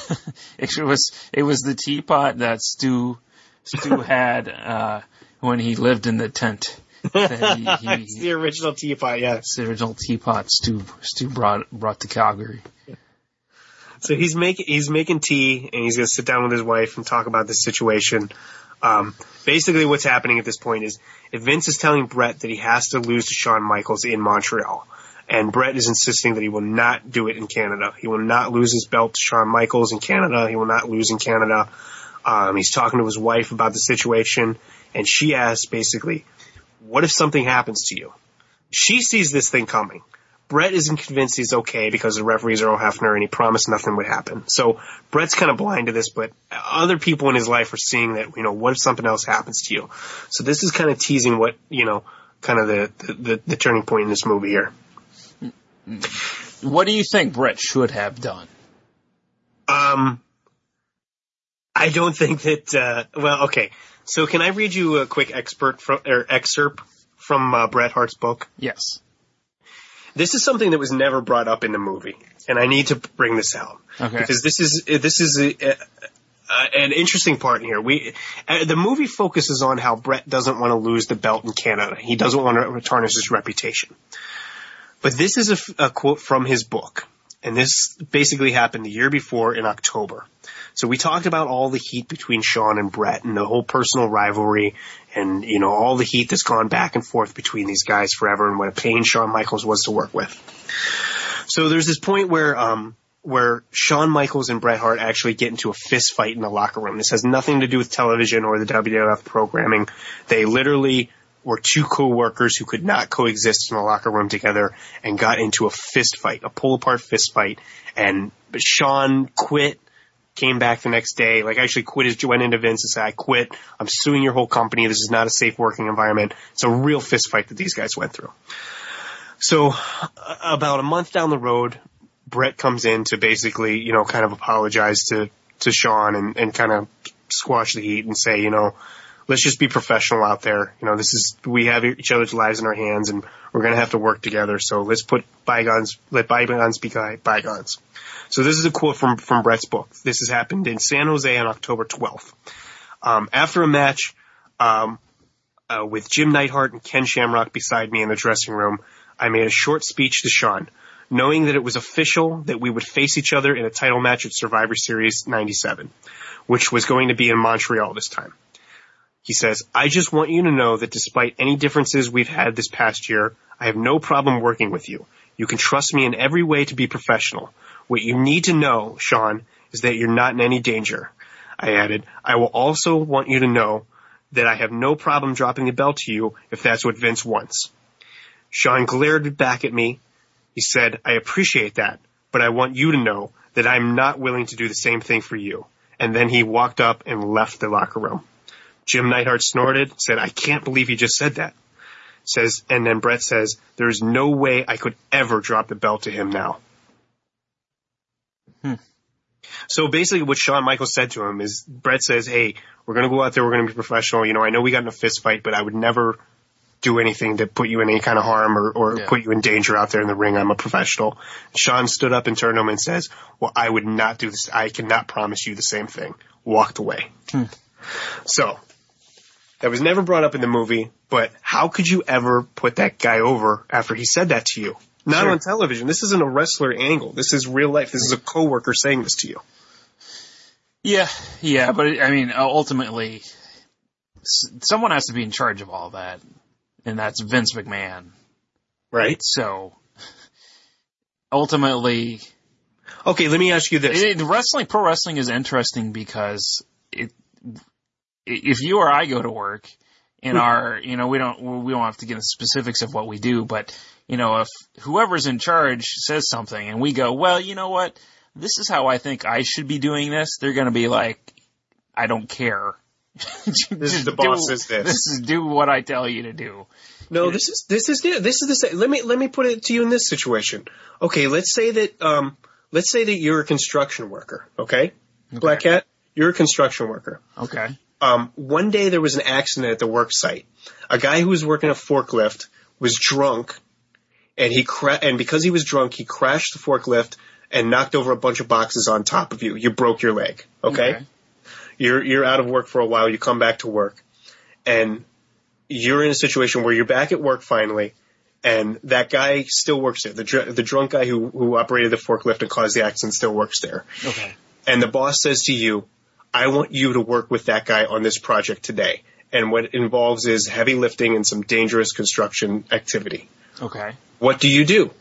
It was, it was the teapot that Stu, Stu had, uh, when he lived in the tent. He, he, it's the original teapot, yes. It's the original teapot Stu Stu brought brought to Calgary. So he's making he's making tea and he's gonna sit down with his wife and talk about this situation. Um, basically, what's happening at this point is if Vince is telling Bret that he has to lose to Shawn Michaels in Montreal, and Bret is insisting that he will not do it in Canada. He will not lose his belt to Shawn Michaels in Canada. He will not lose in Canada. Um, he's talking to his wife about the situation, and she asks basically, "What if something happens to you?" She sees this thing coming. Bret isn't convinced he's okay because the referee's Earl Hebner and he promised nothing would happen. So Bret's kind of blind to this, but other people in his life are seeing that, you know, what if something else happens to you? So this is kind of teasing what, you know, kind of the, the, the turning point in this movie here. What do you think Bret should have done? Um, I don't think that. Uh, well, okay. So can I read you a quick expert from or excerpt from uh, Bret Hart's book? Yes. This is something that was never brought up in the movie, and I need to bring this out Okay. because this is this is a, a, an interesting part here. We uh, the movie focuses on how Bret doesn't want to lose the belt in Canada. He doesn't want to tarnish his reputation. But this is a quote from his book, and this basically happened the year before in October. So we talked about all the heat between Shawn and Bret and the whole personal rivalry and, you know, all the heat that's gone back and forth between these guys forever and what a pain Shawn Michaels was to work with. So there's this point where, um, where Shawn Michaels and Bret Hart actually get into a fist fight in the locker room. This has nothing to do with television or the WWF programming. They literally were two co-workers who could not coexist in the locker room together and got into a fist fight, a pull apart fist fight. And Shawn quit, came back the next day, like actually quit his, went into Vince and said, I quit. I'm suing your whole company. This is not a safe working environment. It's a real fist fight that these guys went through. So about a month down the road, Bret comes in to basically, you know, kind of apologize to, to Shawn and, and kind of squash the heat and say, you know, let's just be professional out there. You know, this is, we have each other's lives in our hands and we're going to have to work together. So let's put bygones, let bygones be bygones. So this is a quote from, from Bret's book. This has happened in San Jose on October 12th. Um, after a match, um, uh, with Jim Neidhart and Ken Shamrock beside me in the dressing room, I made a short speech to Shawn, knowing that it was official that we would face each other in a title match at Survivor Series 97, which was going to be in Montreal this time. He says, I just want you to know that despite any differences we've had this past year, I have no problem working with you. You can trust me in every way to be professional. What you need to know, Shawn, is that you're not in any danger. I added, I will also want you to know that I have no problem dropping the belt to you if that's what Vince wants. Shawn glared back at me. He said, I appreciate that, but I want you to know that I'm not willing to do the same thing for you. And then he walked up and left the locker room. Jim Neidhart snorted, said, I can't believe he just said that. Says, and then Bret says, there is no way I could ever drop the belt to him now. Hmm. So basically what Shawn Michaels said to him is Bret says, Hey, we're gonna go out there, we're gonna be professional. You know, I know we got in a fist fight, but I would never do anything to put you in any kind of harm or, or Yeah. put you in danger out there in the ring. I'm a professional. Shawn stood up and turned to him and says, Well, I would not do this. I cannot promise you the same thing. Walked away. Hmm. So that was never brought up in the movie, but how could you ever put that guy over after he said that to you? Not Sure. on television. This isn't a wrestler angle. This is real life. This is a coworker saying this to you. Yeah, yeah, but I mean, uh, ultimately, someone has to be in charge of all that, and that's Vince McMahon. Right? So, ultimately, Okay, let me ask you this. it, wrestling, pro wrestling is interesting because it, if you or I go to work in our, you know, we don't, we don't have to get into specifics of what we do, but, you know, if whoever's in charge says something and we go, well, you know what? This is how I think I should be doing this. They're going to be like, I don't care. This is the boss do- says this. This is do what I tell you to do. No, this is this is this is the same. Let me let me put it to you in this situation. Okay, let's say that um let's say that you're a construction worker. Okay, Black Cat, you're a construction worker. Okay. Um, one day there was an accident at the work site. A guy who was working a forklift was drunk, and he cra- and because he was drunk, he crashed the forklift and knocked over a bunch of boxes on top of you. You broke your leg. okay. you're you're out of work for a while. You come back to work, and you're in a situation where you're back at work finally, and that guy still works there. The dr- the drunk guy who who operated the forklift and caused the accident still works there. Okay. And the boss says to you, "I want you to work with that guy on this project today." And what it involves is heavy lifting and some dangerous construction activity. Okay. What do you do?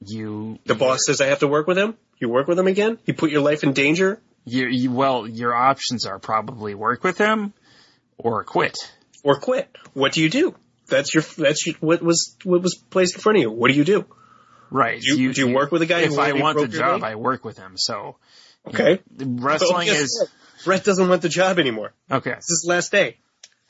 You. The boss says I have to work with him. You work with him again. You put your life in danger You, you, well, your options are probably work with him or quit. or quit. What do you do? That's your that's your, what was what was placed in front of you. What do you do? Right. Do you- do you work with a guy If I want the job, leg? I work with him. So Okay. wrestling Well, is what? Bret doesn't want the job anymore. okay. It's his last day.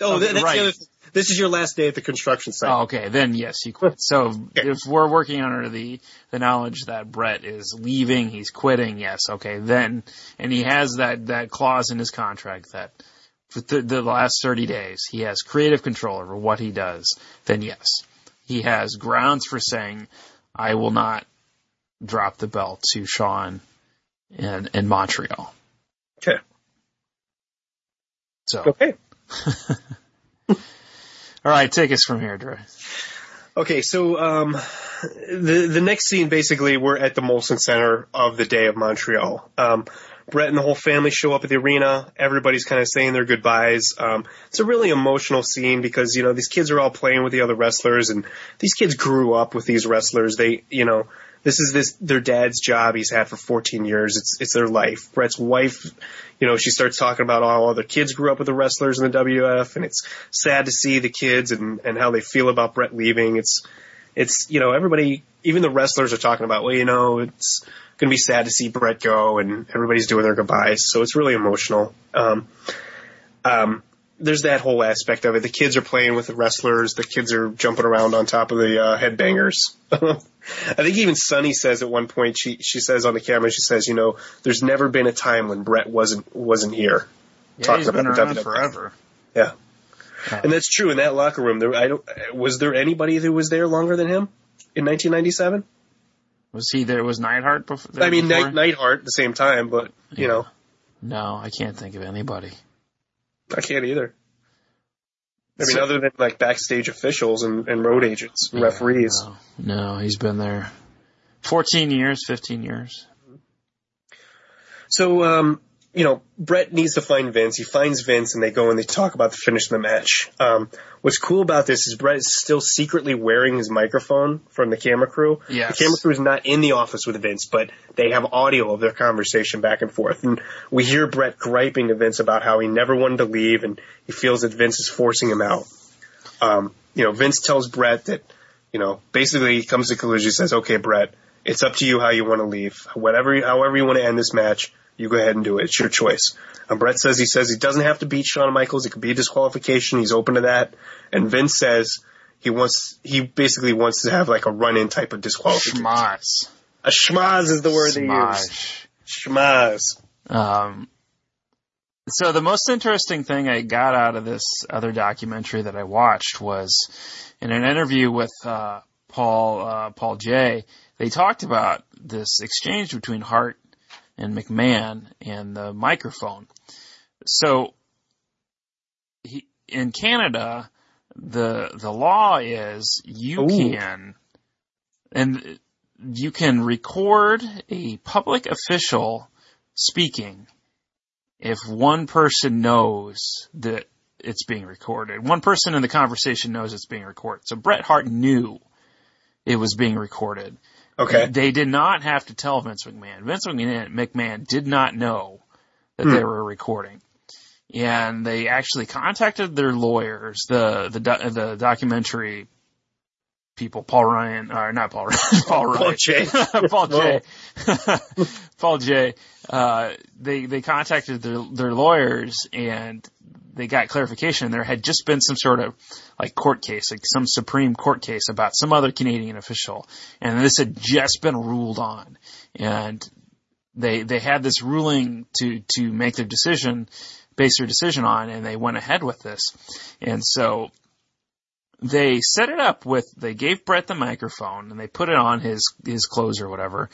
Oh, oh Okay, that's right. the other. This is your last day at the construction site. Oh, okay, then yes, he quit. So if we're working under the the knowledge that Bret is leaving, he's quitting. Yes, okay, then and he has that that clause in his contract that for the, the last thirty days he has creative control over what he does. Then yes, he has grounds for saying, "I will not drop the belt to Shawn in in Montreal." Okay. So Okay. all right, take us from here, Dre. Okay, so um, the the next scene basically we're at the Molson Center of the day of Montreal. Um, Bret and the whole family show up at the arena. Everybody's kind of saying their goodbyes. Um, it's a really emotional scene because you know these kids are all playing with the other wrestlers, and these kids grew up with these wrestlers. They, you know, this is this their dad's job he's had for 14 years. It's it's their life. Bret's wife, you know, she starts talking about all other kids grew up with the wrestlers in the WF, and it's sad to see the kids and and how they feel about Bret leaving. It's it's you know everybody, even the wrestlers are talking about well, you know, it's going to be sad to see Bret go, and everybody's doing their goodbyes. So it's really emotional. Um, um, there's that whole aspect of it. The kids are playing with the wrestlers. The kids are jumping around on top of the uh, headbangers. I think even Sunny says at one point she she says on the camera she says you know there's never been a time when Bret wasn't wasn't here. Yeah, Talking he's been about around WWE. forever. Yeah, Uh, and that's true in that locker room. There I don't was there anybody who was there longer than him in 1997? Was he there? Was Neidhart before? I mean before? At the same time, but you Yeah. know No, I can't think of anybody. I can't either. I mean, So- other than like backstage officials and, and road agents, and Yeah, referees. No, no, he's been there 14 years, 15 years. So, um, you know, Bret needs to find Vince. He finds Vince and they go and they talk about the finish of the match. Um, what's cool about this is Bret is still secretly wearing his microphone from the camera crew. Yes. The camera crew is not in the office with Vince, but they have audio of their conversation back and forth. And we hear Bret griping to Vince about how he never wanted to leave and he feels that Vince is forcing him out. Um, you know, Vince tells Bret that, you know, basically he comes to conclusion, he says, okay, Bret, it's up to you how you want to leave. Whatever, however you want to end this match, you go ahead and do it. It's your choice. And Bret says he says he doesn't have to beat Shawn Michaels. It could be a disqualification. He's open to that. And Vince says he wants, he basically wants to have like a run-in type of disqualification. Schmoz. A schmaz is the word they use. Schmoz. Schmaz. Um, so the most interesting thing I got out of this other documentary that I watched was in an interview with uh, Paul uh, Paul Jay. They talked about this exchange between Hart and McMahon and the microphone. So he, in Canada, the the law is you Ooh. can and you can record a public official speaking if one person knows that it's being recorded. One person in the conversation knows it's being recorded. So Bret Hart knew it was being recorded. Okay. They did not have to tell Vince McMahon. Vince McMahon, did not know that Hmm. they were recording. And they actually contacted their lawyers, the, the, the documentary people, Paul Ryan, or not Paul Ryan, Paul Ryan. Paul Jay. Paul J. Paul Jay. Uh, they, they contacted their, their lawyers and they got clarification. There had just been some sort of like court case, like some Supreme Court case about some other Canadian official. And this had just been ruled on. And they, they had this ruling to, to make their decision, base their decision on, and they went ahead with this. And so they set it up with they gave Bret the microphone and they put it on his his clothes or whatever,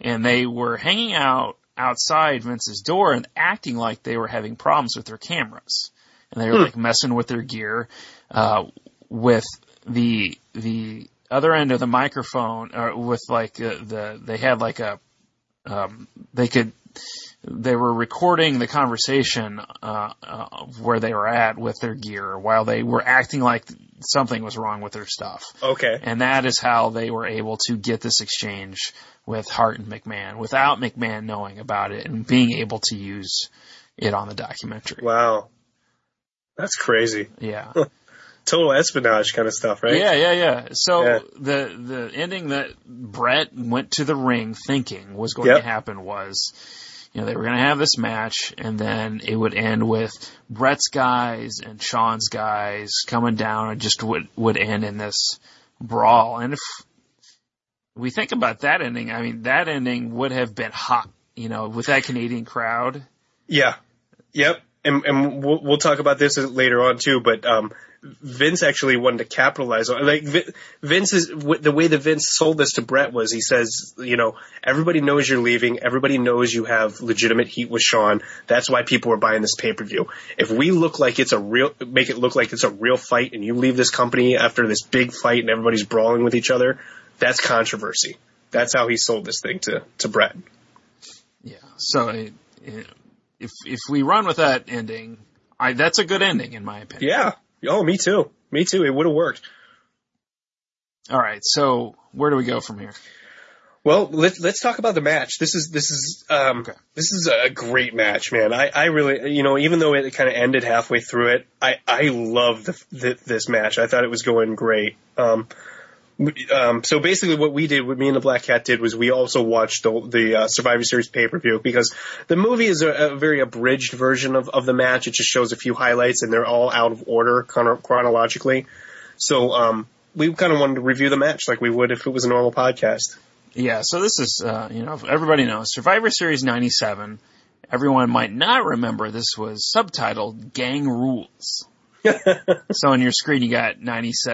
and they were hanging out outside Vince's door and acting like they were having problems with their cameras, and they were like messing with their gear, uh, with the the other end of the microphone or with like uh, the they had like a um, they could they were recording the conversation uh, uh, where they were at with their gear while they were acting like something was wrong with their stuff. Okay. And that is how they were able to get this exchange with Hart and McMahon without McMahon knowing about it and being able to use it on the documentary. Wow. That's crazy. Yeah. Total espionage kind of stuff, right? Yeah, yeah, yeah. So Yeah. the the ending that Bret went to the ring thinking was going Yep. to happen was you know, they were going to have this match and then it would end with Bret's guys and Shawn's guys coming down and just would, would end in this brawl. And if we think about that ending, I mean, that ending would have been hot, you know, with that Canadian crowd. Yeah. Yep. And, and we'll, we'll talk about this later on too, but, um, Vince actually wanted to capitalize on like Vince is the way that Vince sold this to Bret was he says you know everybody knows you're leaving. Everybody knows you have legitimate heat with Shawn. That's why people are buying this pay per view if we look like it's a real make it look like it's a real fight and you leave this company after this big fight and everybody's brawling with each other that's controversy. That's how he sold this thing to to Bret yeah. So it, it, if if we run with that ending I that's a good ending in my opinion yeah Oh, me too. Me too. It would have worked. All right. So where do we go from here? Well, let's let's talk about the match. This is this is um, okay. this is a great match, man. I, I really you know even though it kind of ended halfway through it, I I love the, the, this match. I thought it was going great. Um, um, so basically what we did, what me and the Black Cat did was we also watched the, the uh, Survivor Series pay-per-view because the movie is a, a, very abridged version of, of the match. It just shows a few highlights and they're all out of order chronologically. So, um, we kind of wanted to review the match like we would if it was a normal podcast. Yeah, so this is, uh, you know, everybody knows Survivor Series 97. Everyone might not remember this was subtitled Gang Rules. so on your screen you got 97